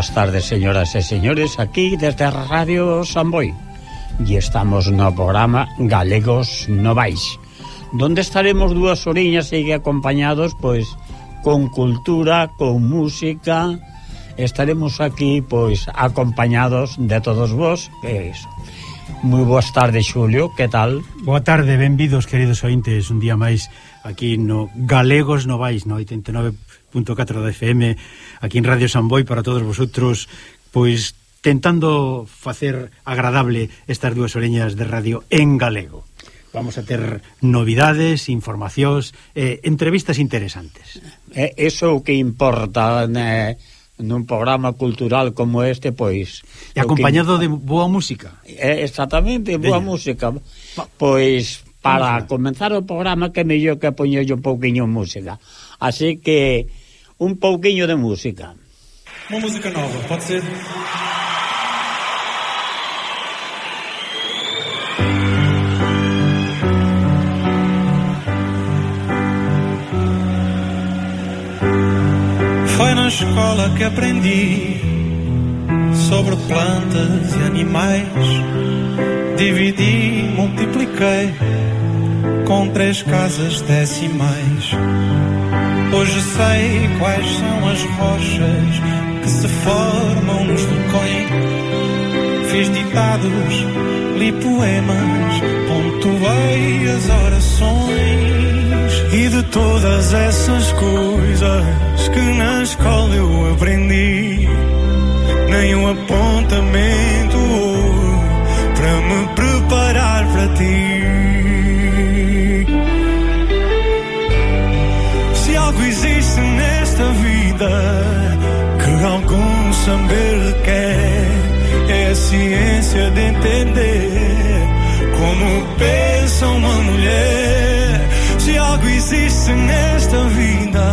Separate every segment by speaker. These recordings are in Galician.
Speaker 1: boas tardes, señoras e señores, aquí desde a Radio Samboy. E estamos no programa Galegos Novais, donde estaremos dúas oriñas e acompañados, pois, con cultura, con música, estaremos aquí, pois, acompañados de todos vos, que é iso. Moi boas tardes, Xulio, que tal?
Speaker 2: Boa tarde, benvidos, queridos ointes, un día máis aquí no Galegos Novais, no 106.4 da FM aquí en Radio Samboy para todos vosotros pois tentando facer agradable estas dúas oreñas de radio en galego vamos a ter novidades, informacións, eh, entrevistas interesantes.
Speaker 1: É eso o que importa né, nun programa cultural como este, pois.
Speaker 2: E acompañado que... de boa música.
Speaker 1: É exactamente, boa
Speaker 2: Deña.
Speaker 1: música. Pois para comenzar o programa que mellor que poñello un pouquiño música. Así que un pouquiño de música.
Speaker 3: Uma música nova, pode ser? Foi na escola que aprendi sobre plantas e animais. Dividi, multipliquei com três casas decimais. Hoje sei quais são as rochas que se formam nos vulcões. Fiz ditados, li poemas, pontuei as orações. E de todas essas coisas que na escola eu aprendi, nem um apontamento para me preparar para ti. Saber quer, é a ciência de entender como pensa uma mulher. Se algo existe nesta vida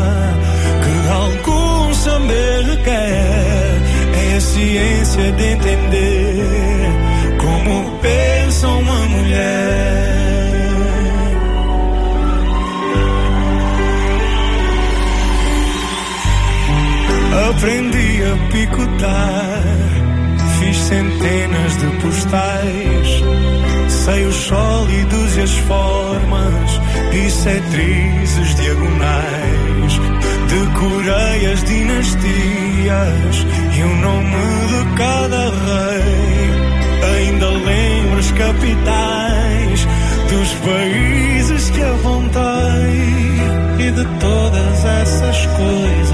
Speaker 3: que algum saber quer, é a ciência de entender como pensa uma mulher. Aprendi picotar, fiz centenas de postais. Sei os sólidos e as formas e cetrizes diagonais. Decorei as dinastias e o nome de cada rei. Ainda lembro as capitais dos países que apontei. E de todas essas coisas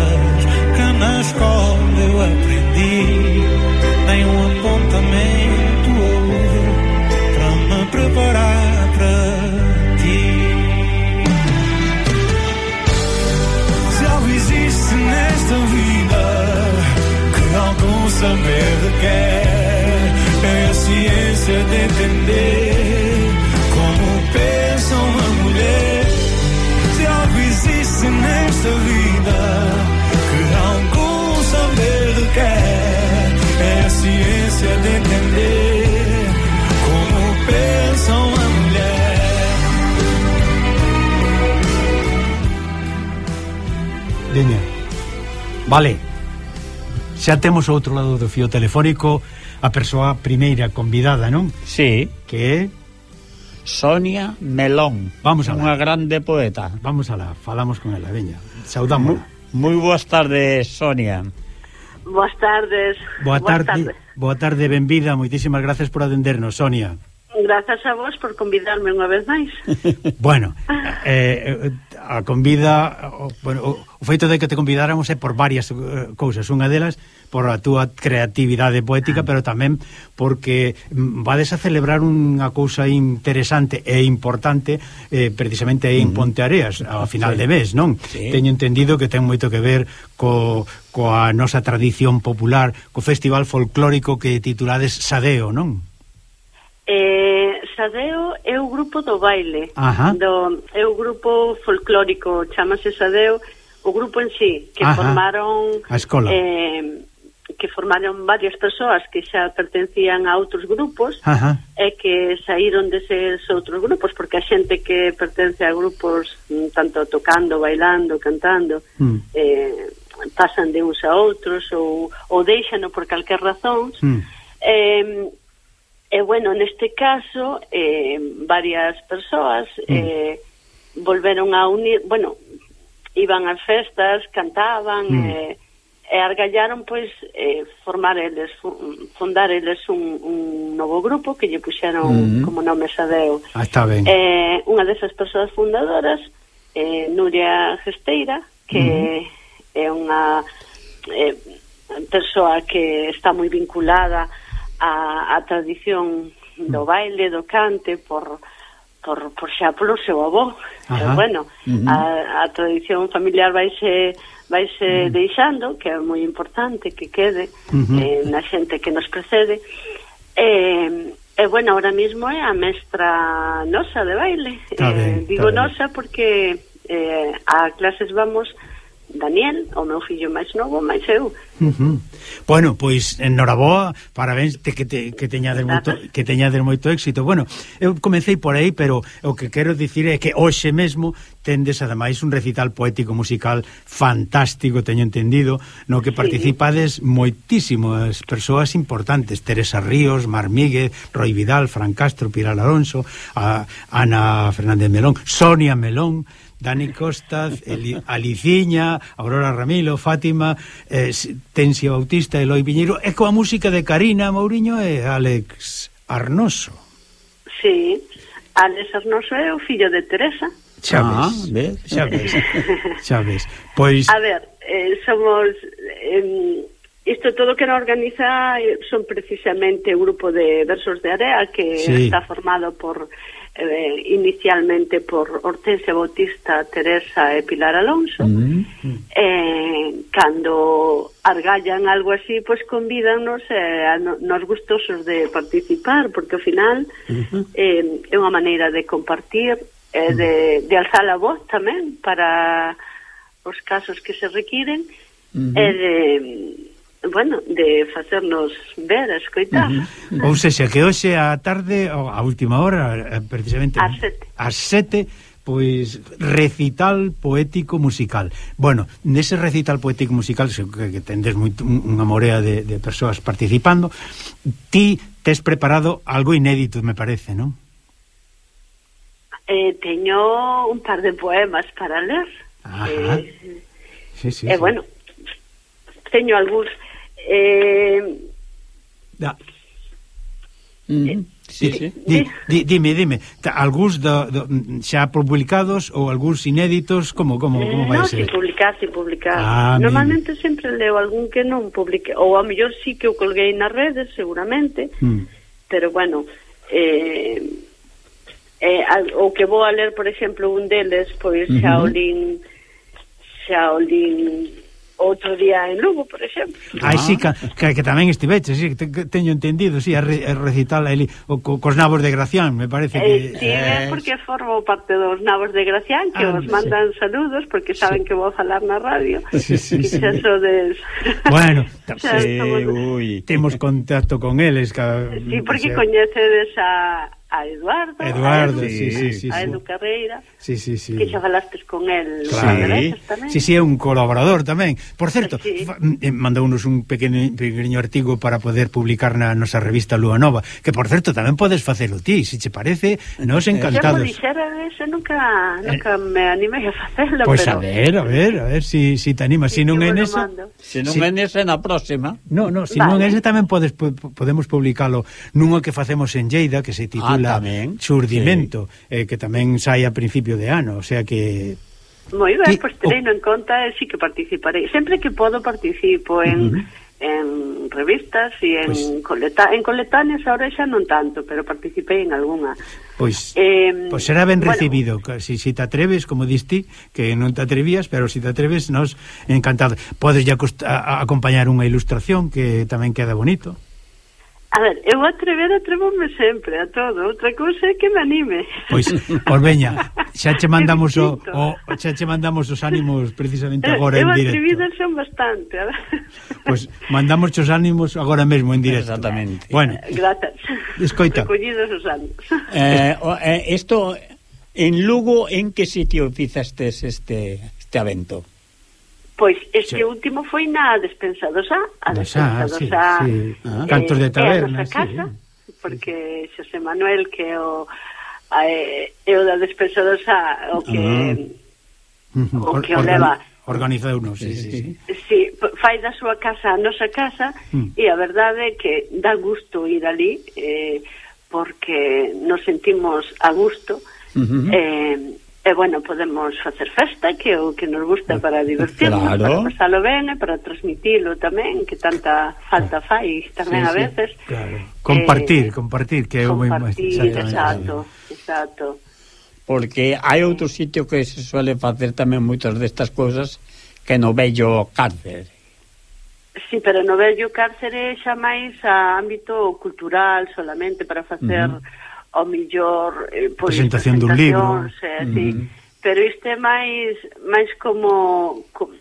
Speaker 3: saber quer, é a ciência de entender como pensa uma mulher. Se algo existe nesta vida que algum saber quer, é a ciência de entender como pensa uma mulher.
Speaker 2: Veña. Vale. Xa temos outro lado do fío telefónico a persoa primeira convidada, non?
Speaker 1: Sí.
Speaker 2: Que é...
Speaker 1: Sonia Melón.
Speaker 2: Vamos alá.
Speaker 1: Unha grande poeta.
Speaker 2: Vamos alá, falamos con ela, veña. Saudámola.
Speaker 1: Moi boas tardes, Sonia.
Speaker 4: Boas tardes.
Speaker 2: Boa tarde.
Speaker 4: Boa tarde,
Speaker 2: boa tarde benvida. Moitísimas gracias por atendernos, Sonia.
Speaker 4: Grazas a vos por convidarme unha vez máis.
Speaker 2: bueno, eh, eh, a convida, o, bueno, o feito de que te convidáramos é por varias uh, cousas. Unha delas, por a túa creatividade poética, ah. pero tamén porque mm, vades a celebrar unha cousa interesante e importante eh, precisamente aí en Ponteareas, ao final
Speaker 1: sí.
Speaker 2: de mes, non?
Speaker 1: Sí.
Speaker 2: Teño entendido que ten moito que ver co, coa nosa tradición popular, co festival folclórico que titulades Sadeo, non?
Speaker 4: Eh, Sadeo é o grupo do baile
Speaker 2: Ajá.
Speaker 4: do, é o grupo folclórico chamase Sadeo o grupo en sí que
Speaker 2: Ajá.
Speaker 4: formaron
Speaker 2: a escola
Speaker 4: eh, que formaron varias persoas que xa pertencían a outros grupos
Speaker 2: Ajá.
Speaker 4: e que saíron deses outros grupos porque a xente que pertence a grupos mm, tanto tocando, bailando, cantando
Speaker 2: mm.
Speaker 4: eh, pasan de uns a outros ou, ou deixano por calquer razón
Speaker 2: mm.
Speaker 4: eh, E, bueno, neste caso, eh, varias persoas mm. eh, mm. volveron a unir, bueno, iban ás festas, cantaban,
Speaker 2: mm.
Speaker 4: eh, e argallaron, pois, eh, formar eles, fundar eles un, un novo grupo que lle puxeron
Speaker 1: mm.
Speaker 4: como nome Sadeu.
Speaker 2: Ah, está ben.
Speaker 4: Eh, unha desas persoas fundadoras, eh, Nuria Gesteira, que mm. é unha eh, persoa que está moi vinculada a a, a tradición do mm. baile, do cante, por, por, por xa polo seu avó.
Speaker 2: Ajá.
Speaker 4: Pero bueno,
Speaker 1: uh -huh.
Speaker 4: a, a tradición familiar vaise vaise uh mm. -huh. deixando, que é moi importante que quede
Speaker 2: uh -huh.
Speaker 4: eh, na xente que nos precede. Eh, E, eh, bueno, ahora mismo é a mestra nosa de baile.
Speaker 2: Tá
Speaker 4: eh,
Speaker 2: ben,
Speaker 4: digo nosa porque eh, a clases vamos Daniel, o meu fillo máis novo, máis eu.
Speaker 2: Uh -huh. Bueno, pois enhoraboa, parabéns te, que, te, que teñades moito que teñades moito éxito. Bueno, eu comecei por aí, pero o que quero dicir é que hoxe mesmo tendes ademais un recital poético musical fantástico, teño entendido, no que
Speaker 4: sí.
Speaker 2: participades moitísimas persoas importantes, Teresa Ríos, Mar Míguez, Roy Vidal, Fran Castro, Pilar Alonso, a Ana Fernández Melón, Sonia Melón, Dani Costas, Eli, Aliciña, Aurora Ramilo, Fátima, eh, Tensia Bautista, Eloi Viñeiro, e coa música de Karina Mourinho e Alex Arnoso.
Speaker 4: Sí, Alex Arnoso é o fillo de Teresa.
Speaker 2: Xa
Speaker 1: ah,
Speaker 2: ves, xa ves, xa ves. Pois...
Speaker 4: A ver, eh, somos... Eh, Isto todo que nos organiza eh, son precisamente o grupo de versos de Area que
Speaker 2: sí.
Speaker 4: está formado por eh, inicialmente por Hortensia Bautista, Teresa e Pilar Alonso
Speaker 1: mm -hmm.
Speaker 4: eh, cando argallan algo así, pois pues, convídanos eh, a nos gustosos de participar porque ao final mm -hmm. eh, é unha maneira de compartir eh, de, de alzar a voz tamén para os casos que se requiren
Speaker 1: mm -hmm.
Speaker 4: e eh, de bueno, de facernos ver, escoitar. Uh -huh.
Speaker 2: Ou seja, que hoxe á tarde, a última hora, eh, precisamente
Speaker 4: ás sete,
Speaker 2: ás sete pois recital poético musical. Bueno, nese recital poético musical que, que tendes moito unha morea de, de persoas participando, ti tes preparado algo inédito, me parece, non?
Speaker 4: Eh, teño un par de poemas para ler.
Speaker 2: Ajá.
Speaker 4: Eh,
Speaker 2: sí, sí,
Speaker 4: eh,
Speaker 2: sí.
Speaker 4: bueno, teño algúns Eh,
Speaker 2: da.
Speaker 1: Mm. Sí, sí.
Speaker 2: Di, di, dime, dime, algúns do, do, xa publicados ou algúns inéditos, como como eh, como vai ser?
Speaker 4: Non, si publicar, si publicar.
Speaker 2: Ah, ah
Speaker 4: Normalmente mime. sempre leo algún que non publique, ou a mellor sí que o colguei nas redes, seguramente,
Speaker 2: mm.
Speaker 4: pero bueno, eh, eh, o que vou a ler, por exemplo, un deles, pois xa o lin, xa o lin outro día en Lugo, por exemplo.
Speaker 2: Ah,
Speaker 1: ah.
Speaker 2: sí, que, que, que tamén estiveche, sí, te, teño entendido, sí, a, re, a recital ali, o, co, cos nabos de Gracián, me parece eh, que...
Speaker 4: Eh, sí, é eh. porque formo parte dos nabos de Gracián, que
Speaker 2: ah,
Speaker 4: os mandan sí. saludos, porque saben sí. que vou falar na radio.
Speaker 2: Sí, sí,
Speaker 4: que
Speaker 2: sí.
Speaker 4: Eso des...
Speaker 2: Bueno,
Speaker 4: xa
Speaker 1: sí,
Speaker 4: estamos...
Speaker 1: ui,
Speaker 2: temos contacto con eles. Que,
Speaker 4: sí, porque
Speaker 2: o sea...
Speaker 4: coñecedes a a Eduardo,
Speaker 2: Eduardo
Speaker 4: a,
Speaker 2: sí, sí, sí,
Speaker 4: a Edu. Carreira
Speaker 2: sí, sí, sí.
Speaker 4: que xa falastes con el
Speaker 2: claro. sí, sí, é un colaborador tamén por certo,
Speaker 4: sí.
Speaker 2: Eh, mandounos un pequeno, pequeno artigo para poder publicar na nosa revista Lua Nova que por certo tamén podes facelo ti se che parece, nos
Speaker 4: encantados xa
Speaker 2: me
Speaker 4: dixera nunca, nunca eh, me animei a facelo
Speaker 2: pois pues
Speaker 4: pero...
Speaker 2: a ver, a ver, a ver si, si te animas si,
Speaker 4: si
Speaker 2: non é nesa
Speaker 1: se non é nesa na próxima
Speaker 2: no, no, se si
Speaker 4: vale.
Speaker 2: non é nesa tamén podes, podemos publicalo nunha que facemos en Lleida que se titula
Speaker 1: ah, película tamén,
Speaker 2: Surdimento, sí. eh, que tamén sai a principio de ano, o sea que
Speaker 4: Moi ben, pois terei en conta eh, e sí que participarei. Sempre que podo participo en
Speaker 2: uh -huh
Speaker 4: en revistas e en
Speaker 2: pois,
Speaker 4: coleta en coletanes ahora xa non tanto, pero participei en algunha.
Speaker 2: Pois,
Speaker 4: eh,
Speaker 2: pois será ben
Speaker 4: bueno,
Speaker 2: recibido, si, si te atreves, como diste, que non te atrevías, pero si te atreves, nos encantado. Podes ya acompañar unha ilustración que tamén queda bonito.
Speaker 4: A ver, eu atrever atrevome sempre a todo. Outra cousa é que me anime.
Speaker 2: Pois, pois veña, xa che mandamos o, o xa che mandamos os ánimos precisamente agora
Speaker 4: eu, eu
Speaker 2: en directo.
Speaker 4: Eu atrevida son bastante.
Speaker 2: Pois mandamos os ánimos agora mesmo en directo.
Speaker 1: Exactamente.
Speaker 2: Bueno.
Speaker 4: Grazas.
Speaker 2: Escoita.
Speaker 4: Recollidos os ánimos.
Speaker 1: Eh, isto eh, en Lugo en que sitio fizastes este este evento?
Speaker 4: Pois este
Speaker 2: sí.
Speaker 4: último foi na despensa do Sá, a despensa do Sá,
Speaker 2: sí, sí.
Speaker 1: Ah, eh,
Speaker 2: cantos de
Speaker 4: eh, taberna,
Speaker 2: sí,
Speaker 4: casa, sí. porque Xosé Manuel que é o é, é o da despensa do Sá, o que
Speaker 2: ah.
Speaker 4: o que o leva
Speaker 2: organizou uno, sí, sí, sí.
Speaker 4: Sí, fai da súa casa a nosa casa
Speaker 2: mm.
Speaker 4: e a verdade é que dá gusto ir ali eh, porque nos sentimos a gusto
Speaker 1: uh -huh.
Speaker 4: eh, E, bueno, podemos facer festa, que é o que nos gusta para divertirnos,
Speaker 1: claro.
Speaker 4: para pasalo ben e para transmitilo tamén, que tanta falta fai tamén
Speaker 1: sí,
Speaker 4: a veces.
Speaker 2: Sí, claro. Compartir,
Speaker 4: eh,
Speaker 2: compartir, que é o mesmo.
Speaker 4: Compartir, exacto, exacto.
Speaker 1: Porque hai outro sitio que se suele facer tamén moitas destas cousas que no vello cárcere.
Speaker 4: Sí, pero no vello cárcere xa máis a ámbito cultural solamente para facer... Uh -huh o millor eh, pois,
Speaker 2: presentación dun libro
Speaker 4: eh, mm. sí. Mm-hmm. pero isto é máis máis como, como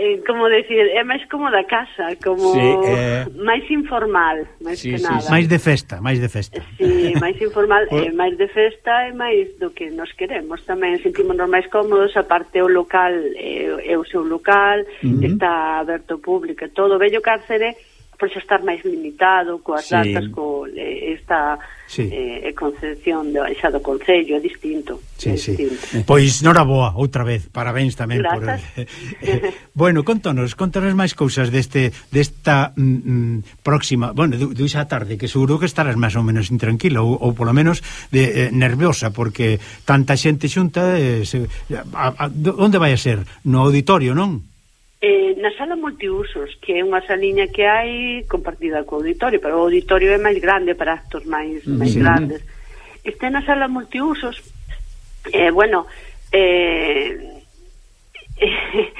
Speaker 4: eh, como decir, é máis como da casa, como
Speaker 1: sí, eh...
Speaker 4: máis informal, máis
Speaker 1: sí,
Speaker 4: que
Speaker 1: sí,
Speaker 4: nada.
Speaker 1: Sí,
Speaker 2: máis de festa, máis de festa.
Speaker 4: Sí, máis informal,
Speaker 1: Por...
Speaker 4: Eh, máis de festa e máis do que nos queremos tamén, sentímonos máis cómodos, aparte o local eh, é o seu local,
Speaker 1: uh -huh.
Speaker 4: está aberto ao público, todo o vello cárcere, pois estar máis limitado coas
Speaker 1: sí.
Speaker 4: datas, co, eh, Esta
Speaker 2: sí.
Speaker 4: eh, e concepción do, xa do Concello, é distinto.
Speaker 2: Sí,
Speaker 4: é distinto. sí.
Speaker 2: Pois nora boa, outra vez, parabéns tamén.
Speaker 4: Grazas.
Speaker 2: Por, eh, bueno, contanos, contanos máis cousas deste desta mm, mm próxima, bueno, duisa tarde, que seguro que estarás máis ou menos intranquila, ou, ou polo menos de, eh, nerviosa, porque tanta xente xunta, eh, se, a, a, onde vai a ser? No auditorio, non?
Speaker 4: Eh, na sala multiusos, que é unha saliña que hai compartida co auditorio, pero o auditorio é máis grande para actos máis máis
Speaker 2: sí.
Speaker 4: grandes. Está na sala multiusos, eh, bueno, eh, Eh,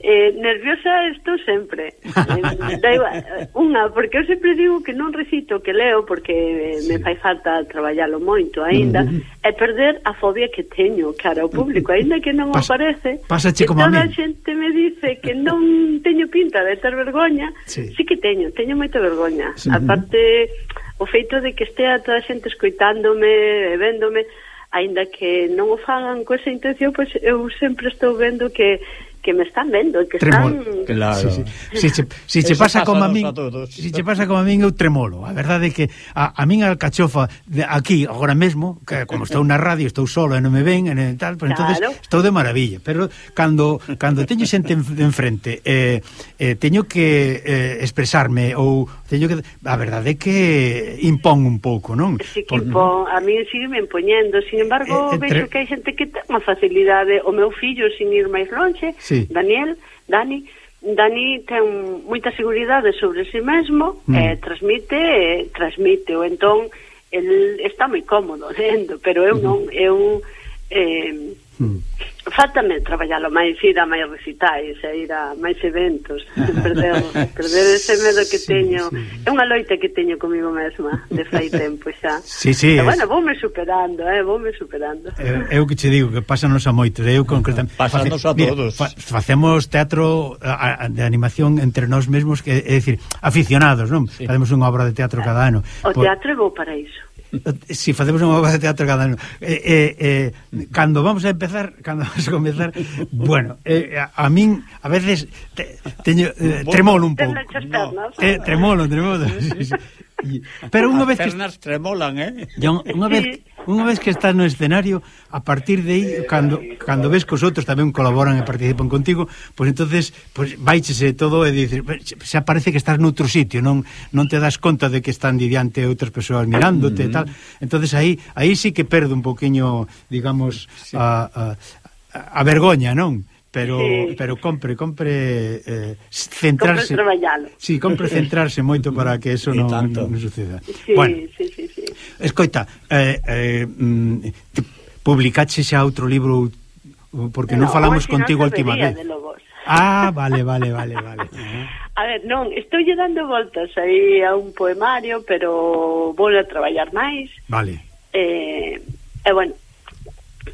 Speaker 4: eh, nerviosa estou sempre da igual, unha, porque eu sempre digo que non recito que leo porque sí. me fai falta traballalo moito aínda, mm. -hmm. e perder a fobia que teño cara ao público, aínda que non
Speaker 2: Pas,
Speaker 4: aparece que
Speaker 2: como
Speaker 4: toda a, xente me dice que non teño pinta de ter vergoña
Speaker 2: sí,
Speaker 4: sí que teño, teño moita vergoña
Speaker 2: sí.
Speaker 4: aparte o feito de que estea toda a xente escoitándome, véndome aínda que non o fagan coa esa intención, pois eu sempre estou vendo que que me están vendo e que
Speaker 2: Tremol,
Speaker 4: están
Speaker 1: claro.
Speaker 2: sí, sí. Si che, si che pasa como a min, si che pasa como a min eu tremolo. A verdade é que a, a min alcachofa de aquí agora mesmo, que como estou na radio, estou solo e non me ven e tal, pois
Speaker 4: claro.
Speaker 2: entonces estou de maravilla, pero cando cando teño xente en, enfrente eh, eh, teño que eh, expresarme ou teño que a verdade é que impón un pouco, non?
Speaker 4: Sí que impón, a min sigue me impoñendo, sin embargo,
Speaker 2: eh, entre...
Speaker 4: vexo que hai xente que ten má facilidade, o meu fillo sin ir máis longe,
Speaker 2: sí.
Speaker 4: Daniel, Dani, Dani ten moita seguridade sobre si sí mesmo,
Speaker 2: mm.
Speaker 4: eh, transmite, eh, transmite, o entón el está moi cómodo lendo, pero eu mm. non, eu eh,
Speaker 2: mm.
Speaker 4: Fátame traballalo máis, ir a máis recitais, e ir a máis eventos, perder, perder ese medo que teño.
Speaker 2: Sí.
Speaker 4: É unha loita que teño comigo mesma, de fai tempo xa.
Speaker 2: Sí, sí, Pero,
Speaker 4: bueno, voume superando, eh, voume superando.
Speaker 2: É eu que che digo, que pásanos a moito, eu concretamente...
Speaker 1: Ah, pásanos a todos.
Speaker 2: Mira, fa, facemos teatro a, a, de animación entre nós mesmos, que, é dicir, aficionados, non?
Speaker 1: Sí.
Speaker 2: Facemos unha obra de teatro cada ano.
Speaker 4: O
Speaker 2: Por...
Speaker 4: teatro é bo para iso
Speaker 2: si facemos unha obra de teatro cada ano. Eh, eh, eh, cando vamos a empezar cando vamos a comenzar bueno, eh, a, a min a veces te, teño, eh, tremolo un pouco. eh, tremolo, tremolo. Sí, sí. Pero unha vez que
Speaker 1: pernas tremolan, eh?
Speaker 2: John, unha vez unha vez que estás no escenario, a partir de aí cando cando ves que os outros tamén colaboran e participan contigo, pois pues entonces, pois pues, vaichese todo e dices, xa parece que estás noutro sitio, non non te das conta de que están diante outras persoas mirándote mm -hmm. e tal. Entonces aí aí sí que perdo un poquiño, digamos, sí. a, a a vergoña, non? pero
Speaker 4: sí.
Speaker 2: pero compre, compre eh, centrarse.
Speaker 4: Compre
Speaker 2: sí, compre centrarse moito para que eso non, non no suceda.
Speaker 4: Sí,
Speaker 2: bueno,
Speaker 4: sí, sí, sí.
Speaker 2: Escoita, eh, eh, mm, publicache xa outro libro porque no, non falamos contigo a última vez. Ah, vale, vale, vale, vale.
Speaker 4: a ver, non, estou lle dando voltas aí a un poemario, pero vou a traballar máis.
Speaker 2: Vale.
Speaker 4: Eh, e eh, bueno,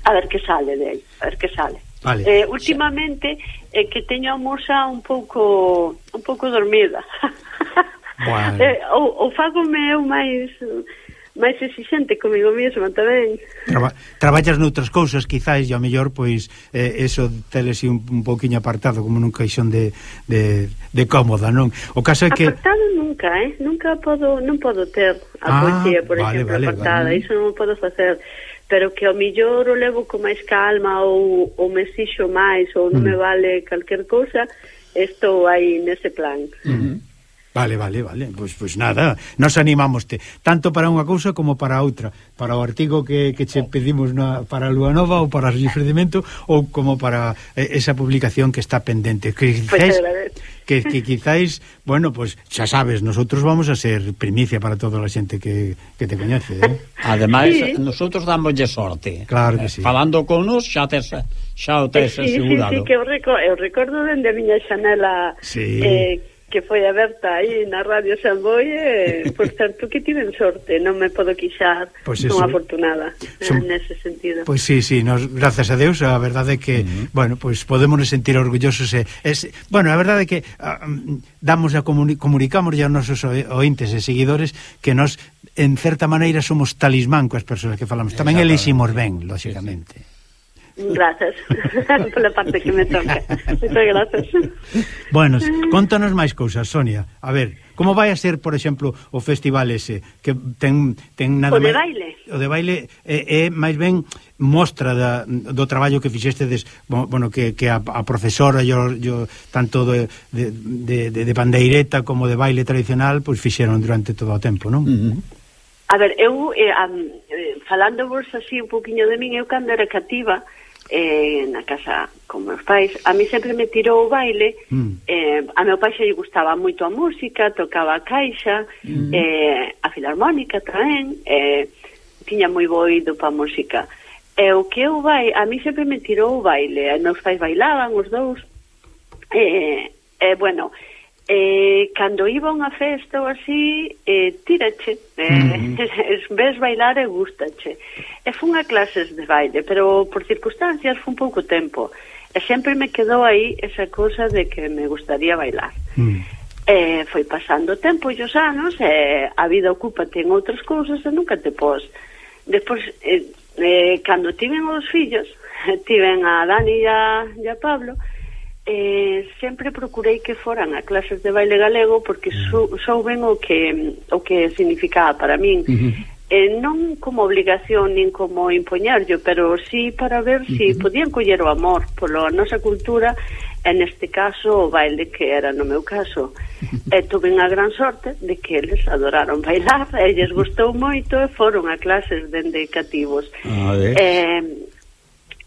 Speaker 4: a ver que sale de aí, a ver que sale.
Speaker 2: Vale.
Speaker 4: Eh, últimamente é eh, que teño a moza un pouco un pouco dormida.
Speaker 2: Bueno.
Speaker 4: eh, o, o fagome eu máis máis exigente comigo mesma tamén.
Speaker 2: Traba, traballas noutras cousas, quizáis, e ao mellor, pois, eh, eso teles un, un pouquiño apartado, como nun caixón de, de, de cómoda, non? O caso é que...
Speaker 4: Apartado nunca, eh? Nunca podo, non podo ter a
Speaker 2: ah,
Speaker 4: poesía, por
Speaker 2: vale,
Speaker 4: exemplo,
Speaker 2: vale,
Speaker 4: apartada,
Speaker 2: vale.
Speaker 4: iso non podo facer pero que ao millor o levo con máis calma ou, ou me xixo máis ou non
Speaker 2: mm.
Speaker 4: me vale calquer cousa, estou aí nese plan. Mm -hmm.
Speaker 2: Vale, vale, vale. Pois, pois nada, nos animamoste tanto para unha cousa como para outra, para o artigo que, que che pedimos na, para a Lua Nova ou para o Refredimento ou como para eh, esa publicación que está pendente.
Speaker 4: Pois que, pues,
Speaker 2: que, que quizáis, bueno, pues xa sabes, nosotros vamos a ser primicia para toda a xente que, que te coñece, eh?
Speaker 1: Ademais,
Speaker 4: sí.
Speaker 1: nosotros damoslle sorte.
Speaker 2: Claro que eh, sí.
Speaker 1: Falando con nos, xa tes xa o tes
Speaker 4: eh, sí,
Speaker 1: asegurado.
Speaker 4: Sí, sí, que eu recordo, eu recordo dende a miña xanela
Speaker 2: sí.
Speaker 4: eh que foi aberta aí na Radio Samboy Boi, eh, por certo, que tiven sorte, non me podo quixar
Speaker 2: pois
Speaker 4: pues
Speaker 2: non
Speaker 4: afortunada eh, son... nese sentido.
Speaker 2: Pois pues sí, sí, nos, gracias a Deus, a verdade é que, uh -huh. bueno, pois pues podemos nos sentir orgullosos e, es, bueno, a verdade é que a, damos a comuni comunicamos aos nosos ointes e seguidores que nos en certa maneira somos talismán coas persoas que falamos. Tamén eliximos ben, lógicamente. Sí, sí.
Speaker 4: Grazas pola parte que me toca. Moitas grazas.
Speaker 2: Bueno, contanos máis cousas, Sonia. A ver, como vai a ser, por exemplo, o festival ese que ten ten nada
Speaker 4: o de baile.
Speaker 2: O de baile é, é máis ben mostra da, do traballo que fixestedes, bueno, que, que a, a profesora yo, yo tanto de, de, de, de pandeireta como de baile tradicional, pois pues, fixeron durante todo o tempo, non?
Speaker 1: Uh -huh.
Speaker 4: A ver, eu eh, um, eh, falando vos así un poquinho de min, eu cando era cativa, eh, na casa con meus pais, a mí sempre me tirou o baile,
Speaker 2: mm.
Speaker 4: eh, a meu pai xa lle gustaba moito a música, tocaba a caixa, mm. eh, a filarmónica tamén, eh, tiña moi bo oído pa música. E o que eu vai, a mí sempre me tirou o baile, e meus pais bailaban os dous, e, eh, eh, bueno, eh, cando iba a unha festa ou así, eh, tírache, eh, mm -hmm. ves bailar e gustache. E fun a clases de baile, pero por circunstancias fun pouco tempo. E sempre me quedou aí esa cousa de que me gustaría bailar.
Speaker 2: Mm.
Speaker 4: Eh, foi pasando o tempo e os anos, eh, a vida ocúpate en outras cousas e nunca te pos. Despois, eh, eh, cando tiven os fillos, tiven a Dani e a, e a Pablo, eh, sempre procurei que foran a clases de baile galego porque sou, souben o que o que significaba para min. Uh -huh. eh, non como obligación nin como impoñerllo, pero sí para ver uh -huh. se si podían coller o amor polo nosa cultura en este caso o baile que era no meu caso. E tuve a gran sorte de que eles adoraron bailar, e lles gustou moito e foron a clases dende cativos.
Speaker 1: Ah, e,
Speaker 4: eh,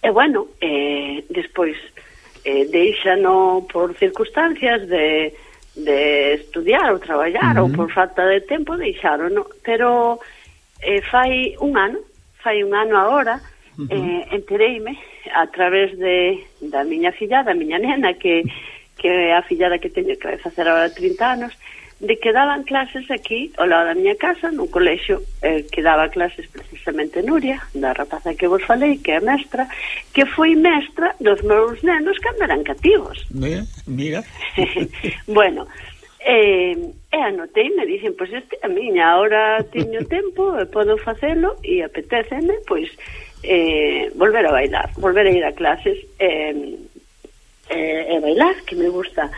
Speaker 4: e bueno, eh, despois eh, deixano por circunstancias de, de estudiar ou traballar uh -huh. ou por falta de tempo deixaron, no? pero eh, fai un ano, fai un ano agora, uh -huh. eh, entereime a través de, da miña filla, da miña nena, que, que é a fillada que teño que facer agora 30 anos, de que daban clases aquí, ao lado da miña casa, nun colexio eh, que daba clases precisamente Nuria, da rapaza que vos falei, que é mestra, que foi mestra dos meus nenos cando eran cativos.
Speaker 1: Mira, mira.
Speaker 4: bueno, eh, e anotei, me dicen, pois pues este, a miña ahora teño tempo, podo facelo, e apetéceme, pois, eh, volver a bailar, volver a ir a clases, eh, eh, e bailar, que me gusta.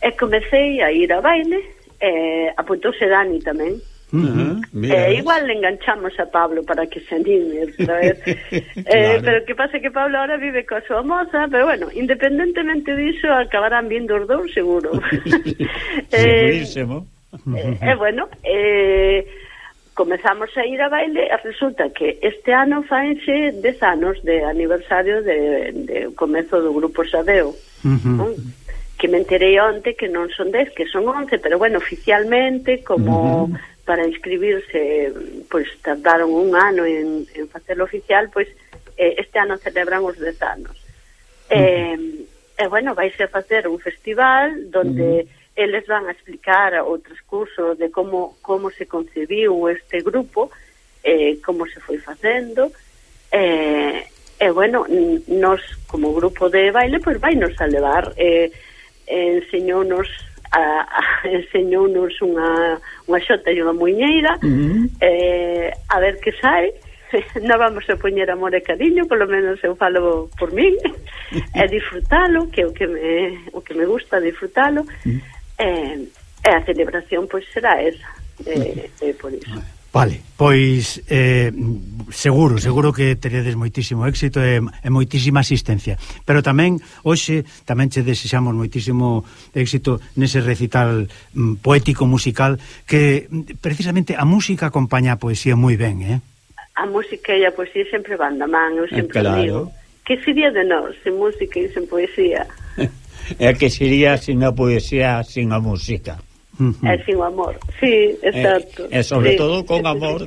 Speaker 4: E comecei a ir a baile, eh, ah, apuntouse Dani tamén.
Speaker 1: Uh -huh, mira,
Speaker 4: eh, igual le enganchamos a Pablo para que se anime otra vez. Eh,
Speaker 1: claro.
Speaker 4: eh, pero que pasa que Pablo ahora vive coa súa moza pero bueno, independentemente diso acabarán vindo os dous seguro eh,
Speaker 1: segurísimo
Speaker 4: eh, eh, bueno eh, comezamos a ir a baile e resulta que este ano faense 10 anos de aniversario de, de comezo do grupo Sadeo.
Speaker 2: Uh -huh.
Speaker 4: non? que me enterei onte que non son 10, que son 11, pero bueno, oficialmente como uh -huh. para inscribirse pois tardaron un ano en, en facelo oficial, pois eh, este ano celebran os 10 anos. Uh -huh. Eh, e bueno, vais a facer un festival donde uh -huh. eles van a explicar o transcurso de como como se concebiu este grupo, eh, como se foi facendo, eh, e eh, bueno, nos como grupo de baile, pois pues, vai nos a levar eh, enseñounos a, a, enseñounos unha, unha xota e unha muñeira uh -huh. eh, a ver que sai non vamos a poñer amor e cariño polo menos eu falo por min e disfrutalo que é o que me, o que me gusta disfrutalo uh -huh. eh, e a celebración pois será esa eh, eh, por iso uh -huh.
Speaker 2: Vale, pois eh, seguro, seguro que teredes moitísimo éxito e, e moitísima asistencia. Pero tamén, hoxe, tamén che desexamos moitísimo éxito nese recital mm, poético-musical que mm, precisamente a música acompaña a poesía moi ben, eh?
Speaker 4: A música e a poesía sempre van da man, eu eh, sempre claro. digo. Que sería de nós, sen música e sen poesía?
Speaker 1: é que sería sin a poesía, sin a música.
Speaker 4: É sin o amor. Sí, exacto.
Speaker 1: E, e sobre
Speaker 4: sí.
Speaker 1: todo con amor.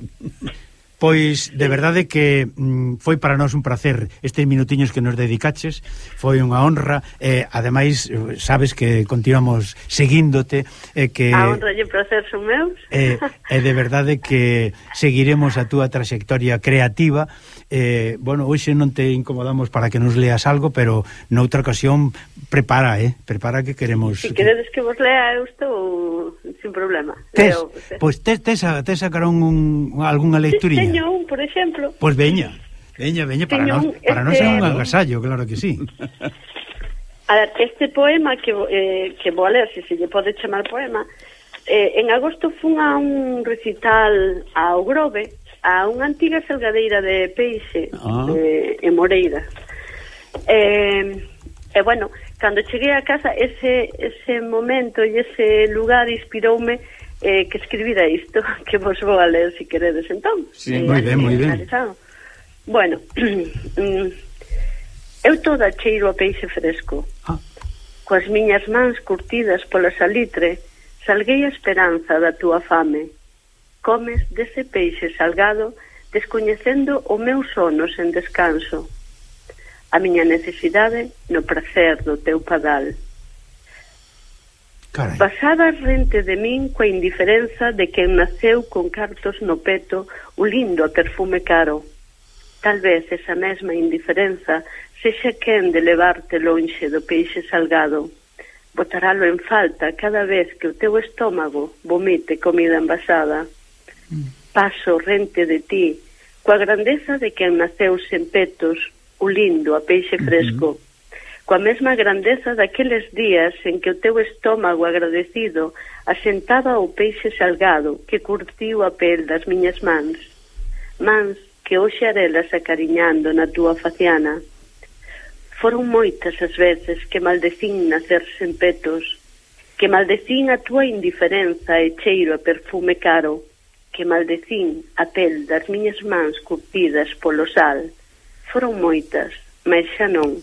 Speaker 2: Pois, de verdade que mm, foi para nós un placer estes minutiños que nos dedicaches, foi unha honra, e eh, ademais sabes que continuamos seguíndote eh, que,
Speaker 4: A honra e placer son meus.
Speaker 2: E eh, eh, de verdade que seguiremos a túa trayectoria creativa eh, bueno, hoxe non te incomodamos para que nos leas algo, pero noutra ocasión prepara, eh, prepara que queremos...
Speaker 4: Si queredes que vos lea, eu estou sin problema.
Speaker 2: Tes, leo, pues, eh. pois tes, tes, tes sacaron un, algunha lecturilla?
Speaker 4: Teño un, por exemplo.
Speaker 2: Pois pues veña, veña, veña, para teño para este... nos é un agasallo, claro que sí.
Speaker 4: A ver, este poema que, eh, que vou a ler, se se lle pode chamar poema, eh, en agosto fun a un recital ao Grove, a unha antiga salgadeira de peixe ah. eh, en Moreira. Eh, e eh, bueno, cando cheguei a casa ese, ese momento e ese lugar inspiroume eh, que escribira isto que vos vou a ler se si queredes entón
Speaker 2: sí, eh, moi ben, moi ben
Speaker 4: bueno mm, eu toda cheiro a peixe fresco ah. coas miñas mans curtidas pola salitre salguei a esperanza da túa fame comes dese peixe salgado descoñecendo o meu sono sen descanso, a miña necesidade no prazer do teu padal.
Speaker 2: Carai.
Speaker 4: Pasada rente de min coa indiferenza de quen naceu con cartos no peto o lindo perfume caro. Tal vez esa mesma indiferenza sexa quen de levarte lonxe do peixe salgado. Botaralo en falta cada vez que o teu estómago vomite comida envasada. Paso rente de ti, coa grandeza de quen naceu sen petos, ulindo a peixe fresco, uh -huh. coa mesma grandeza daqueles días en que o teu estómago agradecido asentaba o peixe salgado que curtiu a pel das miñas mans, mans que hoxe arelas acariñando na túa faciana. Foron moitas as veces que maldecín nacer sen petos, que maldecín a túa indiferenza e cheiro a perfume caro, que maldecín a pel das miñas mans curtidas polo sal. Foron moitas, mas xa non.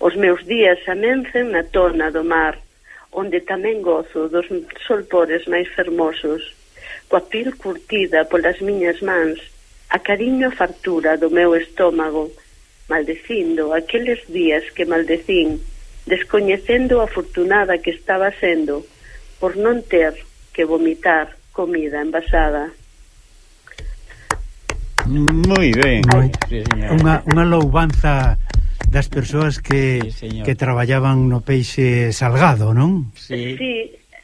Speaker 4: Os meus días amencen na tona do mar, onde tamén gozo dos solpores máis fermosos, coa pil curtida polas miñas mans, a cariño a fartura do meu estómago, maldecindo aqueles días que maldecín, descoñecendo a afortunada que estaba sendo por non ter que vomitar comida envasada.
Speaker 1: Moi ben.
Speaker 2: Moi, sí, unha unha loubanza das persoas que sí, que traballaban no peixe salgado, non?
Speaker 4: Sí. sí.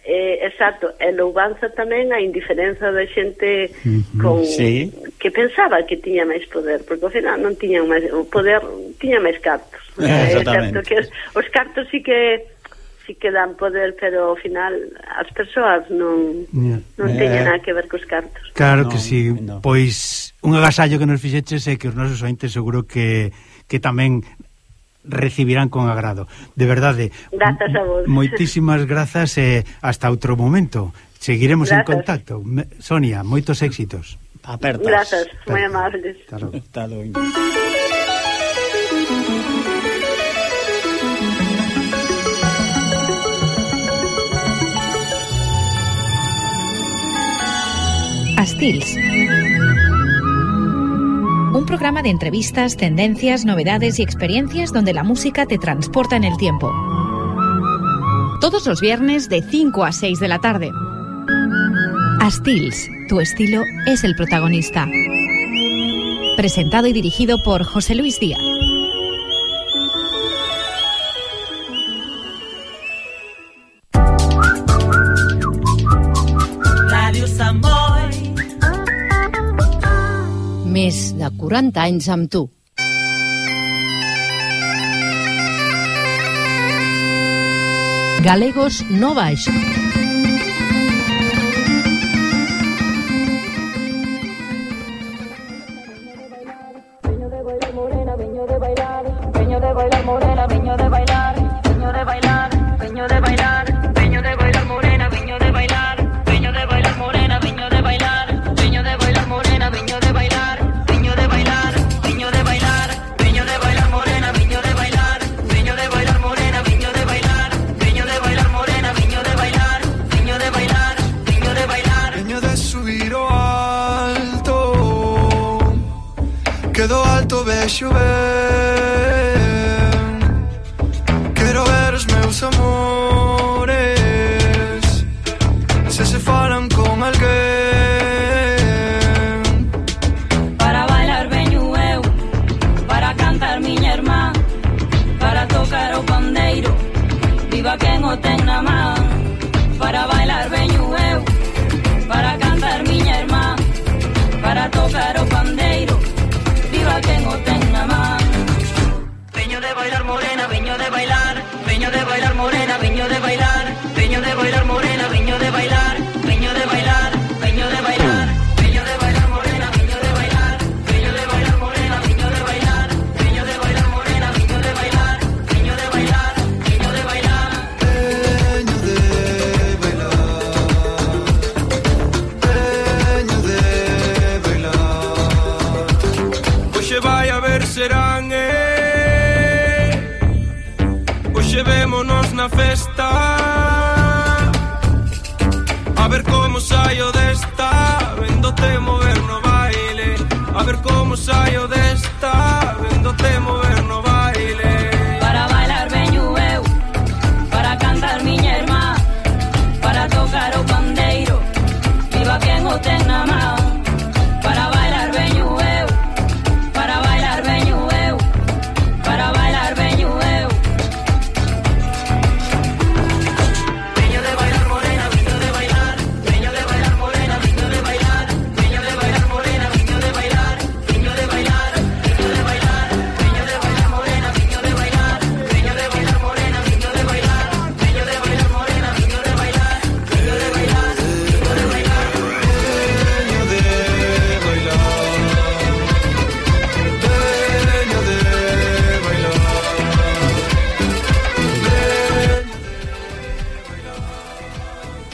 Speaker 4: Eh, exacto, e loubanza tamén a indiferenza da xente con sí. que pensaba que tiña máis poder, porque ao final non tiñan máis o poder, tiña máis cartos.
Speaker 1: Eh, eh
Speaker 4: que os, os cartos sí que si que dan poder, pero ao final as persoas non yeah. non eh, teñen nada que ver cos cartos.
Speaker 2: Claro no, que si, sí. no. pois un agasallo que nos fixeches é que os nosos ointes seguro que que tamén recibirán con agrado. De verdade,
Speaker 4: grazas a vos.
Speaker 2: moitísimas grazas e hasta outro momento. Seguiremos grazas. en contacto. Sonia, moitos éxitos.
Speaker 1: Apertas.
Speaker 4: Grazas, moi amables.
Speaker 2: Claro.
Speaker 1: Hasta logo.
Speaker 5: Astils. Un programa de entrevistas, tendencias, novedades y experiencias donde la música te transporta en el tiempo. Todos los viernes de 5 a 6 de la tarde. Astils, tu estilo es el protagonista. Presentado y dirigido por José Luis Díaz.
Speaker 6: 40 anys amb tu. Galegos no baix.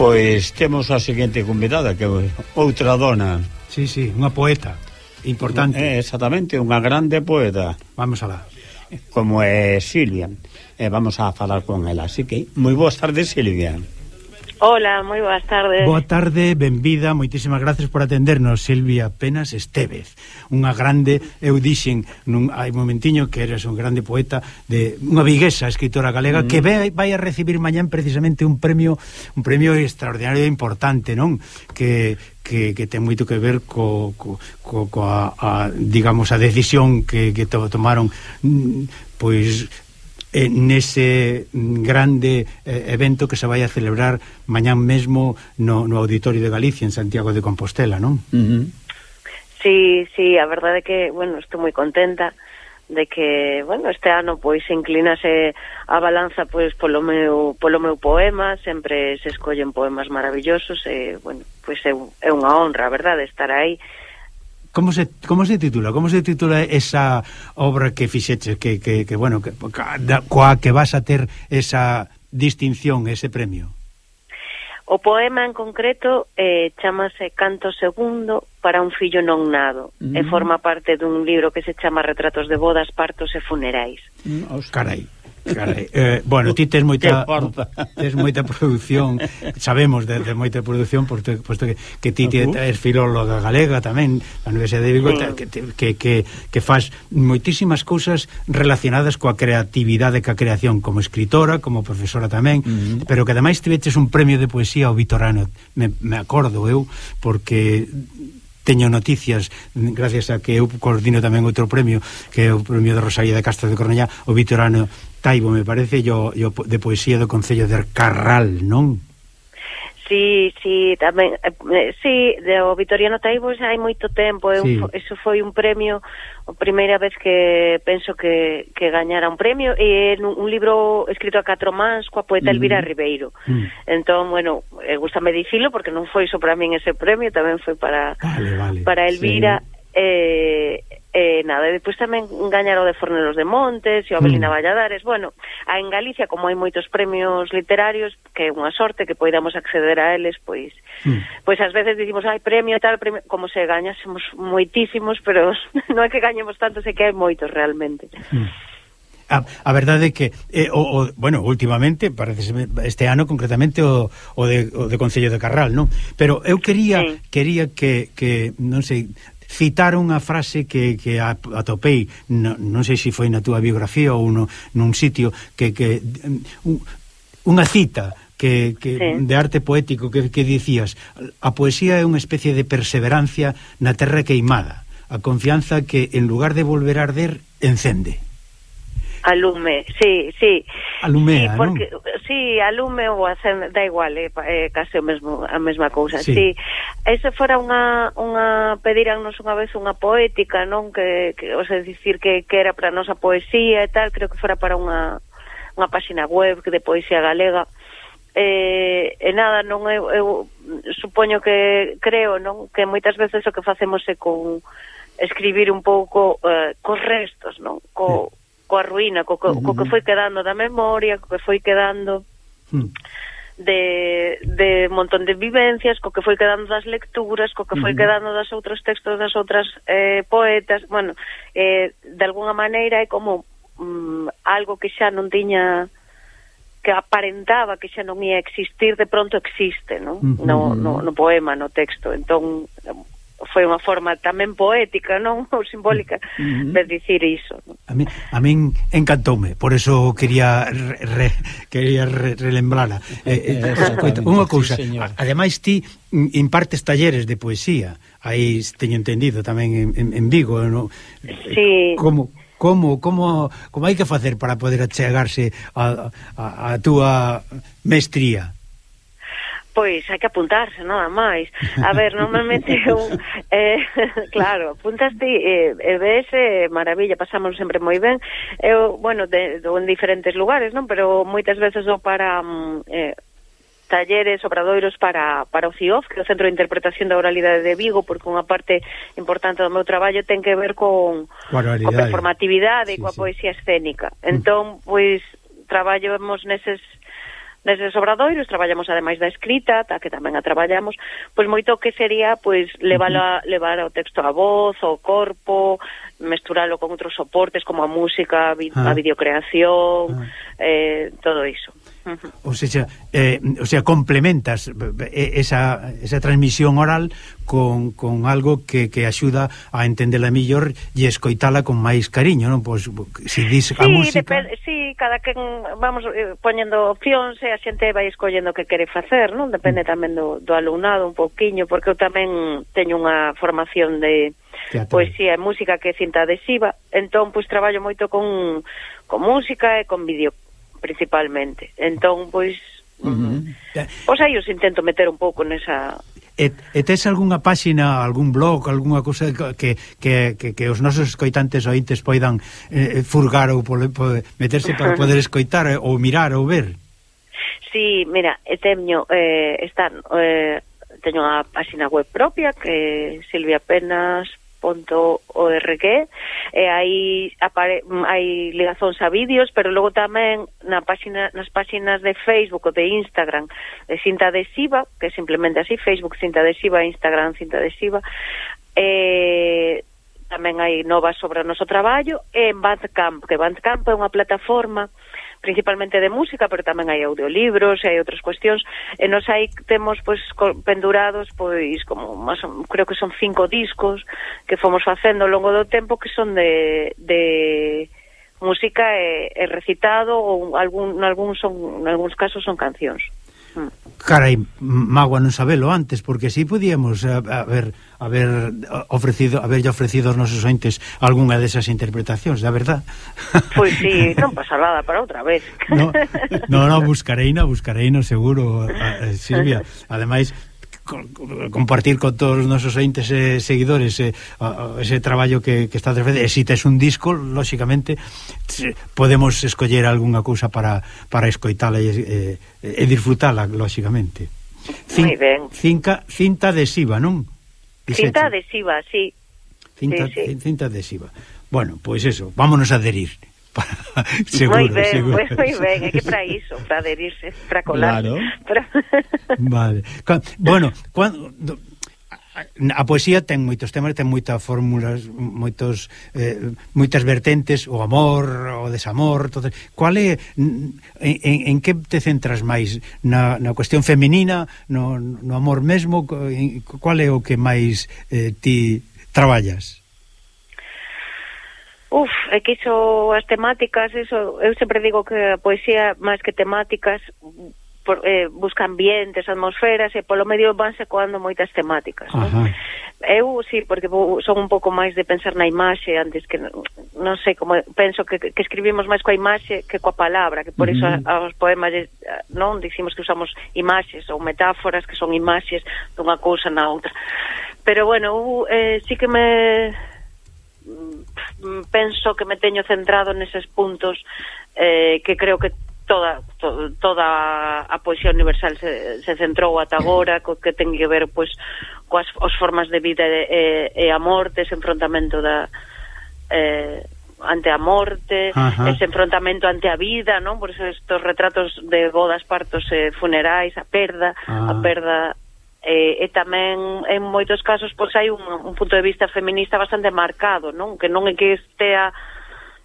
Speaker 1: Pois temos a seguinte convidada que outra dona.
Speaker 2: Sí, sí, unha poeta importante.
Speaker 1: Eh, exactamente, unha grande poeta.
Speaker 2: Vamos alá.
Speaker 1: Como é Silvia. Eh, vamos a falar con ela, así que moi boas tardes, Silvia.
Speaker 4: Hola, moi boas tardes.
Speaker 2: Boa tarde, benvida, moitísimas gracias por atendernos, Silvia Penas Estevez. Unha grande, eu dixen nun hai momentiño que eres un grande poeta de unha viguesa escritora galega mm. que ve, vai a recibir mañán precisamente un premio, un premio extraordinario e importante, non? Que que, que ten moito que ver co, co, co, co a, a, digamos, a decisión que, que tomaron mm, pois eh, nese grande eh, evento que se vai a celebrar mañán mesmo no, no Auditorio de Galicia en Santiago de Compostela, non?
Speaker 1: Uh -huh.
Speaker 7: Sí, sí, a verdade é que, bueno, estou moi contenta de que, bueno, este ano pois inclinase a balanza pois polo meu polo meu poema, sempre se escollen poemas maravillosos e, bueno, pois é, é unha honra, verdade, estar aí
Speaker 2: Como se, como se titula? Como se titula esa obra que fixeches que, que, que bueno, que, coa que vas a ter esa distinción, ese premio?
Speaker 7: O poema en concreto eh, chamase Canto Segundo para un fillo non nado
Speaker 1: mm.
Speaker 7: e forma parte dun libro que se chama Retratos de bodas, partos e funerais.
Speaker 1: Mm, os
Speaker 2: carai. Carai, eh, bueno, ti tes moita tes moita produción, sabemos de, de moita produción posto, posto que, que ti tes filóloga galega tamén na Universidade de Vigo que, que, que, que faz moitísimas cousas relacionadas coa creatividade coa creación como escritora, como profesora tamén,
Speaker 1: uh -huh.
Speaker 2: pero que ademais tiveches un premio de poesía ao Vitorano, me, me acordo eu, porque teño noticias gracias a que eu coordino tamén outro premio que é o premio de Rosalía de Castro de Cornellá o Vitorano Taibo, me parece, yo, yo de poesía do Concello de Carral, non?
Speaker 7: Sí, sí, tamén, eh, sí, de, o Vitoriano Taibo xa hai moito tempo,
Speaker 2: sí.
Speaker 7: un, eso foi un premio, a primeira vez que penso que, que gañara un premio, e un, un libro escrito a catro mans coa poeta Elvira. Ribeiro.
Speaker 2: Mm.
Speaker 7: Entón, bueno, eh, gustame dicilo, porque non foi só para min ese premio, tamén foi para,
Speaker 2: vale, vale.
Speaker 7: para Elvira, sí. eh, Eh, nada, e depois tamén gañaron de Fornelos de Montes e o Abelina
Speaker 2: mm.
Speaker 7: Valladares. Bueno, en Galicia, como hai moitos premios literarios, que é unha sorte que poidamos acceder a eles, pois
Speaker 2: mm.
Speaker 7: pois ás veces dicimos, hai premio e tal, premio, como se gañásemos moitísimos, pero non é que gañemos tantos, é que hai moitos realmente.
Speaker 2: Mm a, a verdade é que eh, o, o, bueno, últimamente, parece este ano concretamente o, o de o de Concello de Carral, non? Pero eu quería
Speaker 7: sí.
Speaker 2: quería que, que non sei, citar unha frase que, que atopei, no, non sei se foi na túa biografía ou no, nun sitio, que, que unha cita que, que
Speaker 7: sí.
Speaker 2: de arte poético que, que dicías, a poesía é unha especie de perseverancia na terra queimada, a confianza que en lugar de volver a arder, encende.
Speaker 7: Alume, sí, sí.
Speaker 2: Alumea,
Speaker 7: sí, porque, non? Sí, alume ou acende, da igual, é eh, case o mesmo, a mesma cousa.
Speaker 2: Sí.
Speaker 7: sí. Ese fora unha, unha pediránnos unha vez unha poética, non? Que, que o sea, dicir que, que era para nosa poesía e tal, creo que fora para unha, unha páxina web de poesía galega. Eh, e nada, non eu, eu supoño que creo, non? Que moitas veces o que facemos é con escribir un pouco eh, cos restos, non? Co, sí coa ruína, co, co, uh -huh. co que foi quedando da memoria, co que foi quedando de, de montón de vivencias, co que foi quedando das lecturas, co que foi uh -huh. quedando das outros textos das outras eh, poetas, bueno, eh, de alguna maneira é como mm, algo que xa non tiña que aparentaba que xa non ia existir, de pronto existe, non?
Speaker 2: Uh -huh.
Speaker 7: no, no, no poema, no texto. Entón, foi unha forma tamén poética, non? Ou simbólica mm-hmm. de dicir iso. Non?
Speaker 2: A min, a min encantoume, por eso quería re, re, quería re, relembrala. Eh, eh, eh unha cousa, sí, ademais ti impartes talleres de poesía, aí teño entendido tamén en, en, en Vigo, eh, non?
Speaker 7: Sí.
Speaker 2: Como como como como hai que facer para poder achegarse a, a, a túa mestría?
Speaker 7: Pois hai que apuntarse, nada máis. A ver, normalmente un, eh, claro, apuntaste eh, e ves eh, maravilla, pasamos sempre moi ben. Eu, bueno, de, de, en diferentes lugares, non? Pero moitas veces o para mm, eh, talleres, obradoiros para, para o CIOF, que é o Centro de Interpretación da Oralidade de Vigo, porque unha parte importante do meu traballo ten que ver con,
Speaker 2: con
Speaker 7: performatividade
Speaker 2: sí, e
Speaker 7: coa
Speaker 2: sí.
Speaker 7: poesía escénica. Entón, pois, traballamos neses neses obradoiros, traballamos ademais da escrita, ta que tamén a traballamos, pois moito que sería pois levar, a, levar o texto a voz, o corpo, mesturalo con outros soportes como a música,
Speaker 2: ah.
Speaker 7: a videocreación,
Speaker 2: ah.
Speaker 7: eh, todo iso.
Speaker 2: O sea, eh, o sea, complementas eh, esa, esa transmisión oral con, con algo que, que axuda a entendela mellor e escoitala con máis cariño, non? Pois se dis
Speaker 7: sí, a
Speaker 2: música.
Speaker 7: Depende, sí, cada quen vamos eh, poñendo opcións e a xente vai escollendo o que quere facer, non? Depende mm. tamén do, do alumnado un pouquiño, porque eu tamén teño unha formación de
Speaker 2: Teatro.
Speaker 7: poesía e música que é cinta adhesiva, entón pois traballo moito con, con música e con vídeo principalmente. Entón, pois,
Speaker 2: uh -huh.
Speaker 7: pois aí os intento meter un pouco nesa
Speaker 2: E, e tes algunha páxina, algún blog, algunha cousa que, que, que, que os nosos escoitantes ointes poidan eh, furgar ou pole, pole, meterse para poder escoitar eh, ou mirar ou ver?
Speaker 7: Sí, mira, teño eh, están eh, teño a páxina web propia que silviapenas.com .org e aí apare, hai ligazóns a vídeos, pero logo tamén na páxina, nas páxinas de Facebook ou de Instagram de cinta adhesiva, que é simplemente así, Facebook cinta adhesiva, Instagram cinta adhesiva, e tamén hai novas sobre o noso traballo, e en Bandcamp, que Bandcamp é unha plataforma principalmente de música, pero tamén hai audiolibros e hai outras cuestións. E nos aí temos pois pendurados pois como más, creo que son cinco discos que fomos facendo ao longo do tempo que son de, de música e, e recitado ou algún, algún son, en algúns casos son cancións.
Speaker 2: Carai, mágoa non sabelo antes, porque si sí podíamos eh, haber, haber ofrecido, haberlle ofrecido aos nosos entes algunha desas interpretacións, da verdad.
Speaker 7: Pois si, sí, non pasa nada para outra vez.
Speaker 2: No, no, no buscarei, no, buscarei, no, seguro, Silvia. Ademais, compartir con todos os nosos entes e seguidores e, a, a, ese traballo que, que está a e si tes un disco, lóxicamente podemos escoller algunha cousa para, para escoitala e, e, e disfrutala, lóxicamente
Speaker 7: Cin, ben.
Speaker 2: Cinca, cinta adhesiva, non? Dixete.
Speaker 7: Cinta adhesiva, sí
Speaker 2: cinta,
Speaker 7: sí, sí.
Speaker 2: cinta adhesiva bueno, pois eso, vámonos a adherir seguro,
Speaker 7: moi ben,
Speaker 2: seguro.
Speaker 7: Moi, moi ben, é que para iso, para aderirse, para colar.
Speaker 1: Claro.
Speaker 7: Para...
Speaker 2: vale. Bueno, cuando, a poesía ten moitos temas, ten moitas fórmulas, moitos eh, moitas vertentes, o amor, o desamor, todo. Cual é en, en, en que te centras máis na, na cuestión feminina, no, no amor mesmo, cual é o que máis eh, ti traballas?
Speaker 7: Uf, é que iso, as temáticas, iso, eu sempre digo que a poesía, máis que temáticas, por, eh, busca ambientes, atmosferas e polo medio vanse coando moitas temáticas non? eu sí, porque son un pouco máis de pensar na imaxe antes que, non sei, como penso que, que escribimos máis coa imaxe que coa palabra que por uh -huh. iso aos poemas eh, non dicimos que usamos imaxes ou metáforas que son imaxes dunha cousa na outra pero bueno, eu, eh, sí que me Mm, penso que me teño centrado neses puntos eh, que creo que toda to, toda a poesía universal se, se centrou ata agora co que ten que ver pois coas os formas de vida e, e a morte, ese enfrontamento da eh, ante a morte, Ajá. ese enfrontamento ante a vida, non? Por eso estos retratos de bodas, partos e funerais, a perda, ah. a perda eh, e tamén en moitos casos pois hai un, un punto de vista feminista bastante marcado, non? Que non é que estea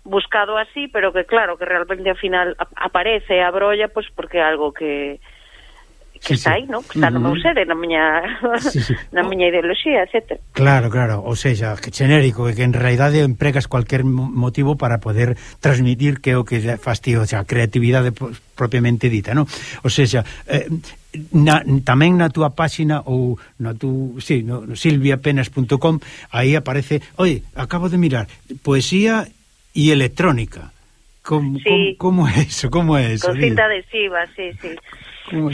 Speaker 7: buscado así, pero que claro, que realmente ao final aparece a brolla pois porque é algo que que sí, está aí, sí. non? Que está no meu sede, na miña sí, sí. na miña ideoloxía, etc.
Speaker 2: Claro, claro, ou seja, que xenérico que en realidade empregas cualquier motivo para poder transmitir que é o que fastio, o sea, a creatividade propiamente dita, non? Ou seja, eh, na, tamén na túa páxina ou na tú, sí, no, silviapenas.com aí aparece, oi, acabo de mirar, poesía e electrónica. Como, sí. como, como é eso? Como é eso?
Speaker 7: Con cinta adhesiva, sí, sí.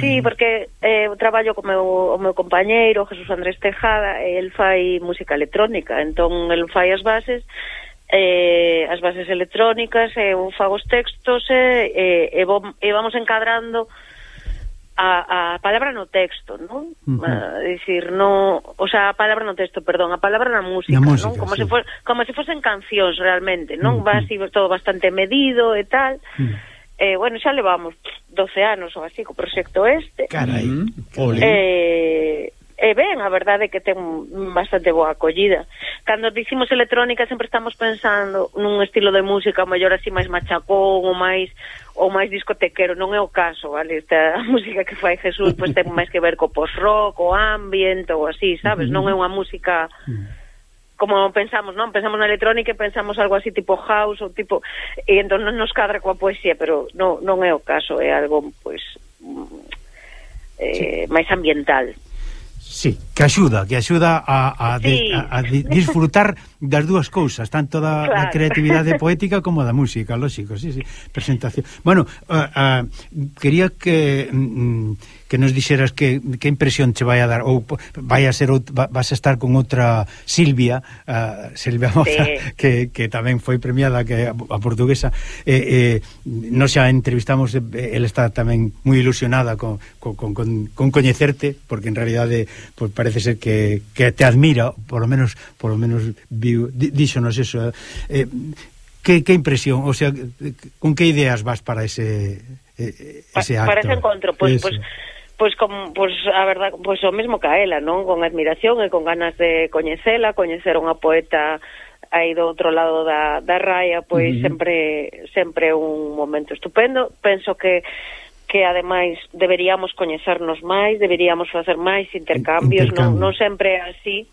Speaker 7: Sí, porque eh, traballo co meu, o meu compañeiro Jesús Andrés Tejada, el fai música electrónica, entón el fai as bases eh, as bases electrónicas, eh, eu fago os textos eh, eh, e, e vamos encadrando a, a palabra no texto, non? Uh -huh. A dicir, no, o sea, a palabra no texto, perdón, a palabra na música, na música non? Como sí. se for, como se fosen cancións realmente, non? Uh -huh. Va así todo bastante medido e tal. Uh -huh. Eh, bueno, xa levamos 12 anos ou así co proxecto este.
Speaker 2: Carai.
Speaker 7: Eh, e ben, a verdade é que ten bastante boa acollida. Cando dicimos electrónica sempre estamos pensando nun estilo de música mellor así máis machacón ou máis ou máis discotequero, non é o caso, vale? Esta música que fai Jesús pois ten máis que ver co post-rock, o ambient ou así, sabes? Non é unha música como pensamos, non? Pensamos na electrónica e pensamos algo así tipo house ou tipo e entón non nos cadra coa poesía, pero non, non é o caso, é algo pois eh, sí. máis ambiental.
Speaker 2: Sí, que axuda, que axuda a, a, sí. de, a, a disfrutar das dúas cousas, tanto da,
Speaker 7: claro.
Speaker 2: da creatividade poética como da música, lógico, sí, sí, presentación. Bueno, uh, uh, quería que mm, que nos dixeras que, que impresión che vai a dar, ou vai a ser, va, vas a estar con outra Silvia, uh, Silvia Moza,
Speaker 7: sí.
Speaker 2: que, que tamén foi premiada que a, a portuguesa, eh, eh, nos xa entrevistamos, ela está tamén moi ilusionada con, con, con, con coñecerte, porque en realidade pois parece ser que, que te admira, por lo menos, por lo menos viu, díxonos eso. Eh. eh, que, que impresión, o sea, con que ideas vas para ese ese acto?
Speaker 7: Para ese encontro, pois
Speaker 2: pues,
Speaker 7: pois con pois a verdad, pois o mesmo que a ela, non? Con admiración e con ganas de coñecela, coñecer unha poeta aí do outro lado da, da raya, pois
Speaker 2: uh -huh.
Speaker 7: sempre sempre un momento estupendo. Penso que que ademais deberíamos coñecernos máis, deberíamos facer máis intercambios,
Speaker 2: Intercambio.
Speaker 7: non, non sempre así.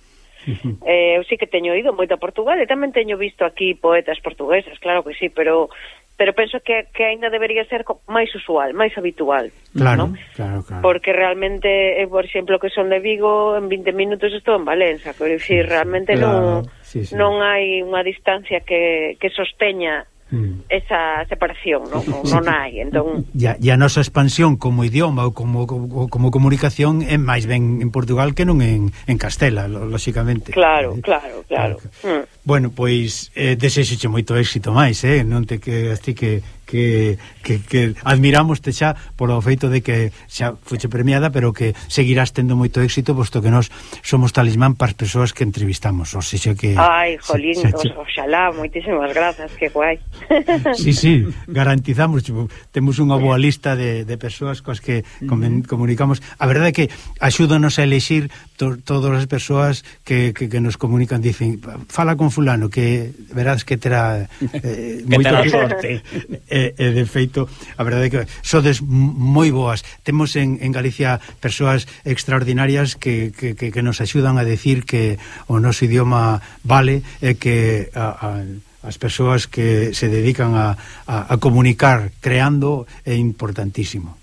Speaker 7: Eh, eu sí que teño ido moito a Portugal e tamén teño visto aquí poetas portuguesas, claro que sí, pero pero penso que, que ainda debería ser máis usual, máis habitual.
Speaker 2: Claro,
Speaker 7: ¿no?
Speaker 2: claro, claro.
Speaker 7: Porque realmente, eh, por exemplo, que son de Vigo, en 20 minutos estou en Valencia, quero dicir, realmente
Speaker 2: claro,
Speaker 7: non,
Speaker 2: sí, sí.
Speaker 7: non hai unha distancia que, que sosteña
Speaker 2: mm.
Speaker 7: esa separación, non, non hai. Entón...
Speaker 2: E, e a nosa expansión como idioma ou como, como, como comunicación é máis ben en Portugal que non en, en Castela, lóxicamente.
Speaker 7: Eh, claro,
Speaker 2: claro,
Speaker 7: claro. claro. Mm.
Speaker 2: Bueno, pois eh, desexeche moito éxito máis, eh? non te que así que que, que, que admiramoste xa por o feito de que xa fuche premiada, pero que seguirás tendo moito éxito, posto que nós somos talismán para as persoas que entrevistamos. O seja que...
Speaker 7: Ai, jolín,
Speaker 2: xa, xa,
Speaker 7: oxalá moitísimas grazas, que guai.
Speaker 2: Sí, sí, garantizamos temos unha boa lista de, de persoas coas que comen, comunicamos. A verdade é que axúdanos a elexir to, todas as persoas que, que, que nos comunican dicen, fala con fulano que verás que terá eh,
Speaker 1: que moito terá sorte.
Speaker 2: e, e de feito, a verdade é que sodes moi boas. Temos en, en Galicia persoas extraordinarias que, que, que, que nos axudan a decir que o noso idioma vale e que a, a as persoas que se dedican a, a, a comunicar creando é importantísimo.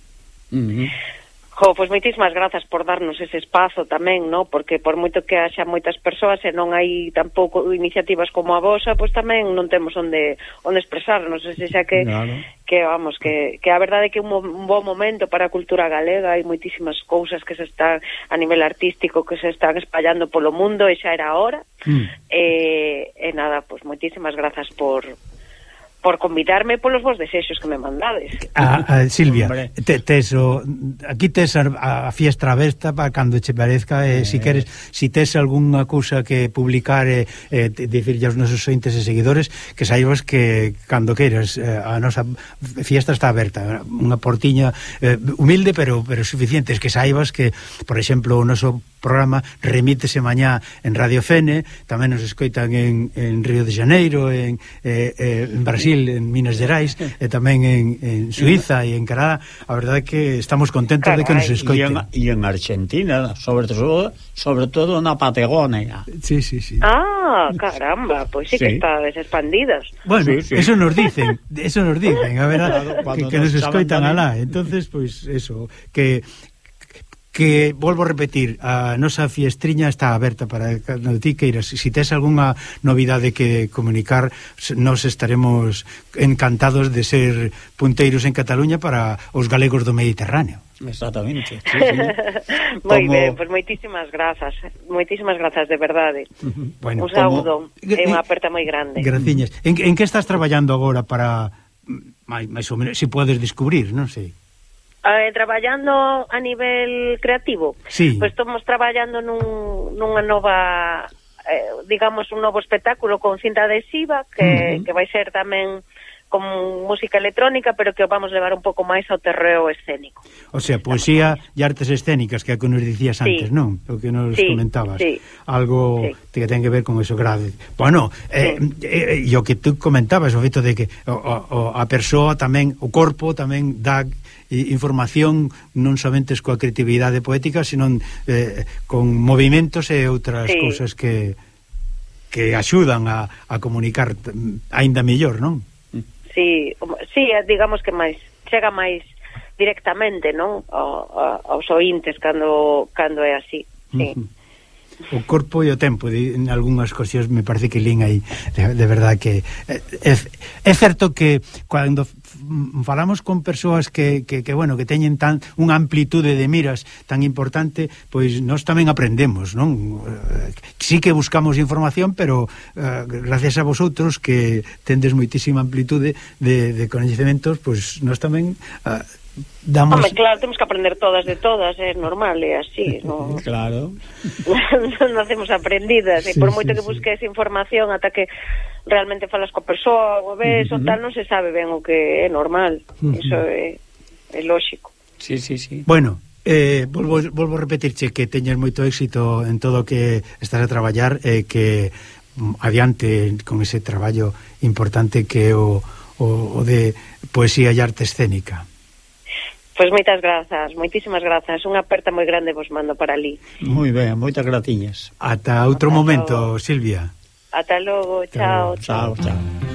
Speaker 1: Mm -hmm.
Speaker 7: Jo, pois moitísimas grazas por darnos ese espazo tamén, no? porque por moito que haxa moitas persoas e non hai tampouco iniciativas como a vosa, pois tamén non temos onde onde expresarnos, e xa que
Speaker 1: claro.
Speaker 7: que vamos, que, que a verdade é que é un, un bo momento para a cultura galega, hai moitísimas cousas que se están a nivel artístico que se están espallando polo mundo e xa era hora.
Speaker 2: Mm.
Speaker 7: E, e nada, pois moitísimas grazas por por convidarme polos vos desexos que me mandades.
Speaker 2: A, a, Silvia,
Speaker 1: Hombre.
Speaker 2: te, tes o, aquí tes a, a fiestra aberta para cando che parezca, eh, eh. si queres, si tes algunha cousa que publicar e eh, eh, dicirlle aos nosos ointes e seguidores que saibas que cando queiras eh, a nosa fiesta está aberta, unha portiña eh, humilde pero pero suficiente, es que saibas que, por exemplo, o noso programa remítese mañá en Radio Fene, tamén nos escoitan en, en Río de Janeiro, en, eh, eh, en Brasil, en Minas Gerais, e tamén en, en Suiza e en Canadá. A verdade é que estamos contentos Carai, de que nos escoiten.
Speaker 1: E en, en Argentina, sobre todo, sobre todo na Patagonia.
Speaker 2: Sí, sí, sí.
Speaker 7: Ah, caramba, pois pues sí,
Speaker 1: sí que
Speaker 7: estades expandidos.
Speaker 2: Bueno,
Speaker 1: sí, sí.
Speaker 2: eso nos dicen, eso nos dicen, a ver,
Speaker 1: claro,
Speaker 2: que, que
Speaker 1: nos
Speaker 2: escoitan alá. Entonces, pois pues, eso, que que volvo a repetir, a nosa fiestriña está aberta para cando ti queiras. Se si tes algunha novidade que comunicar, nos estaremos encantados de ser punteiros en Cataluña para os galegos do Mediterráneo.
Speaker 1: Exactamente. Sí, sí.
Speaker 7: Moi
Speaker 1: como...
Speaker 7: ben, pois moitísimas grazas. Moitísimas grazas, de verdade.
Speaker 2: Bueno,
Speaker 7: un saúdo,
Speaker 2: como...
Speaker 7: é unha eh, aperta moi grande.
Speaker 2: Graciñas. En, en que estás traballando agora para máis, máis ou menos, se si podes descubrir, non sei.
Speaker 7: Sí eh, traballando a nivel creativo.
Speaker 2: Sí.
Speaker 7: Pois pues estamos traballando nun, nunha nova eh, digamos un novo espectáculo con cinta adhesiva que,
Speaker 2: uh -huh.
Speaker 7: que vai ser tamén con música electrónica, pero que o vamos levar un pouco máis ao terreo escénico.
Speaker 2: O sea, poesía e artes escénicas, que é que nos dicías
Speaker 7: sí.
Speaker 2: antes, non? O que nos
Speaker 7: sí,
Speaker 2: comentabas.
Speaker 7: Sí.
Speaker 2: Algo
Speaker 7: sí.
Speaker 2: que ten que ver con eso grave. Bueno, eh, sí. eh, e o que tú comentabas, o feito de que o, o, a persoa tamén, o corpo tamén dá información non somente coa creatividade poética, senón eh, con movimentos e outras
Speaker 7: sí.
Speaker 2: cousas que que axudan a, a comunicar aínda mellor, non?
Speaker 7: Sí, sí, digamos que máis chega máis directamente, non? A, a, aos ointes cando cando é así. Sí.
Speaker 2: Uh -huh o corpo e o tempo de, en algunhas cosas me parece que lín aí de, de verdad que eh, é, é certo que cando falamos con persoas que, que, que bueno, que teñen tan unha amplitude de miras tan importante, pois nós tamén aprendemos, non? Eh, sí que buscamos información, pero uh, gracias a vosotros que tendes moitísima amplitude de, de coñecementos, pois nós tamén uh, damos...
Speaker 7: Home, claro, temos que aprender todas de todas, é eh? normal, é así. No...
Speaker 8: claro.
Speaker 7: Nacemos aprendidas,
Speaker 2: sí,
Speaker 7: e por moito
Speaker 2: sí, que
Speaker 7: busques sí. información ata que realmente falas coa persoa, o ves,
Speaker 2: uh -huh.
Speaker 7: o tal, non se sabe ben o que é normal.
Speaker 2: Uh -huh.
Speaker 7: Iso é, é lóxico.
Speaker 8: Sí, sí, sí.
Speaker 2: Bueno, Eh, volvo, volvo repetirche que teñes moito éxito en todo o que estás a traballar e eh, que mm, adiante con ese traballo importante que é o, o, o de poesía e arte escénica.
Speaker 7: Pois moitas grazas, moitísimas grazas. Unha aperta moi grande vos mando para ali.
Speaker 8: Moi ben, moitas gratiñas.
Speaker 2: Ata outro
Speaker 7: Ata
Speaker 2: momento,
Speaker 7: logo.
Speaker 2: Silvia.
Speaker 7: Ata logo, chao,
Speaker 8: chao. chao.
Speaker 9: chao.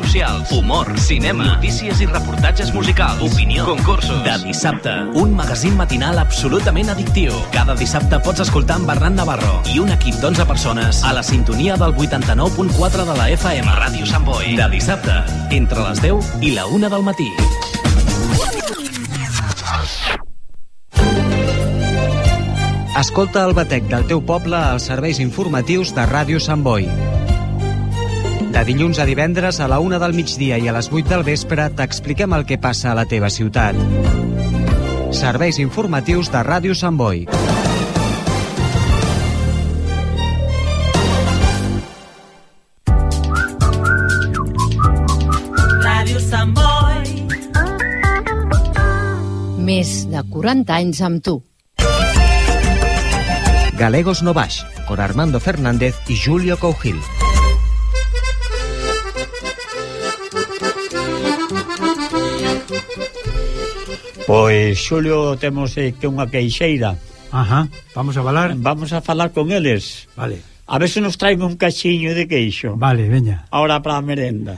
Speaker 9: Socials, humor, cinema, notícies i reportatges musicals, opinió, concursos. De dissabte, un magazín matinal absolutament addictiu. Cada dissabte pots escoltar en Bernat Navarro i un equip d'11 persones a la sintonia del 89.4 de la FM. Ràdio Sant Boi. De dissabte, entre les 10 i la 1 del matí.
Speaker 10: Escolta el batec del teu poble als serveis informatius de Ràdio Sant Boi. De dilluns a divendres a la una del migdia i a les 8 del vespre t'expliquem el que passa a la teva ciutat. Serveis informatius de Ràdio Sant Boi.
Speaker 6: Ràdio Sant Boi.
Speaker 11: Més de 40 anys amb tu.
Speaker 10: Galegos no baix, con Armando Fernández y Julio Cougil.
Speaker 1: Pois Xulio temos eh, que unha queixeira.
Speaker 2: Ajá, vamos a falar.
Speaker 1: Vamos a falar con eles.
Speaker 2: Vale.
Speaker 1: A ver se nos traen un cachiño de queixo.
Speaker 2: Vale, veña.
Speaker 1: Ahora para a merenda.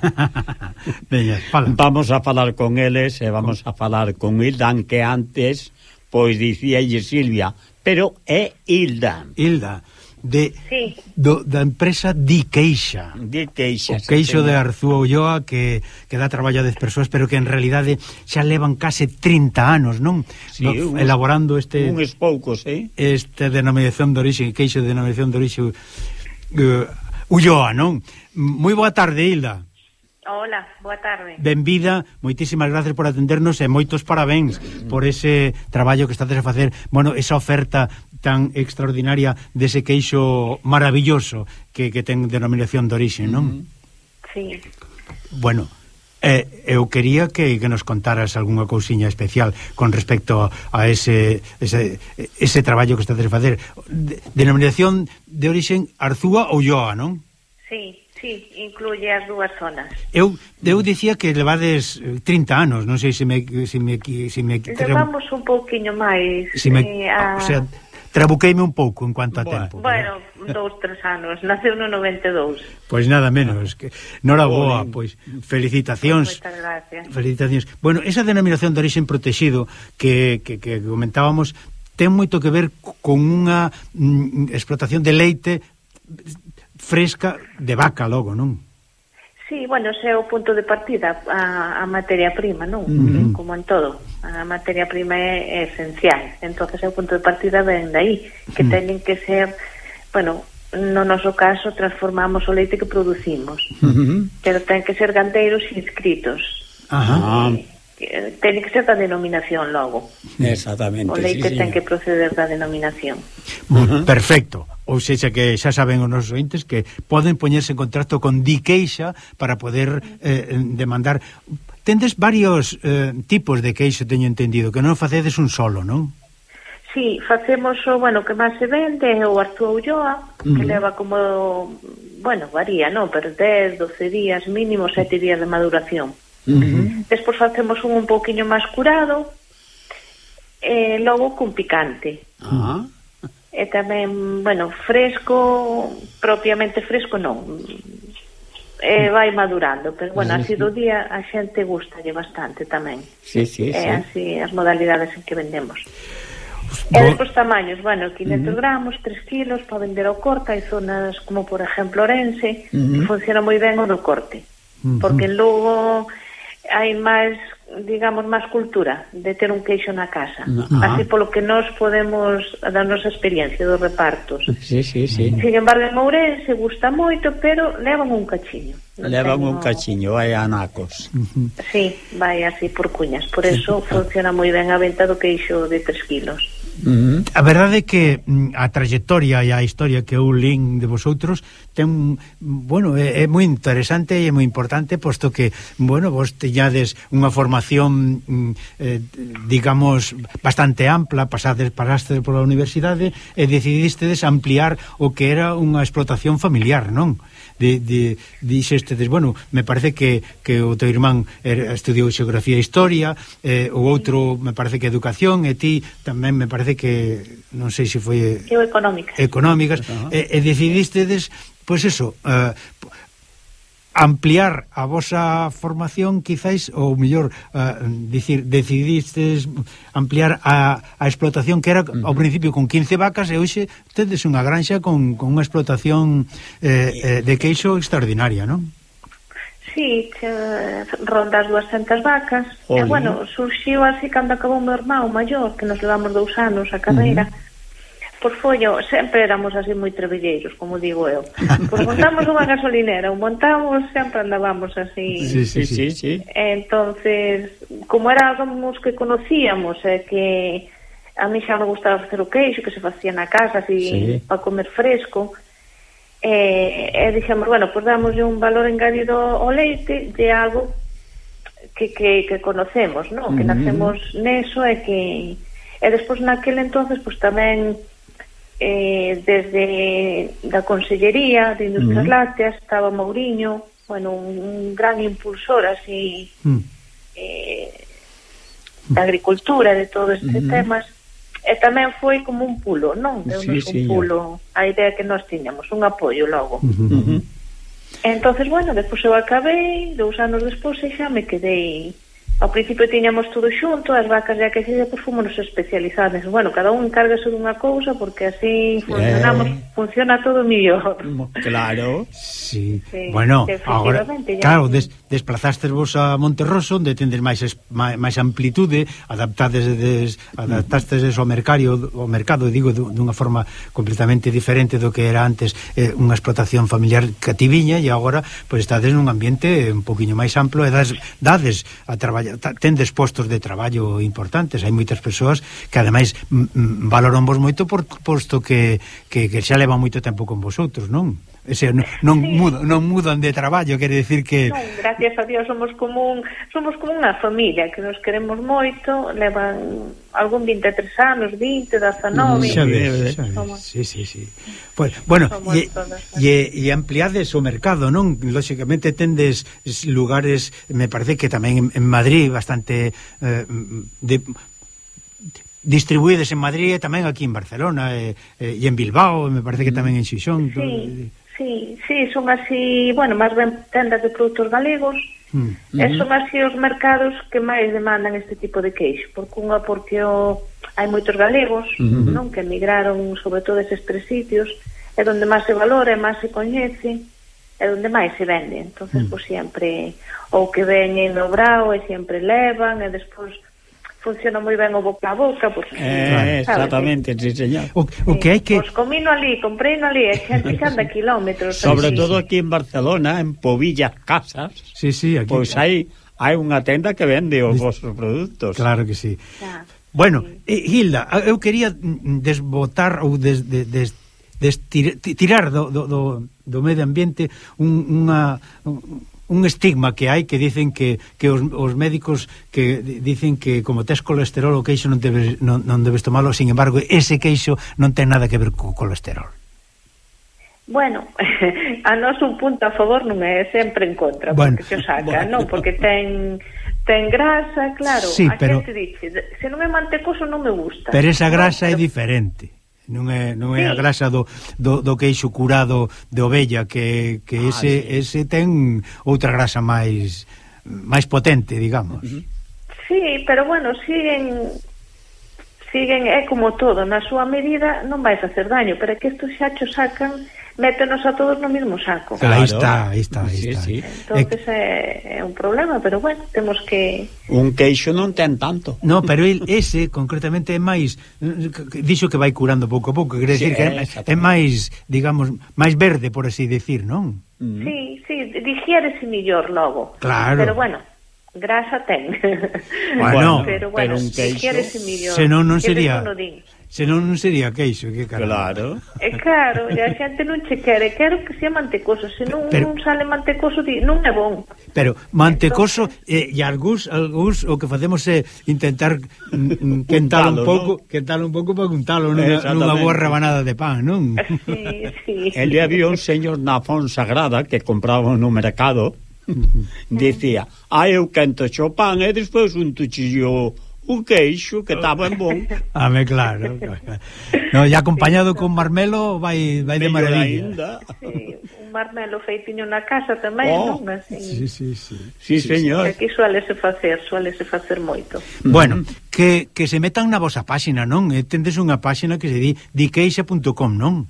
Speaker 2: veña, fala.
Speaker 1: Vamos a falar con eles e vamos a falar con Hildan, que antes pois dicía Silvia, pero é Hilda.
Speaker 2: Hilda de
Speaker 12: sí.
Speaker 2: do, da empresa Di Queixa.
Speaker 1: Di Queixa.
Speaker 2: O queixo de Arzúa Ulloa que, que dá traballo a 10 persoas, pero que en realidade xa levan case 30 anos, non?
Speaker 1: Sí,
Speaker 2: no,
Speaker 1: uns,
Speaker 2: elaborando este...
Speaker 1: Uns poucos, eh?
Speaker 2: Este denominación de orixe, queixo de denominación de orixe uh, Ulloa, non? Moi boa tarde, Hilda.
Speaker 12: Hola, boa tarde.
Speaker 2: Benvida, moitísimas gracias por atendernos e moitos parabéns por ese traballo que estades a facer, bueno, esa oferta tan extraordinaria dese queixo maravilloso que, que ten denominación de orixe, non?
Speaker 12: Sí.
Speaker 2: Bueno, eh, eu quería que, que nos contaras algunha cousiña especial con respecto a ese, ese, ese traballo que estades a facer. De, denominación de orixe Arzúa ou Ulloa, non?
Speaker 12: Sí. Sí, incluye as dúas zonas.
Speaker 2: Eu eu dicía que levades eh, 30 anos, non sei se me se me se me
Speaker 12: Levamos un pouquiño máis.
Speaker 2: Se me,
Speaker 12: eh, a...
Speaker 2: o sea, trabuqueime un pouco en cuanto a tempo.
Speaker 12: Bueno, pero... dous, tres anos, naceu no 92.
Speaker 2: Pois nada menos, que nora boa, pois felicitacións.
Speaker 12: Moitas gracias.
Speaker 2: Felicitacións. Bueno, esa denominación de orixen protegido que, que, que comentábamos ten moito que ver con unha mm, explotación de leite fresca de vaca logo, non?
Speaker 12: Sí, bueno, ese é o punto de partida, a, a materia prima, non?
Speaker 2: Mm -hmm.
Speaker 12: Como en todo, a materia prima é, é esencial, entonces o punto de partida ven de aí, que
Speaker 2: mm.
Speaker 12: teñen que ser, bueno, no noso caso transformamos o leite que producimos, mm -hmm. pero ten que ser ganteiros inscritos.
Speaker 2: Ajá.
Speaker 12: Ah, Eh, ten que ser da denominación logo.
Speaker 1: Exactamente.
Speaker 12: O leite
Speaker 1: sí,
Speaker 12: ten
Speaker 1: sí.
Speaker 12: que proceder da denominación.
Speaker 2: Uh -huh. Perfecto. Ou seja que xa saben os nosos ointes que poden poñerse en contrato con Diqueixa para poder eh, demandar tendes varios eh, tipos de queixo, teño entendido, que non facedes un solo, non?
Speaker 12: Sí, facemos o, bueno, que máis se vende é o Arzúa Ulloa, uh
Speaker 2: -huh.
Speaker 12: que leva como, bueno, varía, non? Pero 10, 12 días mínimo, 7 días de maduración. Despois facemos un un pouquiño máis curado, e logo cun picante.
Speaker 1: Ah. Uh -huh.
Speaker 12: E tamén, bueno, fresco, propiamente fresco non, eh, vai madurando, pero bueno, así do día a xente gustalle bastante tamén.
Speaker 1: Sí, sí,
Speaker 12: eh,
Speaker 1: sí.
Speaker 12: así as modalidades en que vendemos.
Speaker 2: Bo...
Speaker 12: E despois tamaños, bueno, 500 uh -huh. gramos, 3 kilos, para vender ao corte, hai zonas como por exemplo Orense, uh
Speaker 2: -huh.
Speaker 12: funciona moi ben o do corte, porque en Lugo hai máis digamos, máis cultura de ter un queixo na casa.
Speaker 1: Uh -huh.
Speaker 12: Así polo que nós podemos da nosa experiencia dos repartos.
Speaker 1: Sí, sí, sí.
Speaker 12: Sin embargo, en Ourense gusta moito, pero levan un cachiño. Non
Speaker 1: levan
Speaker 12: tengo...
Speaker 1: un cachiño, vai a anacos.
Speaker 12: Sí, vai así por cuñas. Por eso funciona moi ben a venta do queixo de 3 kilos.
Speaker 2: A verdade é que mm, a trayectoria e a historia que eu lín de vosotros ten, mm, bueno, é, é moi interesante e é moi importante posto que, bueno, vos teñades unha formación formación mm, eh, digamos bastante ampla, pasades pasaste pola universidade e decidistedes ampliar o que era unha explotación familiar, non? de, de, dixestedes, bueno, me parece que, que o teu irmán estudiou xeografía e historia, eh, o outro me parece que educación, e ti tamén me parece que, non sei se foi...
Speaker 12: Eu económicas.
Speaker 2: Económicas, uh -huh. e, e decidistedes, pois pues eso, eh, ampliar a vosa formación quizáis ou mellor uh, dicir decidistes ampliar a, a explotación que era uh -huh. ao principio con 15 vacas e hoxe tedes unha granxa con, con unha explotación eh, eh, de queixo extraordinaria, non?
Speaker 12: Sí, que ronda as 200 vacas.
Speaker 2: Olé.
Speaker 12: E, bueno, surxiu así cando acabou o meu irmão maior, que nos levamos dous anos a carreira. Uh -huh por follo sempre éramos así moi trebilleiros, como digo eu. Pois montamos unha gasolinera, o montamos, sempre andábamos así.
Speaker 1: Sí, sí, sí, sí.
Speaker 12: Entonces, como era algo que conocíamos, eh, que a mí xa me gustaba facer o queixo, que se facía na casa, así,
Speaker 1: sí.
Speaker 12: para comer fresco, eh, e dixemos, bueno, pois pues damos un valor engadido ao leite de algo que, que, que conocemos, ¿no? Que nacemos neso e que... E despois naquele entonces, pois pues, tamén eh, desde da Consellería de Industrias
Speaker 13: uh -huh.
Speaker 12: Lácteas estaba Mourinho, bueno, un, un gran impulsor así
Speaker 2: uh -huh.
Speaker 12: eh, da agricultura, de todos estes
Speaker 13: uh -huh.
Speaker 12: temas e tamén foi como un pulo, non? Deu
Speaker 13: sí,
Speaker 12: un
Speaker 13: sí,
Speaker 12: pulo a idea que nós tiñamos, un apoio logo.
Speaker 1: Uh -huh. Uh -huh.
Speaker 12: Entonces, bueno, despois eu acabei, dous anos despois e xa me quedei Ao principio tiñamos todo xunto, as vacas e a quexilla, pois fomos especializados. Bueno, cada un encárgase dunha cousa porque así eh. funcionamos, eh. funciona todo mellor.
Speaker 1: Claro.
Speaker 2: Sí.
Speaker 12: sí.
Speaker 2: Bueno, agora, claro, des, desplazastes vos a Monterroso, onde tendes máis es, máis, máis amplitude, adaptades adaptastes ao mercado, ao mercado, digo, dunha forma completamente diferente do que era antes eh, unha explotación familiar cativiña e agora pois pues, estades nun ambiente un poquinho máis amplo e das, dades a traballar tendes postos de traballo importantes, hai moitas persoas que ademais valoran vos moito por posto que, que, que xa leva moito tempo con vosotros, non? Ese, non, non, sí. mudan, non mudan de traballo, quere decir que...
Speaker 12: Non, gracias a Dios somos como un, somos como unha familia que nos queremos moito, levan algún 23 anos, 20, 19...
Speaker 2: No, xa ves, xa ves.
Speaker 12: Somos...
Speaker 2: Sí, sí, sí. Pues, bueno, e, e, e ampliades o mercado, non? Lóxicamente tendes lugares, me parece que tamén en, en Madrid bastante... Eh, de, distribuídes en Madrid e tamén aquí en Barcelona eh, eh, e, e en Bilbao, me parece que tamén en Xixón.
Speaker 12: Sí. Todo, Sí, sí, son así, bueno, máis ben tendas de produtos galegos,
Speaker 2: mm,
Speaker 12: e son así os mercados que máis demandan este tipo de queixo, porque unha porque o, hai moitos galegos,
Speaker 13: mm -hmm.
Speaker 12: non, que emigraron sobre todo eses tres sitios, é onde máis se valora, máis se coñece, é onde máis se vende. Entonces, mm. pois pues, sempre ou que veñen no brao e sempre levan e despois funciona moi ben o boca a boca, porque
Speaker 1: eh,
Speaker 12: ¿sabes?
Speaker 1: exactamente, sí, señor.
Speaker 2: O, o que hai que
Speaker 12: Os comino ali, comprei no ali, é xente que anda kilómetros.
Speaker 1: Sobre
Speaker 12: así.
Speaker 1: todo aquí en Barcelona, en Povillas Casas.
Speaker 2: Sí, sí, aquí.
Speaker 1: Pois pues hai hai unha tenda que vende os vosos produtos.
Speaker 2: Claro que sí.
Speaker 12: Ah,
Speaker 2: bueno, sí. Eh, Hilda, eu quería desbotar ou des, des, des des tirar do, do, do medio ambiente un, unha un, un estigma que hai que dicen que, que os, os médicos que dicen que como tes colesterol o queixo non, debes, non, non debes tomalo, sin embargo, ese queixo non ten nada que ver co colesterol.
Speaker 12: Bueno, a nos un punto a favor non é sempre en contra,
Speaker 2: bueno,
Speaker 12: porque se o saca,
Speaker 2: bueno,
Speaker 12: non? Porque ten ten grasa, claro,
Speaker 2: sí,
Speaker 12: a
Speaker 2: pero,
Speaker 12: xente dice, se non é mantecoso non me gusta.
Speaker 2: Pero esa grasa no,
Speaker 12: é
Speaker 2: diferente. Non é, non é
Speaker 12: sí.
Speaker 2: a grasa do, do, do queixo curado de ovella que, que
Speaker 1: ah,
Speaker 2: ese, ah, sí. ese ten outra grasa máis máis potente, digamos.
Speaker 12: Sí, pero bueno, siguen siguen é como todo, na súa medida non vais a hacer daño, pero é que isto xa cho sacan métenos a todos no mismo saco. Claro.
Speaker 2: Aí está, aí está, aí está.
Speaker 1: Sí, sí.
Speaker 12: Entonces eh, eh, é, é un problema, pero bueno, temos que
Speaker 1: Un queixo non ten tanto.
Speaker 2: No, pero el ese concretamente é máis eh, dixo que vai curando pouco a pouco, quere decir que é, é máis, digamos, máis verde por así decir, non? Mm.
Speaker 12: Sí, sí, digiérese millor logo.
Speaker 2: Claro.
Speaker 12: Pero bueno, grasa ten.
Speaker 2: Bueno,
Speaker 12: pero bueno,
Speaker 1: pero un queixo,
Speaker 2: se non
Speaker 12: non sería
Speaker 2: senón non sería queixo, que caramba.
Speaker 1: Claro.
Speaker 12: É claro, e a xente non che quere, quero que sea mantecoso, se non,
Speaker 2: pero,
Speaker 12: non sale mantecoso di, non é bon.
Speaker 2: Pero mantecoso eh, e algús, algús o que facemos é intentar mm, mm quentar un pouco, ¿no? quentar un pouco para untalo nunha, nunha boa rebanada de pan, non?
Speaker 12: Sí, sí.
Speaker 1: El había un señor na Fonsagrada que compraba no mercado dicía, ah, eu quento xo pan e despois un tuchillo un queixo que estaba en bon.
Speaker 2: A ah, me claro. No, e acompañado con marmelo vai vai de maravilla.
Speaker 12: Sí, un marmelo feitiño na casa tamén,
Speaker 1: oh,
Speaker 12: non? Así.
Speaker 2: Sí, sí, sí.
Speaker 1: Sí, sí señor.
Speaker 12: Aquí suélese facer, suélese facer moito.
Speaker 2: Bueno, que, que se metan na vosa páxina, non? Eh, tendes unha páxina que se di dikeixa.com, non?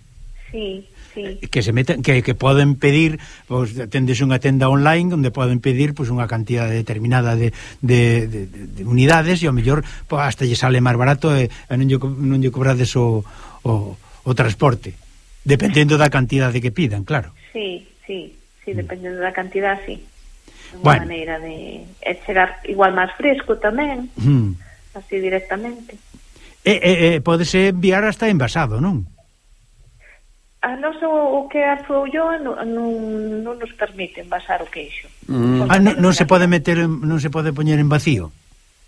Speaker 12: Sí sí.
Speaker 2: Eh, que se metan que, que poden pedir, pois pues, tendes unha tenda online onde poden pedir pois pues, unha cantidad determinada de, de, de, de unidades e ao mellor pues, hasta lle sale máis barato e, e non lle non lle cobrades o, o, o transporte, dependendo da cantidade que pidan, claro.
Speaker 12: Sí, sí, sí, mm. dependendo da cantidad, sí. Unha
Speaker 2: bueno.
Speaker 12: maneira de é chegar igual máis fresco tamén.
Speaker 2: Mm.
Speaker 12: Así directamente.
Speaker 2: E, e, e podese enviar hasta envasado, non?
Speaker 12: a nós o, o que afroullou non, non, non nos permiten basar o queixo. Mm.
Speaker 2: Ah, non, non se pode meter, non se pode poñer en vacío.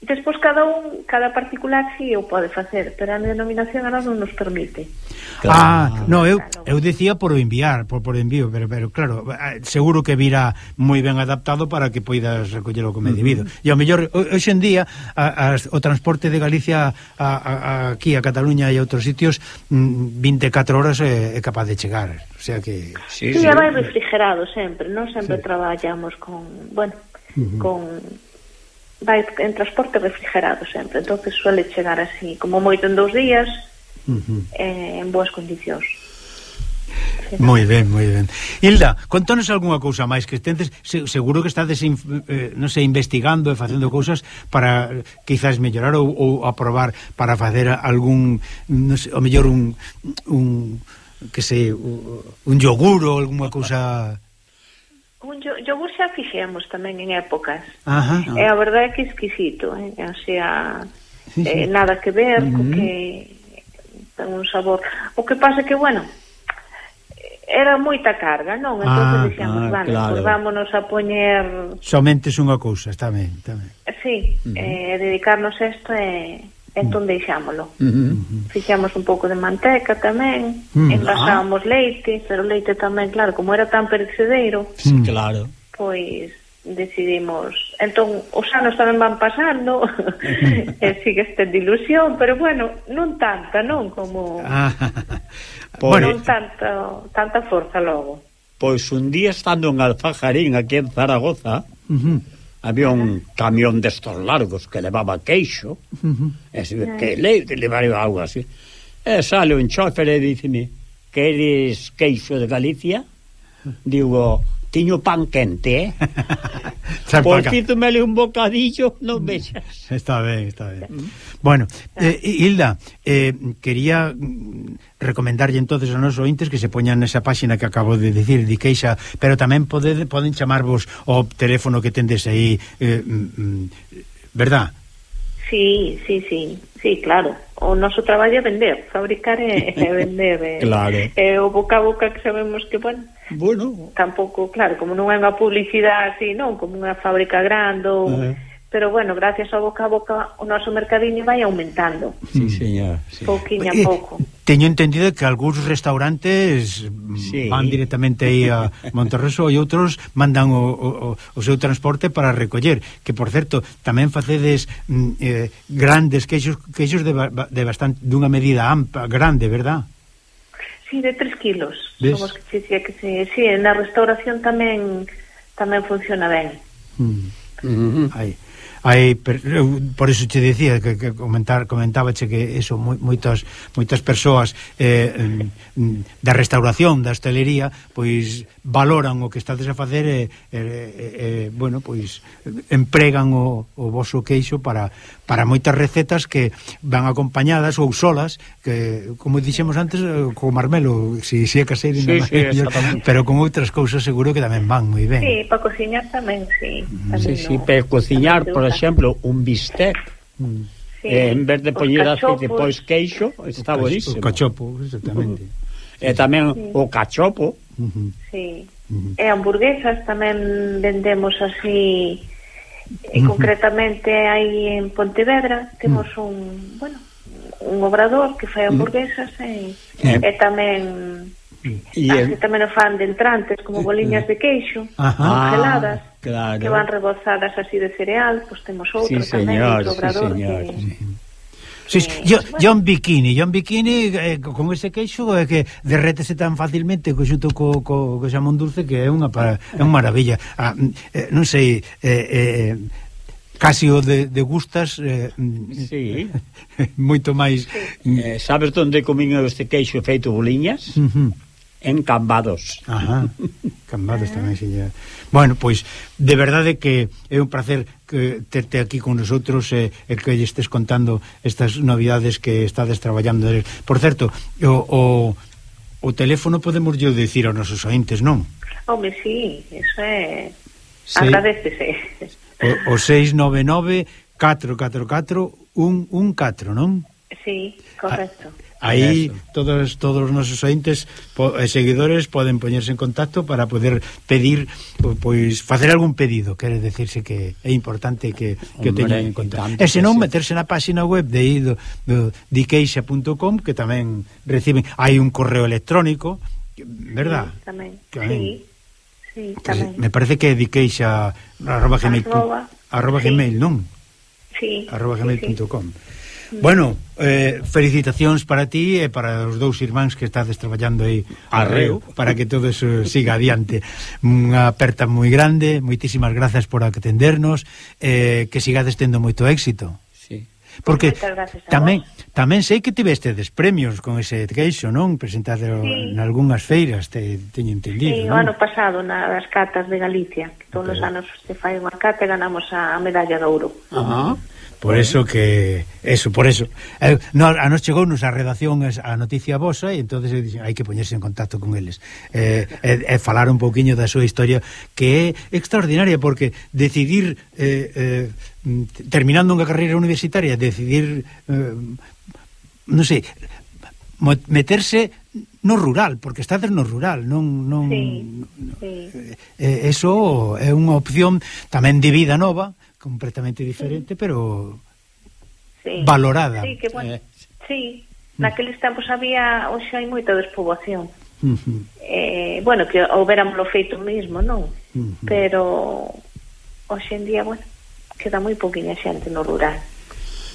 Speaker 12: Despois cada un, cada particular si sí, o pode facer, pero a denominación agora non nos permite. Claro.
Speaker 2: Ah, ah, no, eu eu dicía por o enviar, por por envío, pero pero claro, eh, seguro que virá moi ben adaptado para que poidas recollelo como é debido. Uh -huh. E ao mellor hoxe en día a, a, o transporte de Galicia a, a, a aquí a Cataluña e a outros sitios mm, 24 horas é, é capaz de chegar, o sea que
Speaker 12: Sí, sí, sí vai refrigerado sempre, non sempre sí. traballamos con, bueno,
Speaker 2: uh -huh.
Speaker 12: con vai en transporte refrigerado sempre, entonces suele chegar así, como moito en dous días,
Speaker 2: uh -huh.
Speaker 12: eh, en boas condicións.
Speaker 2: Moi ben, moi ben. Hilda, contanos algunha cousa máis que tendes, seguro que estades eh, non sei, investigando e facendo cousas para eh, quizás mellorar ou, ou aprobar para facer algún non sei, o mellor un, un que sei, un yogur ou algunha cousa
Speaker 12: Un yogur xa fixemos tamén en épocas.
Speaker 2: Ajá.
Speaker 12: E a verdade é que é exquisito, eh? o sea,
Speaker 2: sí, sí.
Speaker 12: Eh, nada que ver, uh
Speaker 2: -huh.
Speaker 12: co que ten un sabor. O que pasa que, bueno, era moita carga, non? Entón
Speaker 2: ah,
Speaker 12: dixemos,
Speaker 2: ah,
Speaker 12: vale,
Speaker 2: claro.
Speaker 12: pues vámonos a poñer...
Speaker 2: Somente unha cousa, tamén, tamén. Sí, uh
Speaker 12: -huh. eh, dedicarnos a isto e... Eh entón deixámolo. Uh -huh, un pouco de manteca tamén, uh -huh.
Speaker 1: Mm.
Speaker 12: envasábamos ah. leite, pero leite tamén, claro, como era tan perecedeiro,
Speaker 1: sí, mm. claro.
Speaker 12: pois decidimos, entón os anos tamén van pasando e sigue esta dilusión, pero bueno, non tanta, non como
Speaker 2: ah,
Speaker 1: pois...
Speaker 12: non tanta, tanta forza logo.
Speaker 1: Pois un día estando en Alfajarín aquí en Zaragoza,
Speaker 2: uh -huh
Speaker 1: había un camión destos largos que levaba queixo,
Speaker 2: uh
Speaker 1: -huh. ese, que le, levaba algo así. E sale un chofer e dicime, queres queixo de Galicia? Digo, tiño pan quente, eh? pois fízomele un bocadillo, non vexas. Mm.
Speaker 2: Está ben, está ben. Mm. Bueno, ah. eh, Hilda, eh, quería mm, recomendarlle entonces aos nosos ointes que se poñan nesa páxina que acabo de dicir, de queixa, pero tamén pode, poden chamarvos o teléfono que tendes aí, eh, verdad?
Speaker 12: Sí, sí, sí. Sí, claro. O noso traballo é vender, fabricar e vender. É, eh,
Speaker 1: claro.
Speaker 12: É o boca a boca que sabemos que, bueno,
Speaker 1: bueno.
Speaker 12: tampouco, claro, como non é unha publicidade así, non, como unha fábrica grande ou...
Speaker 1: Uh -huh.
Speaker 12: Pero bueno, gracias ao boca a boca o noso mercadiño vai aumentando.
Speaker 1: Sí, señor. Sí.
Speaker 12: Pouquiña a pouco.
Speaker 2: Teño entendido que algúns restaurantes
Speaker 1: sí.
Speaker 2: van directamente aí a Monterroso e outros mandan o, o, o seu transporte para recoller, que por certo tamén facedes mm, eh, grandes queixos, queixos de, de bastante dunha medida ampla, grande, verdad?
Speaker 12: Sí, de 3 kilos.
Speaker 2: ¿Ves?
Speaker 12: Somos que, que, que, que, sí, na restauración tamén tamén funciona ben.
Speaker 2: Mm. Mm -hmm. Aí hai eu, por iso che dicía que, que comentar comentábache que eso moi, moitas moitas persoas eh, da restauración, da hostelería, pois valoran o que estades a facer e, e, e bueno, pois empregan o, o vosso queixo para para moitas recetas que van acompañadas ou solas, que como dixemos antes, eh, co marmelo, si, si é caseiro,
Speaker 1: sí, sí,
Speaker 2: mellor, pero con outras cousas seguro que tamén van moi ben.
Speaker 12: Sí, para cociñar tamén, sí. Mm. Tamén
Speaker 1: sí,
Speaker 12: no, sí,
Speaker 1: para cociñar, por exemplo, un bistec. Mm.
Speaker 12: Sí,
Speaker 1: eh, en vez de poñer aceite pois queixo, está
Speaker 2: bonísimo.
Speaker 1: O
Speaker 2: cachopo, exactamente. Mm.
Speaker 1: E tamén
Speaker 12: sí.
Speaker 1: o cachopo.
Speaker 2: Uh -huh.
Speaker 12: Sí. Uh -huh. E hamburguesas tamén vendemos así E concretamente aí en Pontevedra temos mm. un, bueno, un obrador que fai mm. hamburguesas e,
Speaker 1: eh.
Speaker 12: e tamén
Speaker 1: e el...
Speaker 12: tamén o fan de entrantes como eh, boliñas eh. de queixo
Speaker 1: Ajá,
Speaker 12: congeladas
Speaker 1: ah, claro.
Speaker 12: que van rebozadas así de cereal pois pues temos outro
Speaker 1: sí, señor,
Speaker 12: tamén
Speaker 1: señor,
Speaker 12: obrador
Speaker 1: sí, señor.
Speaker 12: Que,
Speaker 2: sí. Sí. Yo. John Bikini, John Bikini eh, con ese queixo é eh, que derrétese tan facilmente co xunto co, co, co xamón dulce que é unha para, é unha maravilla. Ah, mm, eh, non sei, eh, eh, casi o de, de gustas eh,
Speaker 1: sí.
Speaker 2: moito máis
Speaker 1: eh, sabes onde comín este queixo feito boliñas?
Speaker 2: Uh -huh
Speaker 1: en Cambados.
Speaker 2: Ajá, Cambados tamén se lle... Bueno, pois, de verdade que é un placer que terte aquí con nosotros e eh, que lle estes contando estas novidades que estades traballando. Por certo, o, o, o teléfono podemos yo dicir aos nosos ointes, non?
Speaker 12: Home, sí, eso é...
Speaker 2: Sí.
Speaker 12: Agradecese.
Speaker 2: O, o 699 444 114, non?
Speaker 12: Sí, correcto.
Speaker 2: Aí todos todos os nosos ointes po, e seguidores poden poñerse en contacto para poder pedir pois facer algún pedido, quere decirse que é importante que, que
Speaker 1: Hombre,
Speaker 2: teñan en conta. E se non meterse na páxina web de ido do dikeixa.com que tamén reciben, hai un correo electrónico, verdad?
Speaker 12: Sí, tamén.
Speaker 2: tamén.
Speaker 12: Sí. Sí, tamén.
Speaker 2: Pues, me parece que é arroba gmail,
Speaker 12: arroba,
Speaker 2: arroba
Speaker 12: sí.
Speaker 2: gmail non?
Speaker 12: Sí,
Speaker 2: arroba
Speaker 12: sí,
Speaker 2: gmail.com sí. Bueno, eh, felicitacións para ti e para os dous irmáns que estades traballando aí
Speaker 1: arreo
Speaker 2: para que todo eso siga adiante. Unha aperta moi grande, moitísimas grazas por atendernos, eh, que sigades tendo moito éxito.
Speaker 1: Sí.
Speaker 2: Porque
Speaker 12: pues
Speaker 2: tamén tamén sei que tivestedes premios con ese queixo, non? Presentado
Speaker 12: sí.
Speaker 2: en algunhas feiras, te, teño entendido,
Speaker 12: sí,
Speaker 2: non?
Speaker 12: o ano pasado nas catas de Galicia, que todos okay. os anos se fai unha cata e ganamos a medalla de ouro.
Speaker 1: Ah,
Speaker 2: Por bueno. eso que eso, por eso. Eh, no, a nos chegou nos a redacción a noticia vosa e entonces dixen, hai que poñerse en contacto con eles. Eh, e, e falar un pouquiño da súa historia que é extraordinaria porque decidir eh, eh, terminando unha carreira universitaria, decidir eh, non sei, meterse no rural, porque estades no rural, non non
Speaker 12: sí, sí.
Speaker 2: Eh, eso é unha opción tamén de vida nova, completamente diferente, sí. pero
Speaker 12: sí.
Speaker 2: valorada.
Speaker 12: Sí, que bueno.
Speaker 1: Eh,
Speaker 12: sí. Mm. Naqueles tempos había, hoxe hai moita despoboación.
Speaker 2: Uh -huh.
Speaker 12: eh, bueno, que houberamoslo feito mesmo, non?
Speaker 2: Uh -huh.
Speaker 12: Pero hoxe en día, bueno, queda moi poquinha xente no rural.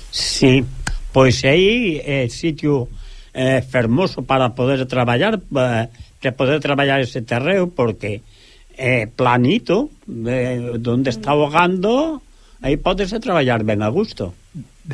Speaker 1: Sí, pois aí é eh, sitio eh, fermoso para poder traballar, eh, para poder traballar ese terreo, porque é eh, planito, eh, donde está mm. ahogando, aí podese traballar ben a gusto.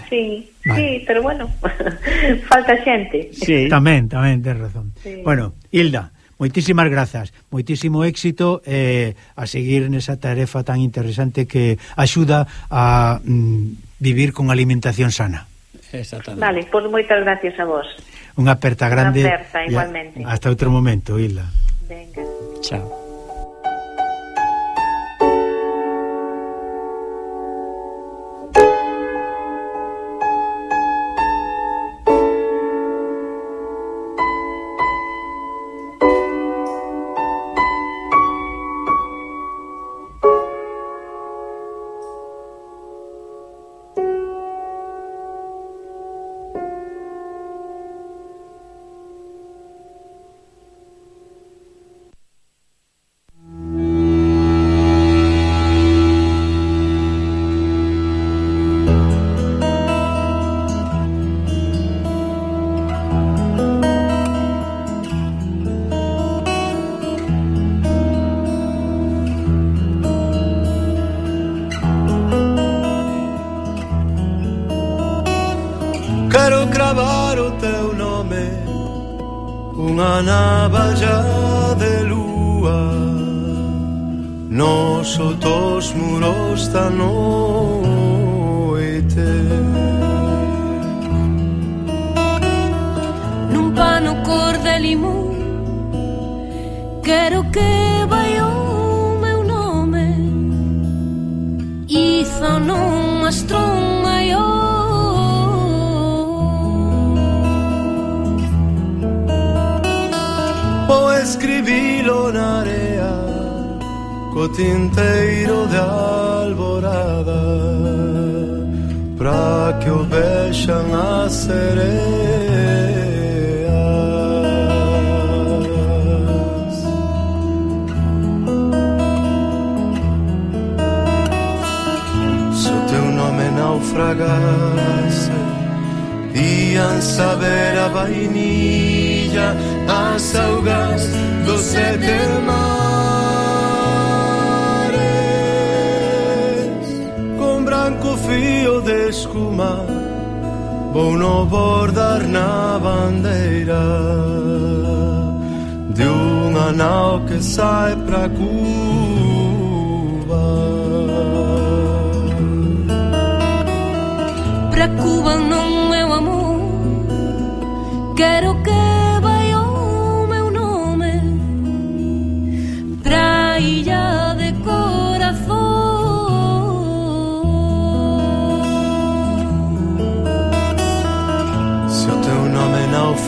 Speaker 12: Sí,
Speaker 2: vale.
Speaker 12: sí, pero bueno, falta xente.
Speaker 1: Sí.
Speaker 2: Tamén, tamén, ten razón.
Speaker 12: Sí.
Speaker 2: Bueno, Hilda, moitísimas grazas, moitísimo éxito eh, a seguir nesa tarefa tan interesante que axuda a mm, vivir con alimentación sana.
Speaker 1: Exactamente.
Speaker 12: Vale, pois pues moitas gracias a vos.
Speaker 2: Unha aperta grande.
Speaker 12: Unha aperta, igualmente.
Speaker 2: Hasta outro momento, Hilda.
Speaker 12: Venga.
Speaker 1: Chao.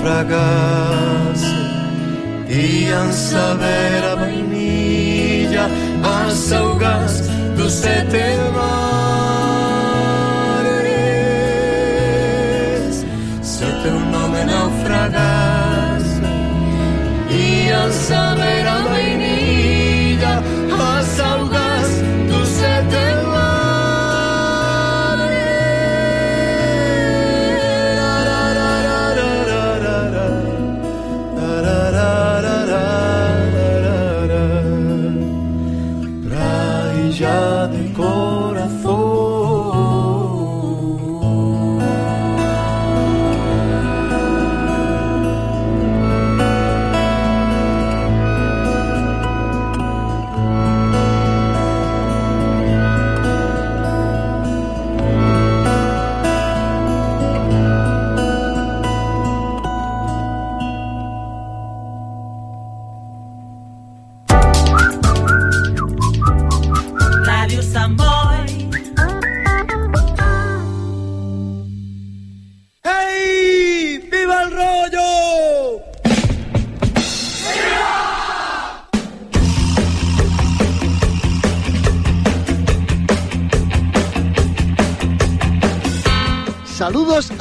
Speaker 3: fragancia e a saber a vainilla, as augas do sete
Speaker 13: mar.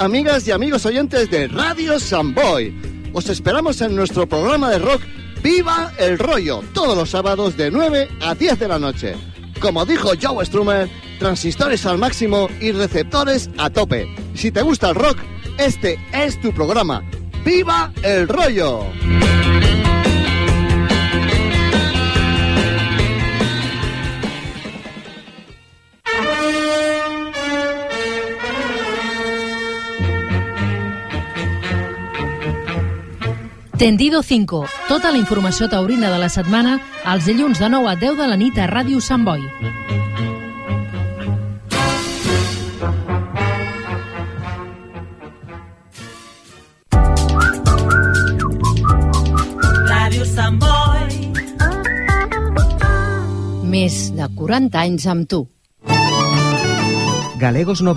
Speaker 13: Amigas y amigos oyentes de Radio Samboy. Os esperamos en nuestro programa de rock Viva el Rollo, todos los sábados de 9 a 10 de la noche. Como dijo Joe Strummer, transistores al máximo y receptores a tope. Si te gusta el rock, este es tu programa. ¡Viva el Rollo!
Speaker 6: Tendido 5. Tota la informació taurina de la setmana els dilluns de 9 a 10 de la nit a Ràdio Sant Boi.
Speaker 14: Radio Samboy.
Speaker 6: Més de 40 anys amb tu.
Speaker 15: Galegos no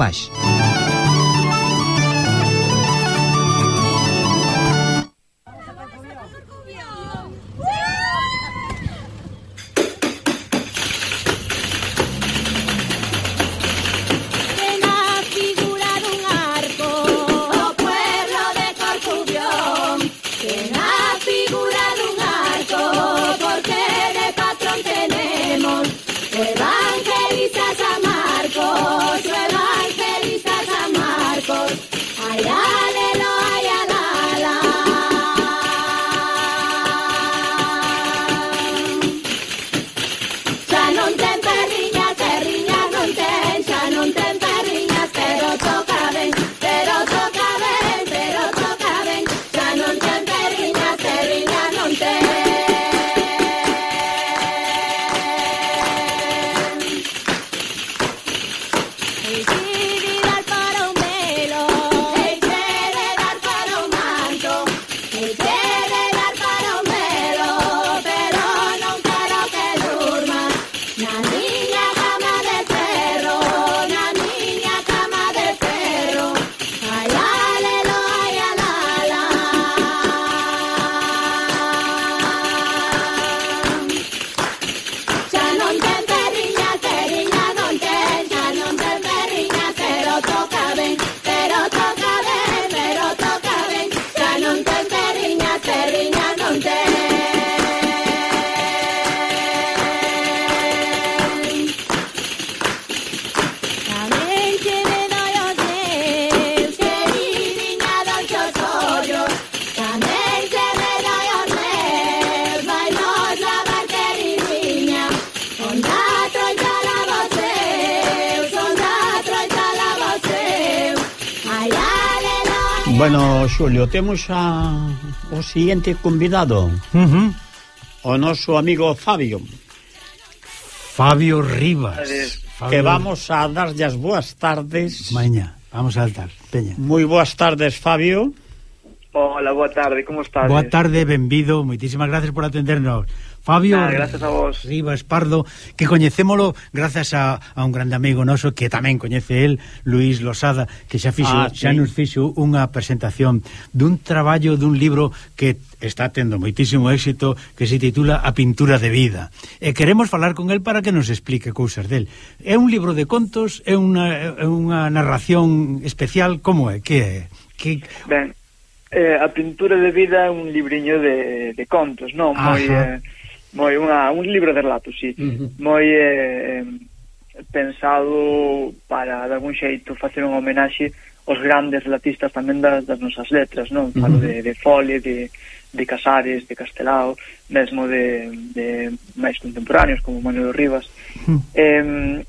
Speaker 1: Julio, temos a, o siguiente convidado.
Speaker 2: Uh -huh.
Speaker 1: O noso amigo Fabio.
Speaker 2: Fabio Rivas. Fabio...
Speaker 1: Que vamos a darlle as boas tardes.
Speaker 2: Maña, vamos a altar. Peña.
Speaker 1: Moi boas tardes, Fabio.
Speaker 16: Hola, boa tarde, como estás?
Speaker 2: Boa tarde, benvido, moitísimas gracias por atendernos. Fabio
Speaker 16: ah, gracias a vos.
Speaker 2: Rivas Pardo, que coñecémolo gracias a, a un grande amigo noso que tamén coñece el, Luís Losada, que xa fixo,
Speaker 1: ah, sí.
Speaker 2: xa nos fixo unha presentación dun traballo dun libro que está tendo moitísimo éxito que se titula A pintura de vida. E queremos falar con el para que nos explique cousas del. É un libro de contos, é unha, é unha narración especial, como é? Que é? Que...
Speaker 16: Ben, eh, A pintura de vida é un libriño de, de contos, non? Moi... Eh, moi unha, un libro de relatos, sí.
Speaker 1: Uh -huh.
Speaker 16: Moi eh, eh, pensado para, de algún xeito, facer un homenaxe aos grandes relatistas tamén das, das nosas letras, non? Falo
Speaker 1: uh -huh.
Speaker 16: de, de Folle, de, de Casares, de Castelao, mesmo de, de máis contemporáneos, como Manuel Rivas. Uh -huh. eh,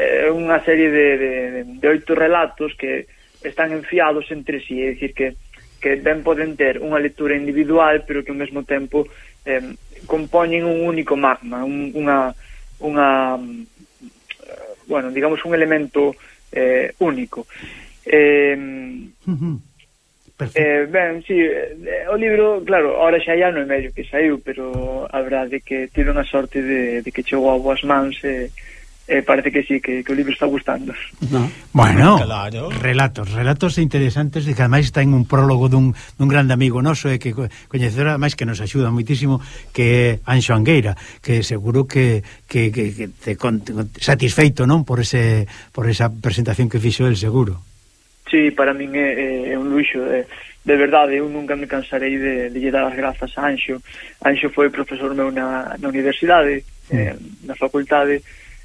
Speaker 16: é unha serie de, de, de oito relatos que están enfiados entre sí, é dicir que que ben poden ter unha lectura individual, pero que ao mesmo tempo eh, compoñen un único magma, un, unha, unha eh, bueno, digamos un elemento eh, único. Eh. Perfecto. Eh, ben, sí, eh, o libro, claro, ahora xa hai ano e medio que saiu, pero a verdade que tira unha sorte de, de que chegou a boas mans e eh, eh, parece que sí, que, que o libro está gustando.
Speaker 1: No.
Speaker 2: Bueno,
Speaker 1: claro.
Speaker 2: relatos, relatos interesantes, e que ademais está en un prólogo dun, dun grande amigo noso, e que coñecedor, ademais que nos axuda moitísimo, que é Anxo Angueira, que seguro que, que, que, que te con, satisfeito, non, por ese por esa presentación que fixo el seguro.
Speaker 16: Sí, para min é, é un luxo, é, de verdade, eu nunca me cansarei de, de lle dar as grazas a Anxo. Anxo foi profesor meu na, na universidade, mm. eh, na facultade,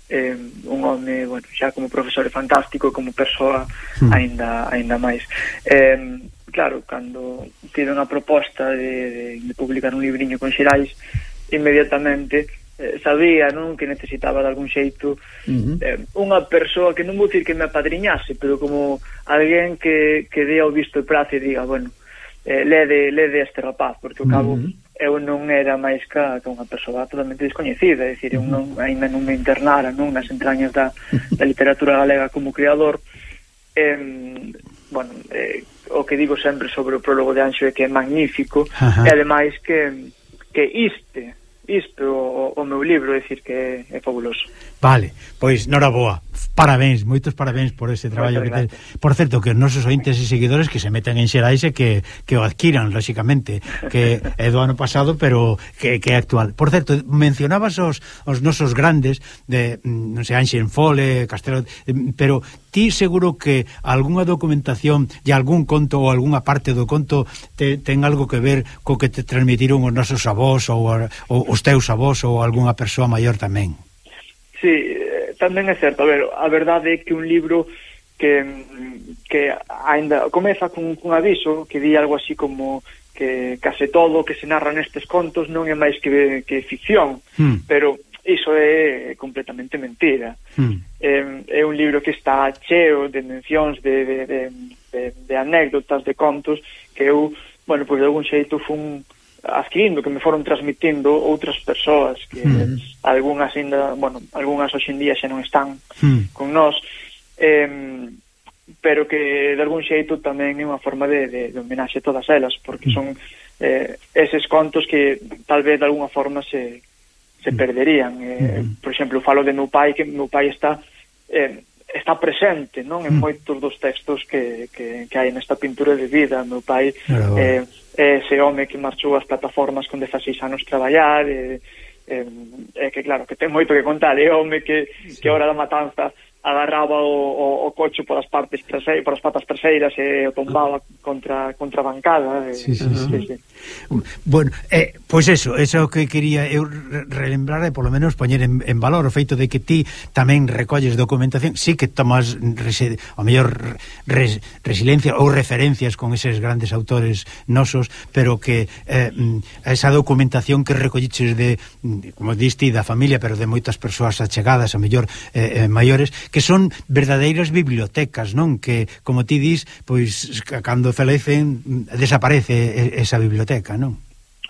Speaker 16: eh, un home, bueno, xa como profesor fantástico, como persoa
Speaker 17: mm.
Speaker 16: aínda aínda máis. Eh, claro, cando tive unha proposta de, de, de publicar un libriño con Xerais, inmediatamente eh, sabía, non, que necesitaba de algún xeito uh -huh. eh, unha persoa que non vou dicir que me apadriñase, pero como alguén que, que dea o visto e prazo e diga, bueno, eh, lede, lede este rapaz, porque ao cabo
Speaker 17: uh -huh
Speaker 16: eu non era máis ca, ca unha persoa totalmente descoñecida, é dicir, eu non, ainda non me internara non nas entrañas da, da literatura galega como creador, eh, bueno, eh, o que digo sempre sobre o prólogo de Anxo é que é magnífico
Speaker 2: Ajá.
Speaker 16: e ademais que que iste, iste o, o meu libro, é dicir que é, é fabuloso.
Speaker 2: Vale, pois noraboa parabéns, moitos parabéns por ese traballo que tes. Por certo, que os nosos ointes e seguidores que se metan en Xerais e que, que o adquiran, lóxicamente, que é do ano pasado, pero que, que é actual. Por certo, mencionabas os, os nosos grandes de, mm, non sei, Anxen Fole, Castelo, mm, pero ti seguro que algunha documentación e algún conto ou algunha parte do conto te, ten algo que ver co que te transmitiron os nosos avós ou, ou os teus avós ou algunha persoa maior tamén.
Speaker 16: Sí, Tamén é certo, a ver, a verdade é que un libro que, que ainda comeza cun, cun aviso que di algo así como que case todo o que se narra nestes contos non é máis que, que ficción,
Speaker 2: mm.
Speaker 16: pero iso é completamente mentira.
Speaker 2: Mm.
Speaker 16: É, é un libro que está cheo de mencións, de, de, de, de, de anécdotas, de contos, que eu, bueno, pois de algún xeito fun adquirindo, que me foron transmitindo outras persoas que
Speaker 17: mm.
Speaker 16: algunhas ainda, bueno, algunhas hoxendía xa non están
Speaker 2: mm.
Speaker 16: con nós eh, pero que de algún xeito tamén é unha forma de, de, de homenaxe a todas elas porque son eh, eses contos que tal vez de alguna forma se, se hmm. perderían eh, mm. por exemplo, falo de meu pai que meu pai está eh, está presente non en hmm. moitos dos textos que, que, que hai nesta pintura de vida meu pai
Speaker 2: claro.
Speaker 16: eh, Eh, ese home que marchou as plataformas con 16 anos traballar, e, eh, eh, que claro, que ten moito que contar, é home que, sí. que a hora da matanza agarraba o, o, o coche polas partes traseiras, polas patas traseiras e o tombaba contra contra a bancada. Eh. Sí, e,
Speaker 2: sí, sí. sí,
Speaker 16: sí.
Speaker 2: Bueno, eh, pois eso, eso que quería eu relembrar e polo menos poñer en, en valor o feito de que ti tamén recolles documentación, sí que tomas resi, o mellor res, resiliencia ou referencias con eses grandes autores nosos, pero que eh, mm, esa documentación que recolliches de, como diste, da familia, pero de moitas persoas achegadas, a mellor eh, eh, maiores, que son verdadeiras bibliotecas, non? Que, como ti dis, pois cando falecen desaparece esa biblioteca, non?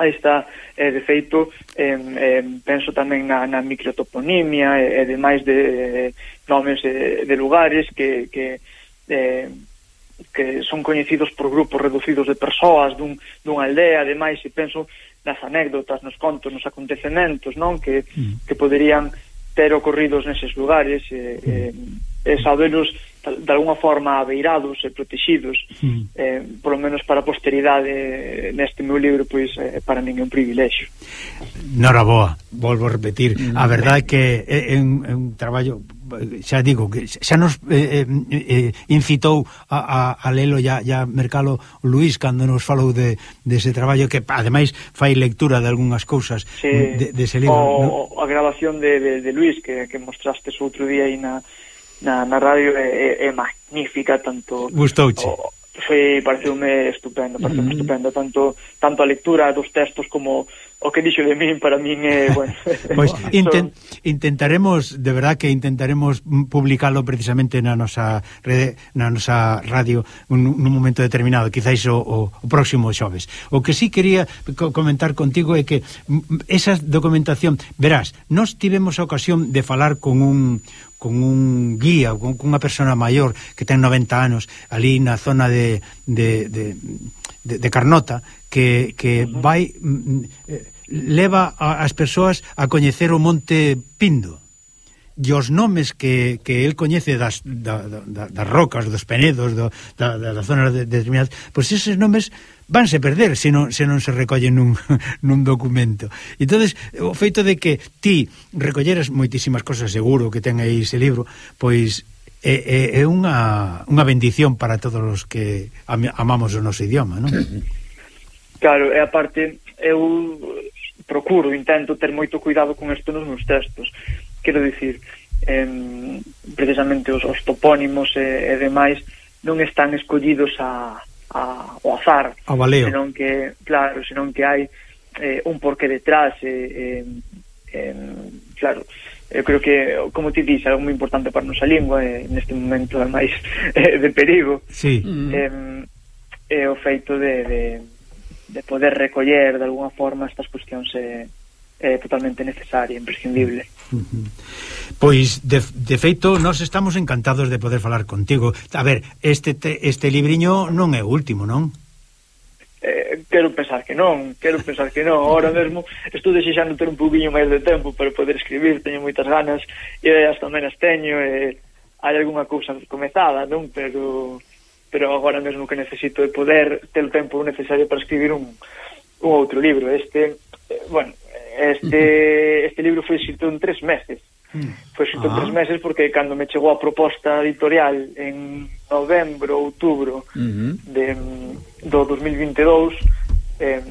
Speaker 16: Aí está, eh, de feito, eh, eh, penso tamén na, na microtoponimia e eh, demais de eh, nomes eh, de lugares que, que eh, que son coñecidos por grupos reducidos de persoas dun, dunha aldea, ademais, e penso nas anécdotas, nos contos, nos acontecementos, non? Que, mm. que poderían ter ocorridos neses lugares e, e, e sabelos de alguna forma aveirados e protegidos mm. eh, polo menos para a posteridade eh, neste meu libro pois eh, para min é un privilexio
Speaker 2: Nora boa, volvo a repetir mm. a verdade é que é, é, un, é un traballo xa digo que xa nos eh, eh, eh incitou a, a, a lelo ya, ya Mercalo Luís cando nos falou de de ese traballo que ademais fai lectura de algunhas cousas
Speaker 16: sí,
Speaker 2: de, de, ese libro
Speaker 16: o, no? a grabación de, de, de Luís que, que mostraste outro día aí na na, na radio é, é, é magnífica tanto
Speaker 2: Gustouche.
Speaker 16: Foi pareceume estupendo, pareceume mm. -hmm. estupendo tanto tanto a lectura dos textos como o que dixo de min para min é, bueno.
Speaker 2: pois pues inten, intentaremos, de verdad que intentaremos publicalo precisamente na nosa rede, na nosa radio nun momento determinado, quizáis o, o, o próximo xoves. O que sí quería comentar contigo é que esa documentación, verás, nós tivemos a ocasión de falar con un con un guía, con, con unha persona maior que ten 90 anos ali na zona de, de, de, de, de Carnota que, que vai mm, mm, eh, leva a, as persoas a coñecer o Monte Pindo. E os nomes que, que el coñece das, da, da, das rocas, dos penedos do, da, da, de de determinadas pois eses nomes vanse perder se non, se non se recollen nun, nun documento. entonces o feito de que ti recolleras moitísimas cosas seguro que ten aí ese libro, pois é, é, é unha, unha bendición para todos os que am, amamos o noso idioma, non?
Speaker 16: Claro, e aparte eu procuro, intento ter moito cuidado con isto nos meus textos. Quero dicir, em, precisamente os, os topónimos e, e demais non están escollidos a a, ao azar.
Speaker 2: A baleo.
Speaker 16: senón que, claro, senón que hai eh, un porqué detrás eh, eh, eh, claro. Eu creo que, como ti dís, é moi importante para a nosa lingua eh, neste momento é máis eh, de perigo.
Speaker 2: Sí.
Speaker 16: eh, é o feito de, de, de poder recoller de alguna forma estas cuestións eh, eh, totalmente necesaria, imprescindible
Speaker 2: Pois, de, de feito, nós estamos encantados de poder falar contigo. A ver, este, te, este libriño non é o último, non?
Speaker 16: Eh, quero pensar que non, quero pensar que non. Ahora mesmo estou desexando ter un poquinho máis de tempo para poder escribir, teño moitas ganas, ideas tamén as teño, e hai algunha cousa comezada, non? Pero pero agora mesmo que necesito de poder ter o tempo necesario para escribir un, un outro libro. Este, eh, bueno, Este, este libro foi escrito en tres meses. Foi escrito ah. en tres meses porque cando me chegou a proposta editorial en novembro, outubro uh -huh. de, do 2022, eh,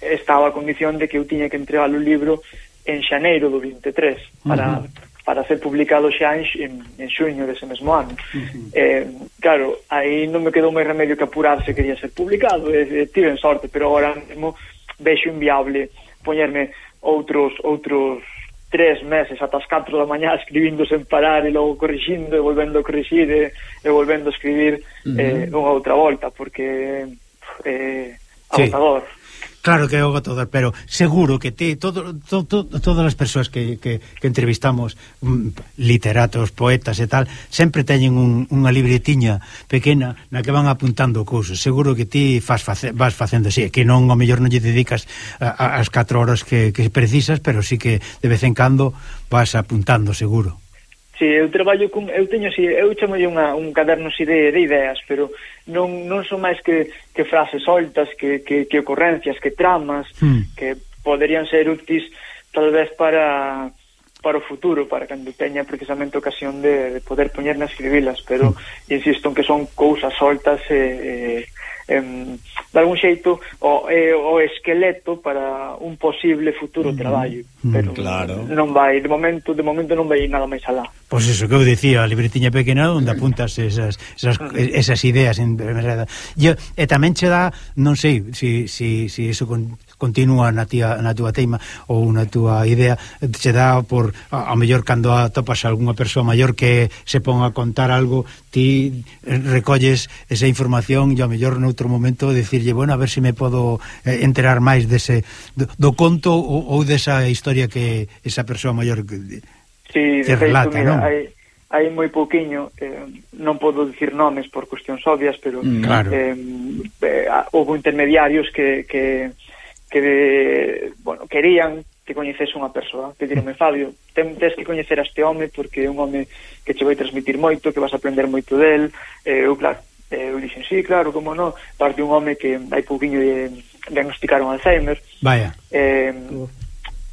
Speaker 16: estaba a condición de que eu tiña que entregar o libro en xaneiro do 23 para uh -huh. para ser publicado xa en, en, en xuño dese mesmo ano. Uh -huh. eh, claro, aí non me quedou máis remedio que apurar se quería ser publicado, eh, tiven sorte, pero agora mesmo vexo inviable poñerme outros outros tres meses ata as 4 da mañá escribindo sen parar e logo corrixindo e volvendo a corrixir e, e volvendo a escribir uh -huh. eh, unha outra volta porque eh, sí.
Speaker 2: Claro que o todo, pero seguro que te, todo, to, to, todas as persoas que, que, que entrevistamos, mm, literatos, poetas e tal, sempre teñen un, unha libretiña pequena na que van apuntando cousas. Seguro que ti faz, face, vas facendo así, que non, o mellor non lle dedicas a, a, as 4 horas que, que precisas, pero sí que de vez en cando vas apuntando, seguro.
Speaker 16: Si, eu traballo cun eu teño si eu chamo unha un caderno si de, de ideas, pero non non son máis que que frases soltas, que que que ocorrencias, que tramas mm. que poderían ser útiles tal vez para para o futuro, para cando teña precisamente ocasión de, de poder poñerme a escribilas, pero mm. insisto en que son cousas soltas e, e, e de algún xeito o, e, o esqueleto para un posible futuro hmm. traballo, mm. pero
Speaker 1: claro.
Speaker 16: non vai, de momento de momento non vai nada máis alá.
Speaker 2: Pois pues iso que eu dicía, a libretiña pequena onde apuntas esas, esas, esas ideas en, e, e tamén che dá, non sei se si, si, si iso con, continúa na, tía, na túa teima ou na túa idea, che dá por a, a mellor cando atopas algunha persoa maior que se pon a contar algo ti recolles esa información e a mellor noutro momento decirlle, bueno, a ver se si me podo eh, enterar máis dese, do, do conto ou, ou desa historia que esa persoa maior
Speaker 16: Sí, de
Speaker 2: relata, feito,
Speaker 16: mira,
Speaker 2: non?
Speaker 16: hai, hai moi pouquiño, eh, non podo dicir nomes por cuestións obvias, pero
Speaker 2: mm, claro.
Speaker 16: eh, eh, houve intermediarios que, que, que de, bueno, querían que coñecese unha persoa, que dirome Fabio, ten, tens que coñecer a este home porque é un home que che vai transmitir moito, que vas a aprender moito del, eh, eu claro, eh, eu dixen, sí, claro, como non, parte un home que hai pouquinho de diagnosticaron Alzheimer,
Speaker 2: Vaya.
Speaker 16: Eh,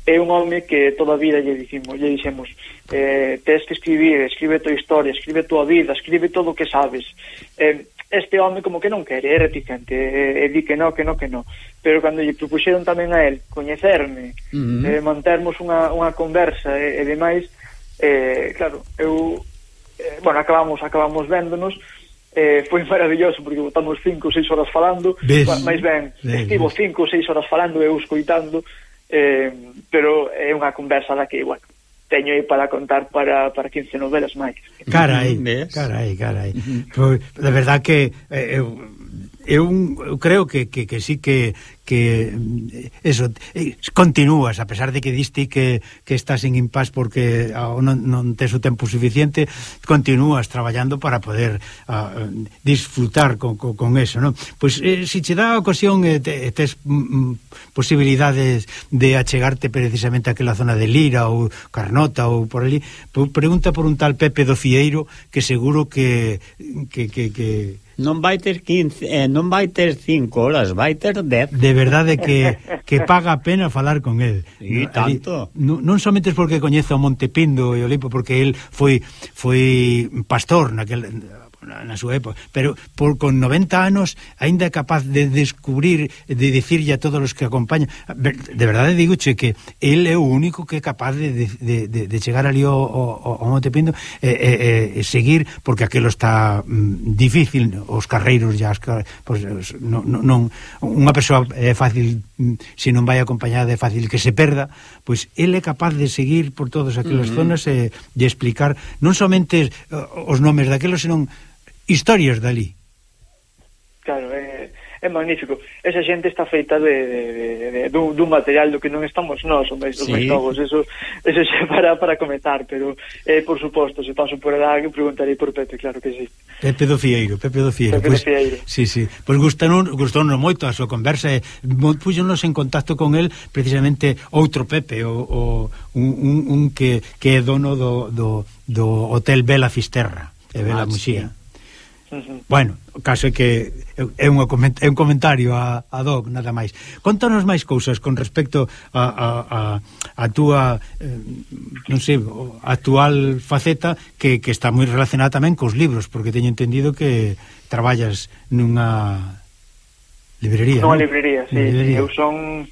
Speaker 16: é un home que toda a vida lle dicimos, lle dixemos eh, tes que escribir, escribe tua historia, escribe tua vida, escribe todo o que sabes. Eh, este home como que non quere, é reticente, e, e di que no, que no, que no. Pero cando lle propuxeron tamén a él coñecerme,
Speaker 1: uh -huh.
Speaker 16: eh, mantermos unha, unha conversa e, e demais, eh, claro, eu, eh, bueno, acabamos, acabamos véndonos, eh, foi maravilloso porque botamos 5 ou 6 horas falando, máis ben,
Speaker 2: ben
Speaker 16: estivo 5 ou 6 horas falando e eu escoitando, eh, pero é unha conversa da que, bueno, teño aí para contar para, para 15 novelas máis.
Speaker 2: Carai, carai, carai. Pois, de verdad que eh, eu eu, eu creo que, que, que sí que que eh, eso eh, continúas a pesar de que diste que, que estás en impás porque ah, non, non tes o tempo suficiente continúas traballando para poder ah, disfrutar con, con, con eso non? pois eh, se si che dá a ocasión eh, te, eh, tes mm, mm, posibilidades de achegarte precisamente a aquela zona de Lira ou Carnota ou por ali pregunta por un tal Pepe do Fieiro que seguro que que, que, que
Speaker 1: non vai ter 15, eh, non vai ter 5 horas, vai ter 10.
Speaker 2: De verdade que, que paga a pena falar con el.
Speaker 1: Sí,
Speaker 2: no,
Speaker 1: tanto.
Speaker 2: Ali, non, non somente porque coñezo o Montepindo e o Olimpo, porque el foi foi pastor naquel na, na súa época, pero por con 90 anos aínda é capaz de descubrir, de dicirlle a todos os que acompañan, de verdade digoche que el é o único que é capaz de, de, de, de chegar ali ao, ao, ao Monte Pindo e, e, e seguir, porque aquilo está mm, difícil, os carreiros ya, pues, non, non unha persoa é fácil mm, se non vai acompañada é fácil que se perda, pois el é capaz de seguir por todas aquelas
Speaker 16: uh
Speaker 2: zonas e de explicar non somente eh, os nomes daqueles, senón historias dali.
Speaker 16: Claro, é, é magnífico. Esa xente está feita de, de, de, de dun, dun material do que non estamos nós, os máis,
Speaker 1: sí.
Speaker 16: máis novos. Eso, eso xe para, para comentar, pero, eh, por suposto, se paso por edad, preguntarei por Pepe, claro que sí.
Speaker 2: Pepe do Fieiro, Pepe do Fieiro.
Speaker 16: Pepe pues, do
Speaker 2: pois,
Speaker 16: Fieiro.
Speaker 2: Sí, sí. Pois pues gustaron, moito a súa conversa. E, puxonos en contacto con el precisamente outro Pepe, o, o, un, un, un que, que é dono do, do, do Hotel Vela Fisterra, de Vela
Speaker 1: ah,
Speaker 2: Muxía.
Speaker 16: Sí.
Speaker 2: Bueno, caso é que é, unha é un comentario a, a Doc, nada máis. Contanos máis cousas con respecto a, a, a, a túa eh, non sei, actual faceta que, que está moi relacionada tamén cos libros, porque teño entendido que traballas nunha librería,
Speaker 16: Nunha
Speaker 2: non?
Speaker 16: librería, sí.
Speaker 2: Librería.
Speaker 16: Eu son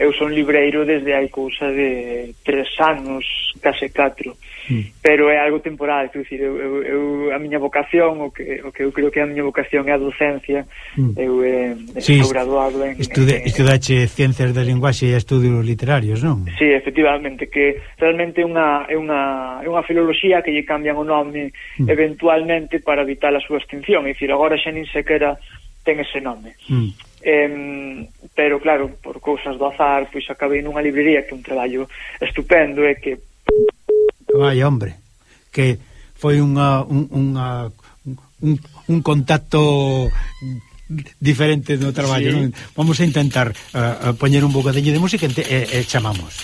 Speaker 16: eu son libreiro desde hai cousa de tres anos, case catro,
Speaker 2: mm.
Speaker 16: pero é algo temporal, quer dizer, eu, eu, eu, a miña vocación, o que, o que eu creo que a miña vocación é a docencia,
Speaker 2: mm.
Speaker 16: eu eh,
Speaker 2: sí,
Speaker 16: estou graduado en...
Speaker 2: Estude,
Speaker 16: en
Speaker 2: estudache Ciencias da Linguaxe e Estudios Literarios, non?
Speaker 16: Sí, efectivamente, que realmente é unha, é unha, é unha filoloxía que lle cambian o nome
Speaker 2: mm.
Speaker 16: eventualmente para evitar a súa extinción, é dicir, agora xa nin sequera ten ese nome.
Speaker 2: Mm.
Speaker 16: Eh, pero claro, por cousas do azar, pois acabei nunha librería que un traballo estupendo e que
Speaker 2: Vai, hombre, que foi unha un, unha un, un contacto diferente do traballo,
Speaker 1: sí.
Speaker 2: non? Vamos a intentar uh, poñer un bocadillo de música e, e chamamos.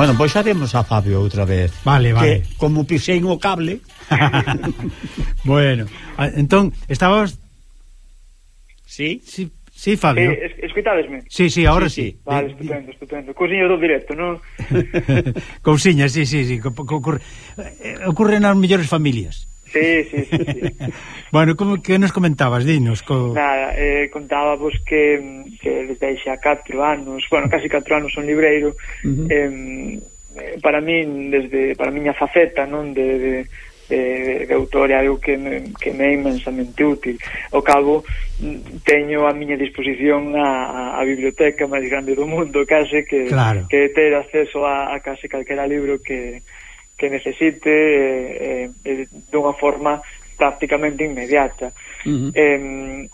Speaker 1: Bueno, pois haremos a Fabio outra vez.
Speaker 2: Vale, vale.
Speaker 1: Que como pisei o cable.
Speaker 2: bueno, ah, entón, estabas
Speaker 1: Sí?
Speaker 2: Sí, sí Fabio.
Speaker 16: Eh, es, escuitadesme.
Speaker 2: Sí, sí, ahora sí. sí. sí.
Speaker 16: Vale, estupendo, estupendo. Cousiño do directo, non?
Speaker 2: Cousiña, sí, sí, sí. Ocurre, eh, ocurre nas mellores familias.
Speaker 16: Sí, sí, sí, sí.
Speaker 2: bueno, como que nos comentabas, dinos co...
Speaker 16: Nada, eh, contábamos que, que desde xa 4 anos bueno, casi 4 anos son libreiro
Speaker 2: uh
Speaker 16: -huh. eh, para min desde, para a miña faceta non de, de de, de autor é algo que me, que me é imensamente útil. Ao cabo, teño a miña disposición a, a biblioteca máis grande do mundo, case que,
Speaker 2: claro.
Speaker 16: que ter acceso a, a case calquera libro que, que necesite eh, eh, dunha forma prácticamente inmediata.
Speaker 1: Uh -huh.
Speaker 16: eh,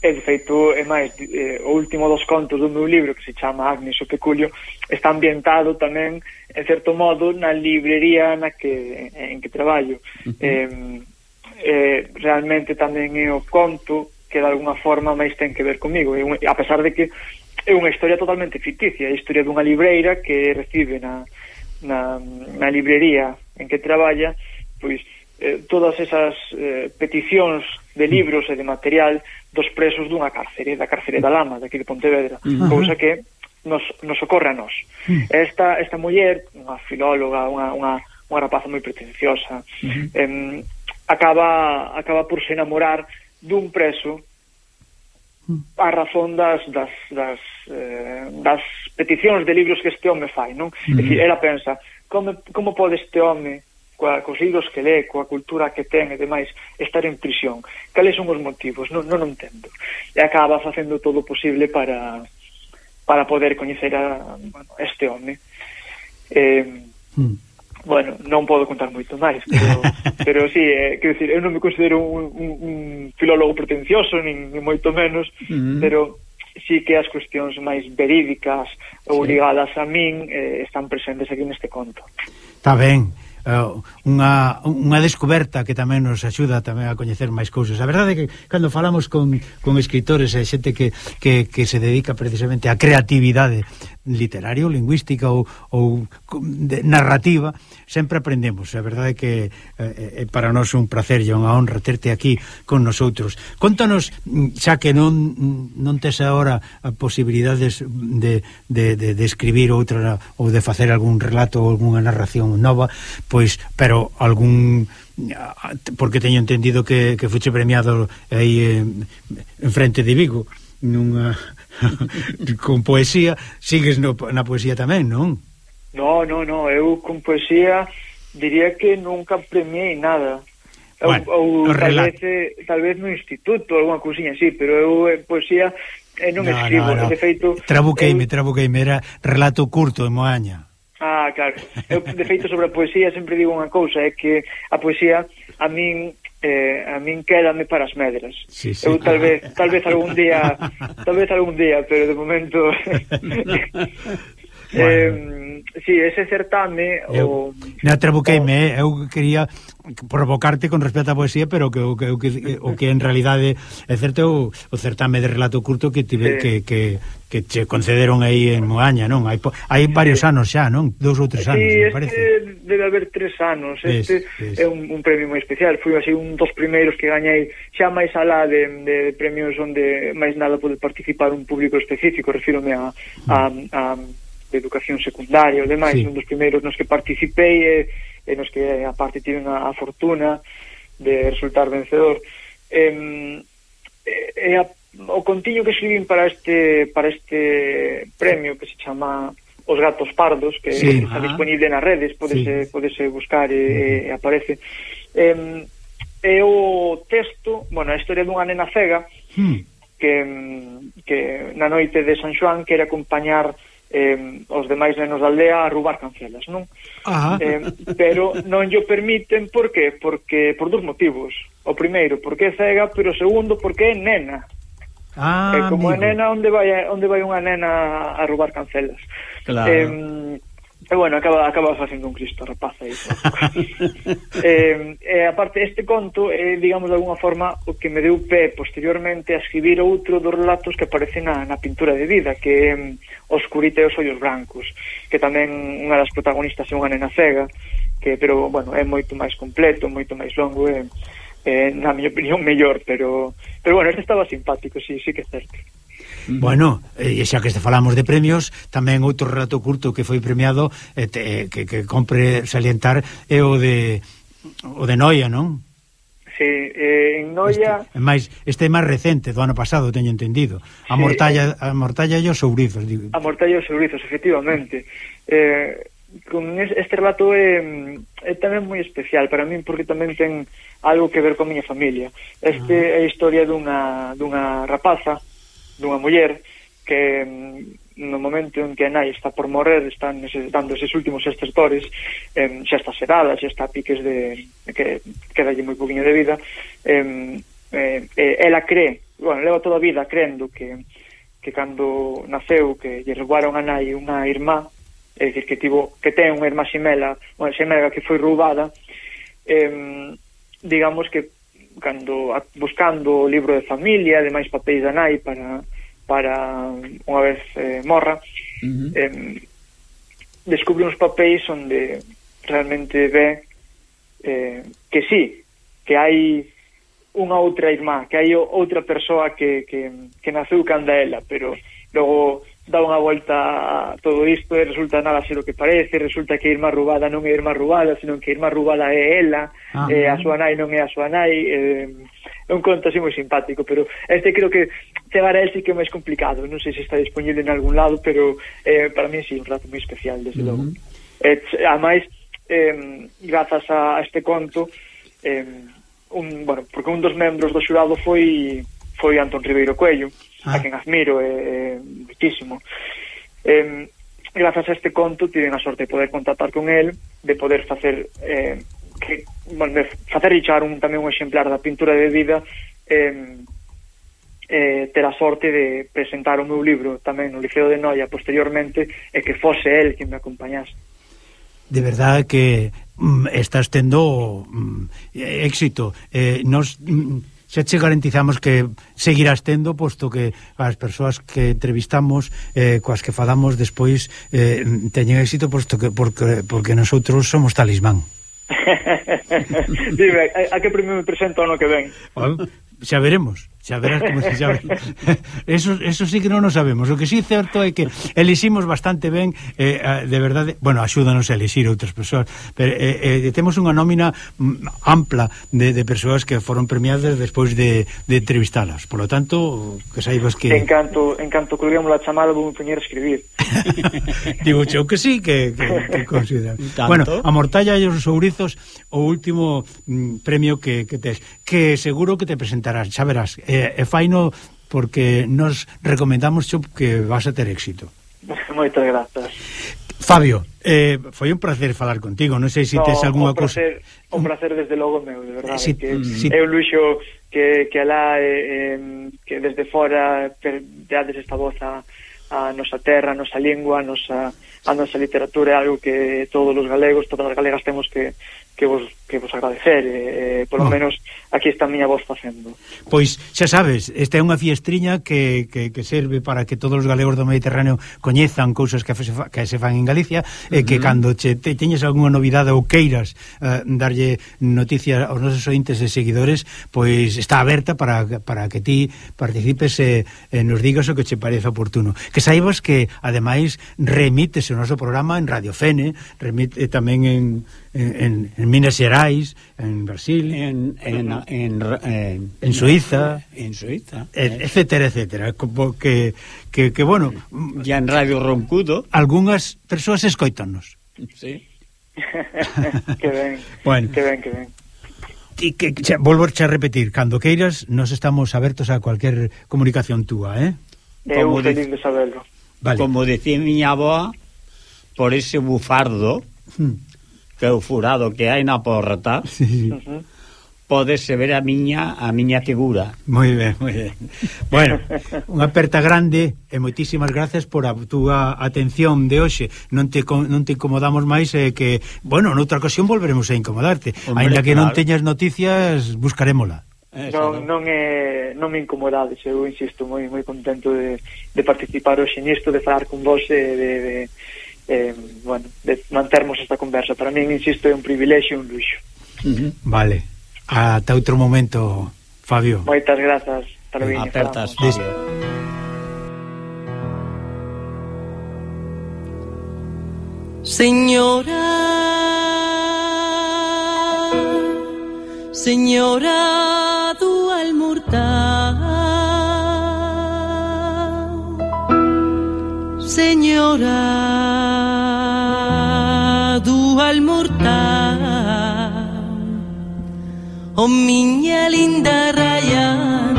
Speaker 16: e, de feito, é máis, eh, o último dos contos do meu libro, que se chama Agnes o Peculio, está ambientado tamén, en certo modo, na librería na que, en que traballo. Uh -huh. eh, eh, realmente tamén é o conto que, de alguna forma, máis ten que ver comigo. E, a pesar de que é unha historia totalmente ficticia, é a historia dunha libreira que recibe na, na, na librería en que traballa, pois eh, todas esas eh, peticións de mm. libros e de material dos presos dunha cárcere, da cárcere da Lama, daqui de Pontevedra,
Speaker 17: uh -huh.
Speaker 16: cousa que nos, nos ocorre a nós. Uh -huh. Esta, esta muller, unha filóloga, unha, unha, unha rapaza moi pretenciosa, uh -huh. eh, acaba, acaba por se enamorar dun preso mm. a razón das, das, das, eh, das peticións de libros que este home fai, non? Mm. É dicir, ela pensa, como, como pode este home coa, cos libros que lee, coa cultura que ten e demais, estar en prisión. Cales son os motivos? Non, non entendo. E acaba facendo todo o posible para para poder coñecer a bueno, este home. Eh, mm. Bueno, non podo contar moito máis, pero, pero sí, eh, quero dicir, eu non me considero un, un, un filólogo pretencioso, nin, nin moito menos,
Speaker 2: mm.
Speaker 16: pero sí que as cuestións máis verídicas ou
Speaker 2: sí.
Speaker 16: ligadas a min eh, están presentes aquí neste conto.
Speaker 2: Está ben. Uh, unha, unha descoberta que tamén nos axuda tamén a coñecer máis cousas. A verdade é que cando falamos con, con escritores e xente que, que, que se dedica precisamente á creatividade literario, lingüística ou, ou de, narrativa, sempre aprendemos. A verdade é que eh, é para nós un placer e unha honra terte aquí con nosotros. Contanos, mm, xa que non, mm, non tes agora posibilidades de, de, de, de escribir outra ou de facer algún relato ou algunha narración nova, pois, pero algún ah, porque teño entendido que, que fuche premiado aí en, en frente de Vigo nunha con poesía, sigues no, na poesía tamén, non?
Speaker 16: No, no, no, eu con poesía diría que nunca premiei nada.
Speaker 2: Bueno,
Speaker 16: ou,
Speaker 2: ou
Speaker 16: tal vez, eh, tal vez no instituto, alguna cousinha así, pero eu en poesía eh, non no, escribo, no, no. de feito...
Speaker 2: Trabuqueime, eu... trabuqueime, era relato curto de Moaña.
Speaker 16: Ah, claro. Eu, de feito, sobre a poesía sempre digo unha cousa, é que a poesía a min eh, a min quédame para as medras.
Speaker 2: Sí, sí.
Speaker 16: Eu tal vez tal vez algún día, tal vez algún día, pero de momento Bueno. Eh, si, sí, ese certame eu, o
Speaker 2: Na trabuqueime, eh? eu quería provocarte con respecto á poesía, pero que o que o que, o que en realidade é certo o, o certame de relato curto que tive
Speaker 16: sí.
Speaker 2: que, que que che concederon aí en Moaña, non? Hai hai varios sí. anos xa, non? Dous ou tres anos,
Speaker 16: sí,
Speaker 2: me parece.
Speaker 16: Este debe haber tres anos. Este
Speaker 2: es, es.
Speaker 16: é un, un premio moi especial. Fui así un dos primeiros que gañei xa máis alá de, de premios onde máis nada pode participar un público específico, refírome a, a, a, a de educación secundaria e demais,
Speaker 2: sí.
Speaker 16: un dos primeiros nos que participei e, e nos que a parte tive a, a fortuna de resultar vencedor. E, e a, o contiño que escribín para este para este premio que se chama Os gatos pardos, que
Speaker 2: sí,
Speaker 16: está
Speaker 2: ajá.
Speaker 16: disponible nas redes, podese,
Speaker 2: sí.
Speaker 16: podese buscar e, e aparece. Em é o texto, bueno, a historia dunha nena cega,
Speaker 2: hmm.
Speaker 16: que, que na noite de San Xoán quere acompañar eh, os demais nenos da aldea a roubar cancelas, non?
Speaker 2: Ajá.
Speaker 16: Eh, pero non lle permiten, por qué? Porque, por dous motivos. O primeiro, porque é cega, pero o segundo, porque é nena.
Speaker 2: Ah,
Speaker 16: eh, como
Speaker 2: amigo.
Speaker 16: é nena, onde vai, onde vai unha nena a roubar cancelas?
Speaker 1: Claro.
Speaker 16: Eh, E bueno, acaba, acaba facendo un Cristo rapaz aí. eh, eh, aparte, este conto é, eh, digamos, de alguna forma, o que me deu pé posteriormente a escribir outro dos relatos que aparecen na, na pintura de vida, que é um, Oscurita e os ollos brancos, que tamén unha das protagonistas é unha nena cega, que, pero, bueno, é moito máis completo, moito máis longo, e, eh, na miña opinión, mellor, pero, pero bueno, este estaba simpático, sí, sí que é certo.
Speaker 2: Bueno, e xa que este falamos de premios, tamén outro relato curto que foi premiado e te, que, que compre salientar é o de o de Noia, non?
Speaker 16: Sí, eh, en Noia...
Speaker 2: Este, máis, este é máis recente, do ano pasado, teño entendido. A
Speaker 16: sí,
Speaker 2: mortalla, eh, a mortalla e os sourizos. Digo.
Speaker 16: A mortalla e os ourizos, efectivamente. Eh, con este relato é, é tamén moi especial para min porque tamén ten algo que ver con miña familia. Este ah. é a historia dunha, dunha rapaza dunha muller que mm, no momento en que a nai está por morrer están ese, dando eses últimos estertores eh, xa está sedada, xa está a piques de que quedalle moi poquinho de vida eh, eh, ela cree bueno, leva toda a vida crendo que que cando naceu que lle roubaron a nai unha irmá é dicir, que tivo que ten unha irmá ximela unha xemela que foi roubada eh, digamos que cando a, buscando o libro de familia, de máis papéis da nai para para unha vez eh, morra, uh -huh. eh, descubre uns papéis onde realmente ve eh, que sí, que hai unha outra irmá, que hai outra persoa que, que, que naceu canda ela, pero logo dá unha volta a todo isto e resulta nada ser o que parece, resulta que Irma Rubada non é Irma Rubada, senón que Irma Rubada é ela,
Speaker 17: ah,
Speaker 16: eh, a súa nai non é a súa nai, eh, é un conto así moi simpático, pero este creo que chegar a él sí que é máis complicado, non sei se está disponible en algún lado, pero eh, para mí sí, un rato moi especial, desde uh -huh. logo. Eh, ademais, eh, grazas a, a este conto, eh, un, bueno, porque un dos membros do xurado foi foi Antón Ribeiro Coello, ah. a quen admiro eh, muitísimo. Eh, grazas a este conto tiven a sorte de poder contactar con el, de poder facer eh, que, bueno, de facer echar un, tamén un exemplar da pintura de vida eh, eh, ter a sorte de presentar o meu libro tamén no Liceo de Noia posteriormente e que fose el quen me acompañase.
Speaker 2: De verdade que mm, estás tendo mm, éxito. Eh, nos... Mm, xa che garantizamos que seguirás tendo posto que as persoas que entrevistamos eh, coas que falamos despois eh, teñen éxito posto que porque, porque nosotros somos talismán
Speaker 16: Dime, a, a que premio me presento ano que ven?
Speaker 2: Bueno, xa veremos xa verás como se sabe eso, eso sí que non o sabemos. O que sí certo é que eliximos bastante ben eh, de verdade, bueno, axúdanos a elixir outras persoas pero eh, eh, temos unha nómina mm, ampla de, de persoas que foron premiadas despois de, de entrevistalas, por lo tanto que saibas que...
Speaker 16: En canto, en canto colgamos a chamada vou me poñer a escribir.
Speaker 2: Digo eu que sí que, que, que considero. Bueno, a mortalla e os ourizos o último mm, premio que, que tes que seguro que te presentarás, xa verás eh, e, e faino porque nos recomendamos que vas a ter éxito.
Speaker 16: Moitas grazas.
Speaker 2: Fabio, eh, foi un placer falar contigo, non sei se
Speaker 16: no,
Speaker 2: tes algunha cousa...
Speaker 16: O placer desde logo meu, de verdade,
Speaker 2: si,
Speaker 16: que si... eu luxo que, que alá eh, que desde fora perdeades esta voz a, a nosa terra, a nosa lingua, a nosa, a nosa literatura, é algo que todos os galegos, todas as galegas temos que, que vos, que vos agradecer eh, eh polo
Speaker 2: oh.
Speaker 16: menos aquí está a miña voz facendo
Speaker 2: Pois xa sabes, esta é unha fiestriña que, que, que serve para que todos os galegos do Mediterráneo coñezan cousas que, se, fa, que se fan en Galicia e uh
Speaker 1: -huh.
Speaker 2: que cando che, te, teñes algunha novidade ou queiras eh, darlle noticia aos nosos ointes e seguidores pois está aberta para, para que ti participes e, e nos digas o que che parece oportuno que saibas que ademais remites o noso programa en Radio Fene remite tamén en en, en Minas Gerais, en Brasil,
Speaker 1: en en en, en,
Speaker 2: en Suiza,
Speaker 1: en Suiza,
Speaker 2: eh. etcétera, etcétera, como que que que bueno,
Speaker 1: ya en Radio Roncudo,
Speaker 2: algunhas persoas escoitannos.
Speaker 1: Sí.
Speaker 16: que ben.
Speaker 2: Bueno.
Speaker 16: Que ben, que ben.
Speaker 2: Ti que xa, volvo a repetir, cando queiras, nos estamos abertos a cualquier comunicación túa, eh?
Speaker 16: Eu
Speaker 1: como
Speaker 16: feliz de, saberlo.
Speaker 2: Vale.
Speaker 1: Como decía miña avoa, por ese bufardo,
Speaker 2: hmm
Speaker 1: que o furado que hai na porta
Speaker 16: sí. uh -huh.
Speaker 1: podese ver a miña a miña figura
Speaker 2: moi ben, moi ben bueno, unha aperta grande e moitísimas gracias por a túa atención de hoxe non te, non te incomodamos máis eh, que, bueno, noutra ocasión volveremos a incomodarte aínda que
Speaker 1: claro.
Speaker 2: non teñas noticias buscarémola Eso,
Speaker 16: non, non, é, non me incomodades eu insisto, moi moi contento de, de participar hoxe nisto, de falar con vos e de, de eh, bueno, de mantermos esta conversa. Para min, insisto, é un privilexio e un luxo.
Speaker 1: Uh -huh.
Speaker 2: Vale. Ata outro momento, Fabio.
Speaker 16: Moitas grazas. Luego.
Speaker 1: Apertas. Fabio.
Speaker 14: Señora, señora dual mortal, señora oh miña linda Rayana.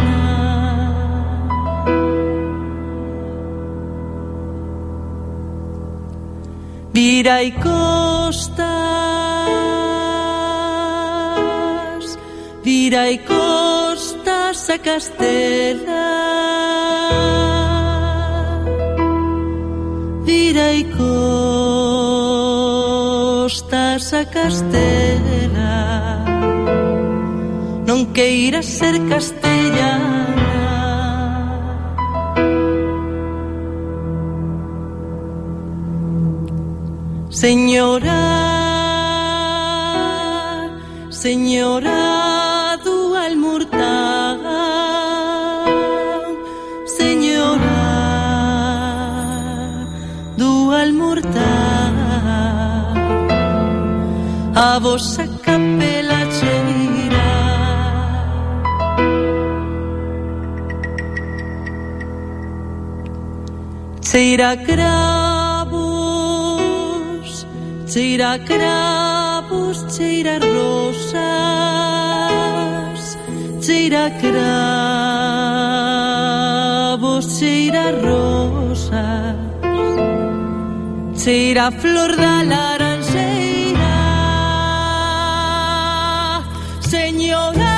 Speaker 14: Virai costas, virai costas a Castela. Virai costas a Castela. Non queiras ser castellana. Señora, señora Cheira cravos, cheira cravos, cheira rosas, cheira cravos, cheira rosas, cheira flor da laranjeira, señora.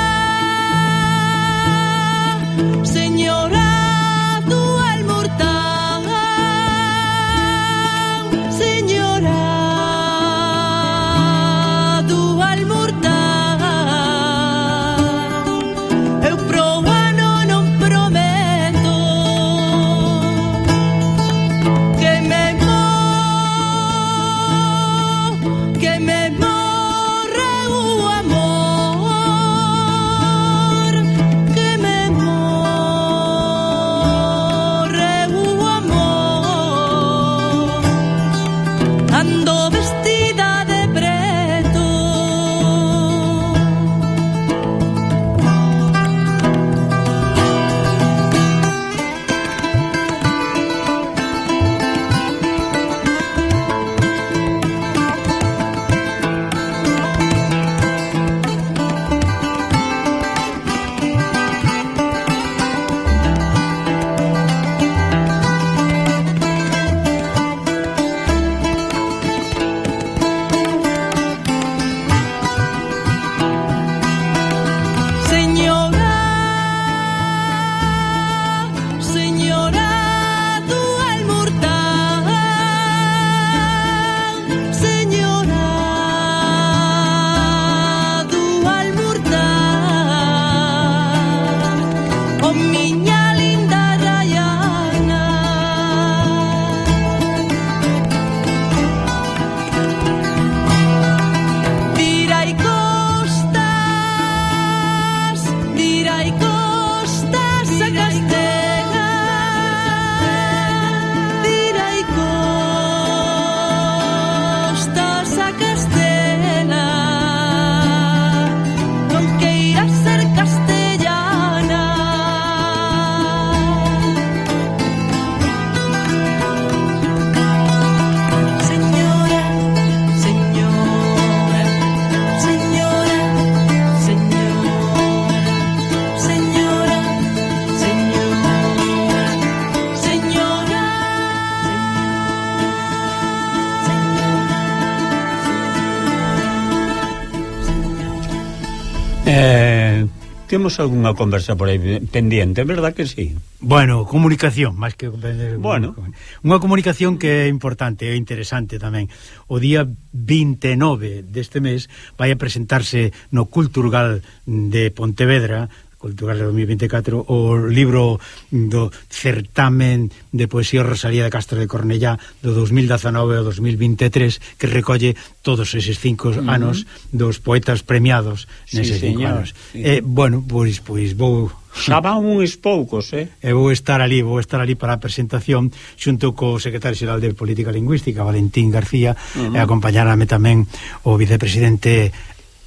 Speaker 1: algunha conversa por aí pendiente, verdad que sí?
Speaker 2: Bueno, comunicación, máis que...
Speaker 1: Bueno.
Speaker 2: Unha comunicación que é importante e interesante tamén. O día 29 deste mes vai a presentarse no Culturgal de Pontevedra Cultural 2024 o libro do certamen de poesía Rosalía de Castro de Cornellá do 2019 ao 2023 que recolle todos eses cinco
Speaker 1: uh -huh.
Speaker 2: anos dos poetas premiados
Speaker 1: sí,
Speaker 2: neses cinco
Speaker 1: señor.
Speaker 2: anos.
Speaker 1: Sí.
Speaker 2: Eh, bueno, pois pois vou
Speaker 1: Xa van uns poucos, eh?
Speaker 2: E vou estar ali, vou estar ali para a presentación xunto co secretario xeral de Política Lingüística, Valentín García,
Speaker 1: uh -huh.
Speaker 2: e acompañarame tamén o vicepresidente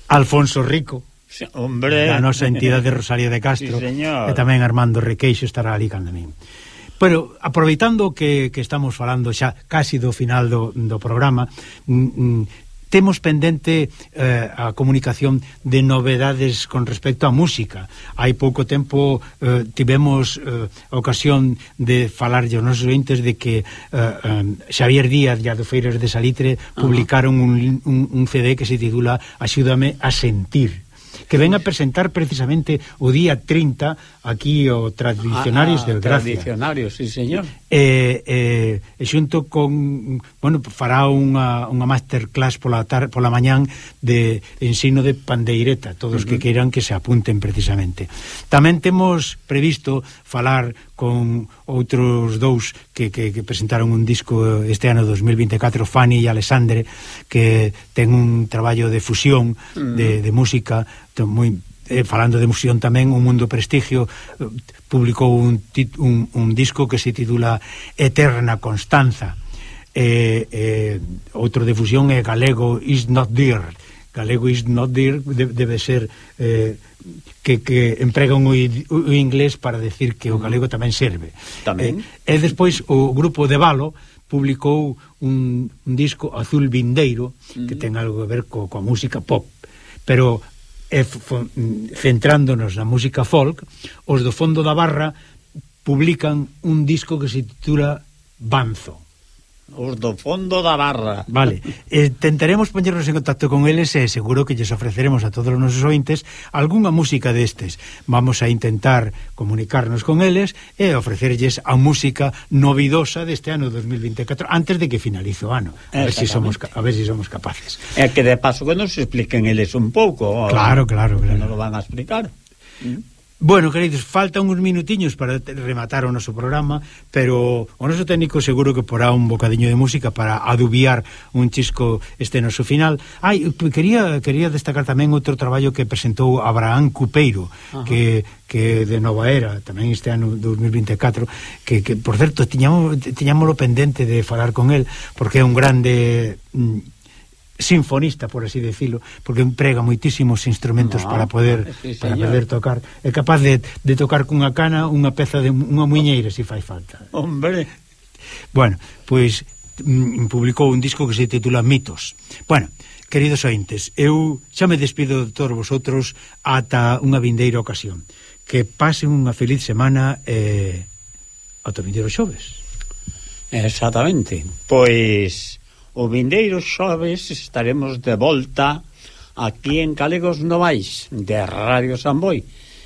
Speaker 2: Alfonso Rico,
Speaker 1: Sí, hombre.
Speaker 2: Da nosa entidade Rosario de Castro.
Speaker 1: Sí, señor.
Speaker 2: E tamén Armando Requeixo estará ali cando min. Pero aproveitando que, que estamos falando xa casi do final do, do programa, mm, mm temos pendente eh, a comunicación de novedades con respecto á música. Hai pouco tempo eh, tivemos eh, ocasión de falar aos nosos ointes de que eh, eh, Xavier Díaz e Adofeiras de Salitre publicaron un, un, un CD que se titula Axúdame a sentir que ven a presentar precisamente o día 30 aquí o Tradicionarios
Speaker 1: ah, ah,
Speaker 2: del Gracia.
Speaker 1: Tradicionarios, sí, señor
Speaker 2: e, e, e xunto con bueno, fará unha, unha masterclass pola tar, pola mañán de ensino de pandeireta, todos uh -huh. que queiran que se apunten precisamente. Tamén temos previsto falar con outros dous que, que, que presentaron un disco este ano 2024, Fanny e Alexandre, que ten un traballo de fusión
Speaker 1: uh -huh.
Speaker 2: de, de música moi eh, falando de emoción tamén o Mundo Prestigio eh, publicou un, tit, un, un disco que se titula Eterna Constanza. Eh, eh, outro de fusión é Galego is not dear. Galego is not dear de, debe ser eh, que, que empregan o, o inglés para decir que o mm. galego tamén serve.
Speaker 1: Tamén?
Speaker 2: Eh, e despois o grupo de Valo publicou un, un disco Azul Vindeiro que mm. ten algo a ver co, coa música pop. Pero e centrándonos na música folk, os do fondo da barra publican un disco que se titula Banzo.
Speaker 1: Os do fondo da barra.
Speaker 2: Vale, eh, tentaremos poñernos en contacto con eles e seguro que lles ofreceremos a todos os nosos ointes algunha música destes. Vamos a intentar comunicarnos con eles e ofrecerlles a música novidosa deste ano 2024 antes de que finalice o ano. A ver si somos a ver si somos capaces.
Speaker 1: É que de paso que nos expliquen eles un pouco.
Speaker 2: Claro, claro, claro.
Speaker 1: Que nos lo van a explicar. Mm.
Speaker 2: Bueno, queridos, faltan uns minutiños para rematar o noso programa, pero o noso técnico seguro que porá un bocadiño de música para adubiar un chisco este noso final. Ai, quería quería destacar tamén outro traballo que presentou Abraham Cupeiro,
Speaker 1: Ajá.
Speaker 2: que que de Nova Era, tamén este ano 2024, que, que por certo, tiñamos, tiñámoslo pendente de falar con el, porque é un grande mm, sinfonista, por así decirlo, porque emprega moitísimos instrumentos
Speaker 1: no,
Speaker 2: para poder
Speaker 1: sí,
Speaker 2: para poder tocar. É capaz de, de tocar cunha cana unha peza de unha muñeira se si fai falta.
Speaker 1: Hombre.
Speaker 2: Bueno, pois mm, publicou un disco que se titula Mitos. Bueno, queridos ointes, eu xa me despido de todos vosotros ata unha vindeira ocasión. Que pasen unha feliz semana e eh, ata vindeiro xoves.
Speaker 1: Exactamente. Pois o vindeiro xoves estaremos de volta aquí en Calegos Novais de Radio Samboy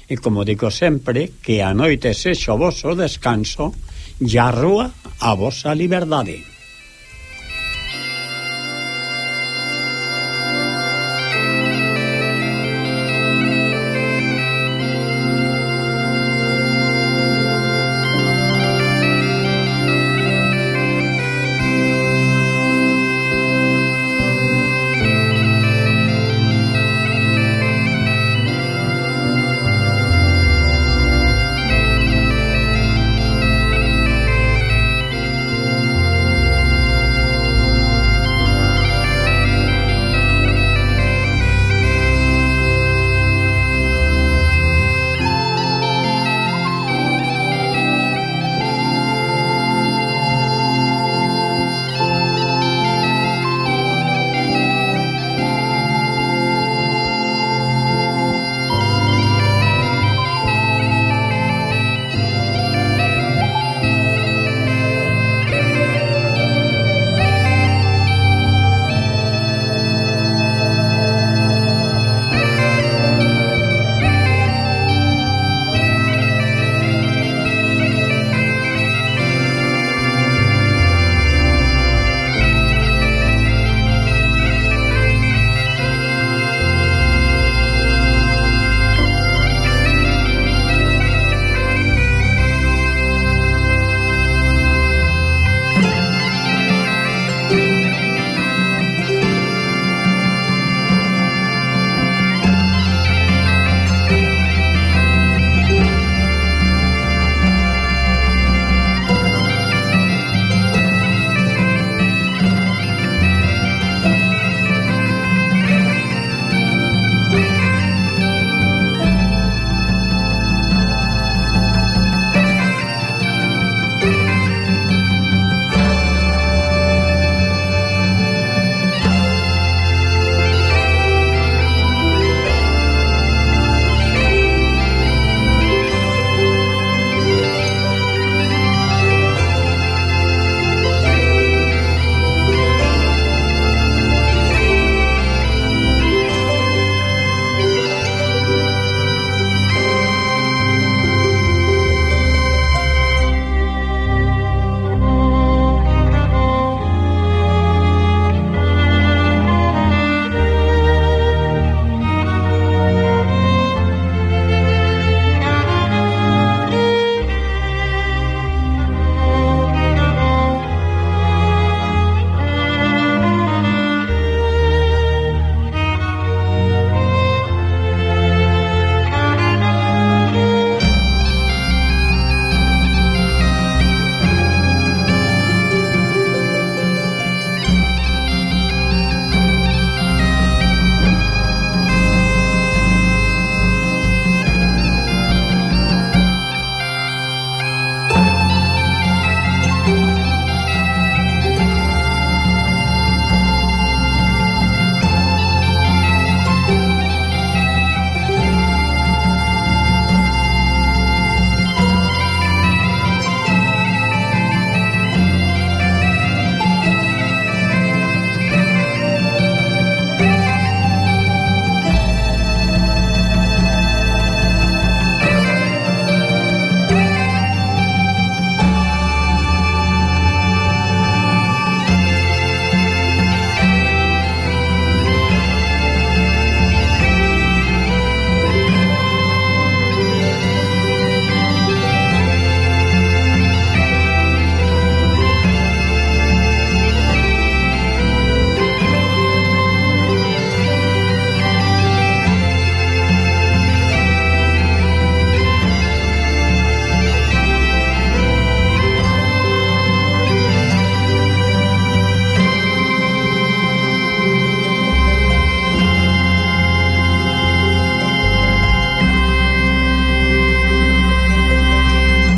Speaker 1: e como digo sempre que a noite se xovoso descanso e a rúa a vosa liberdade.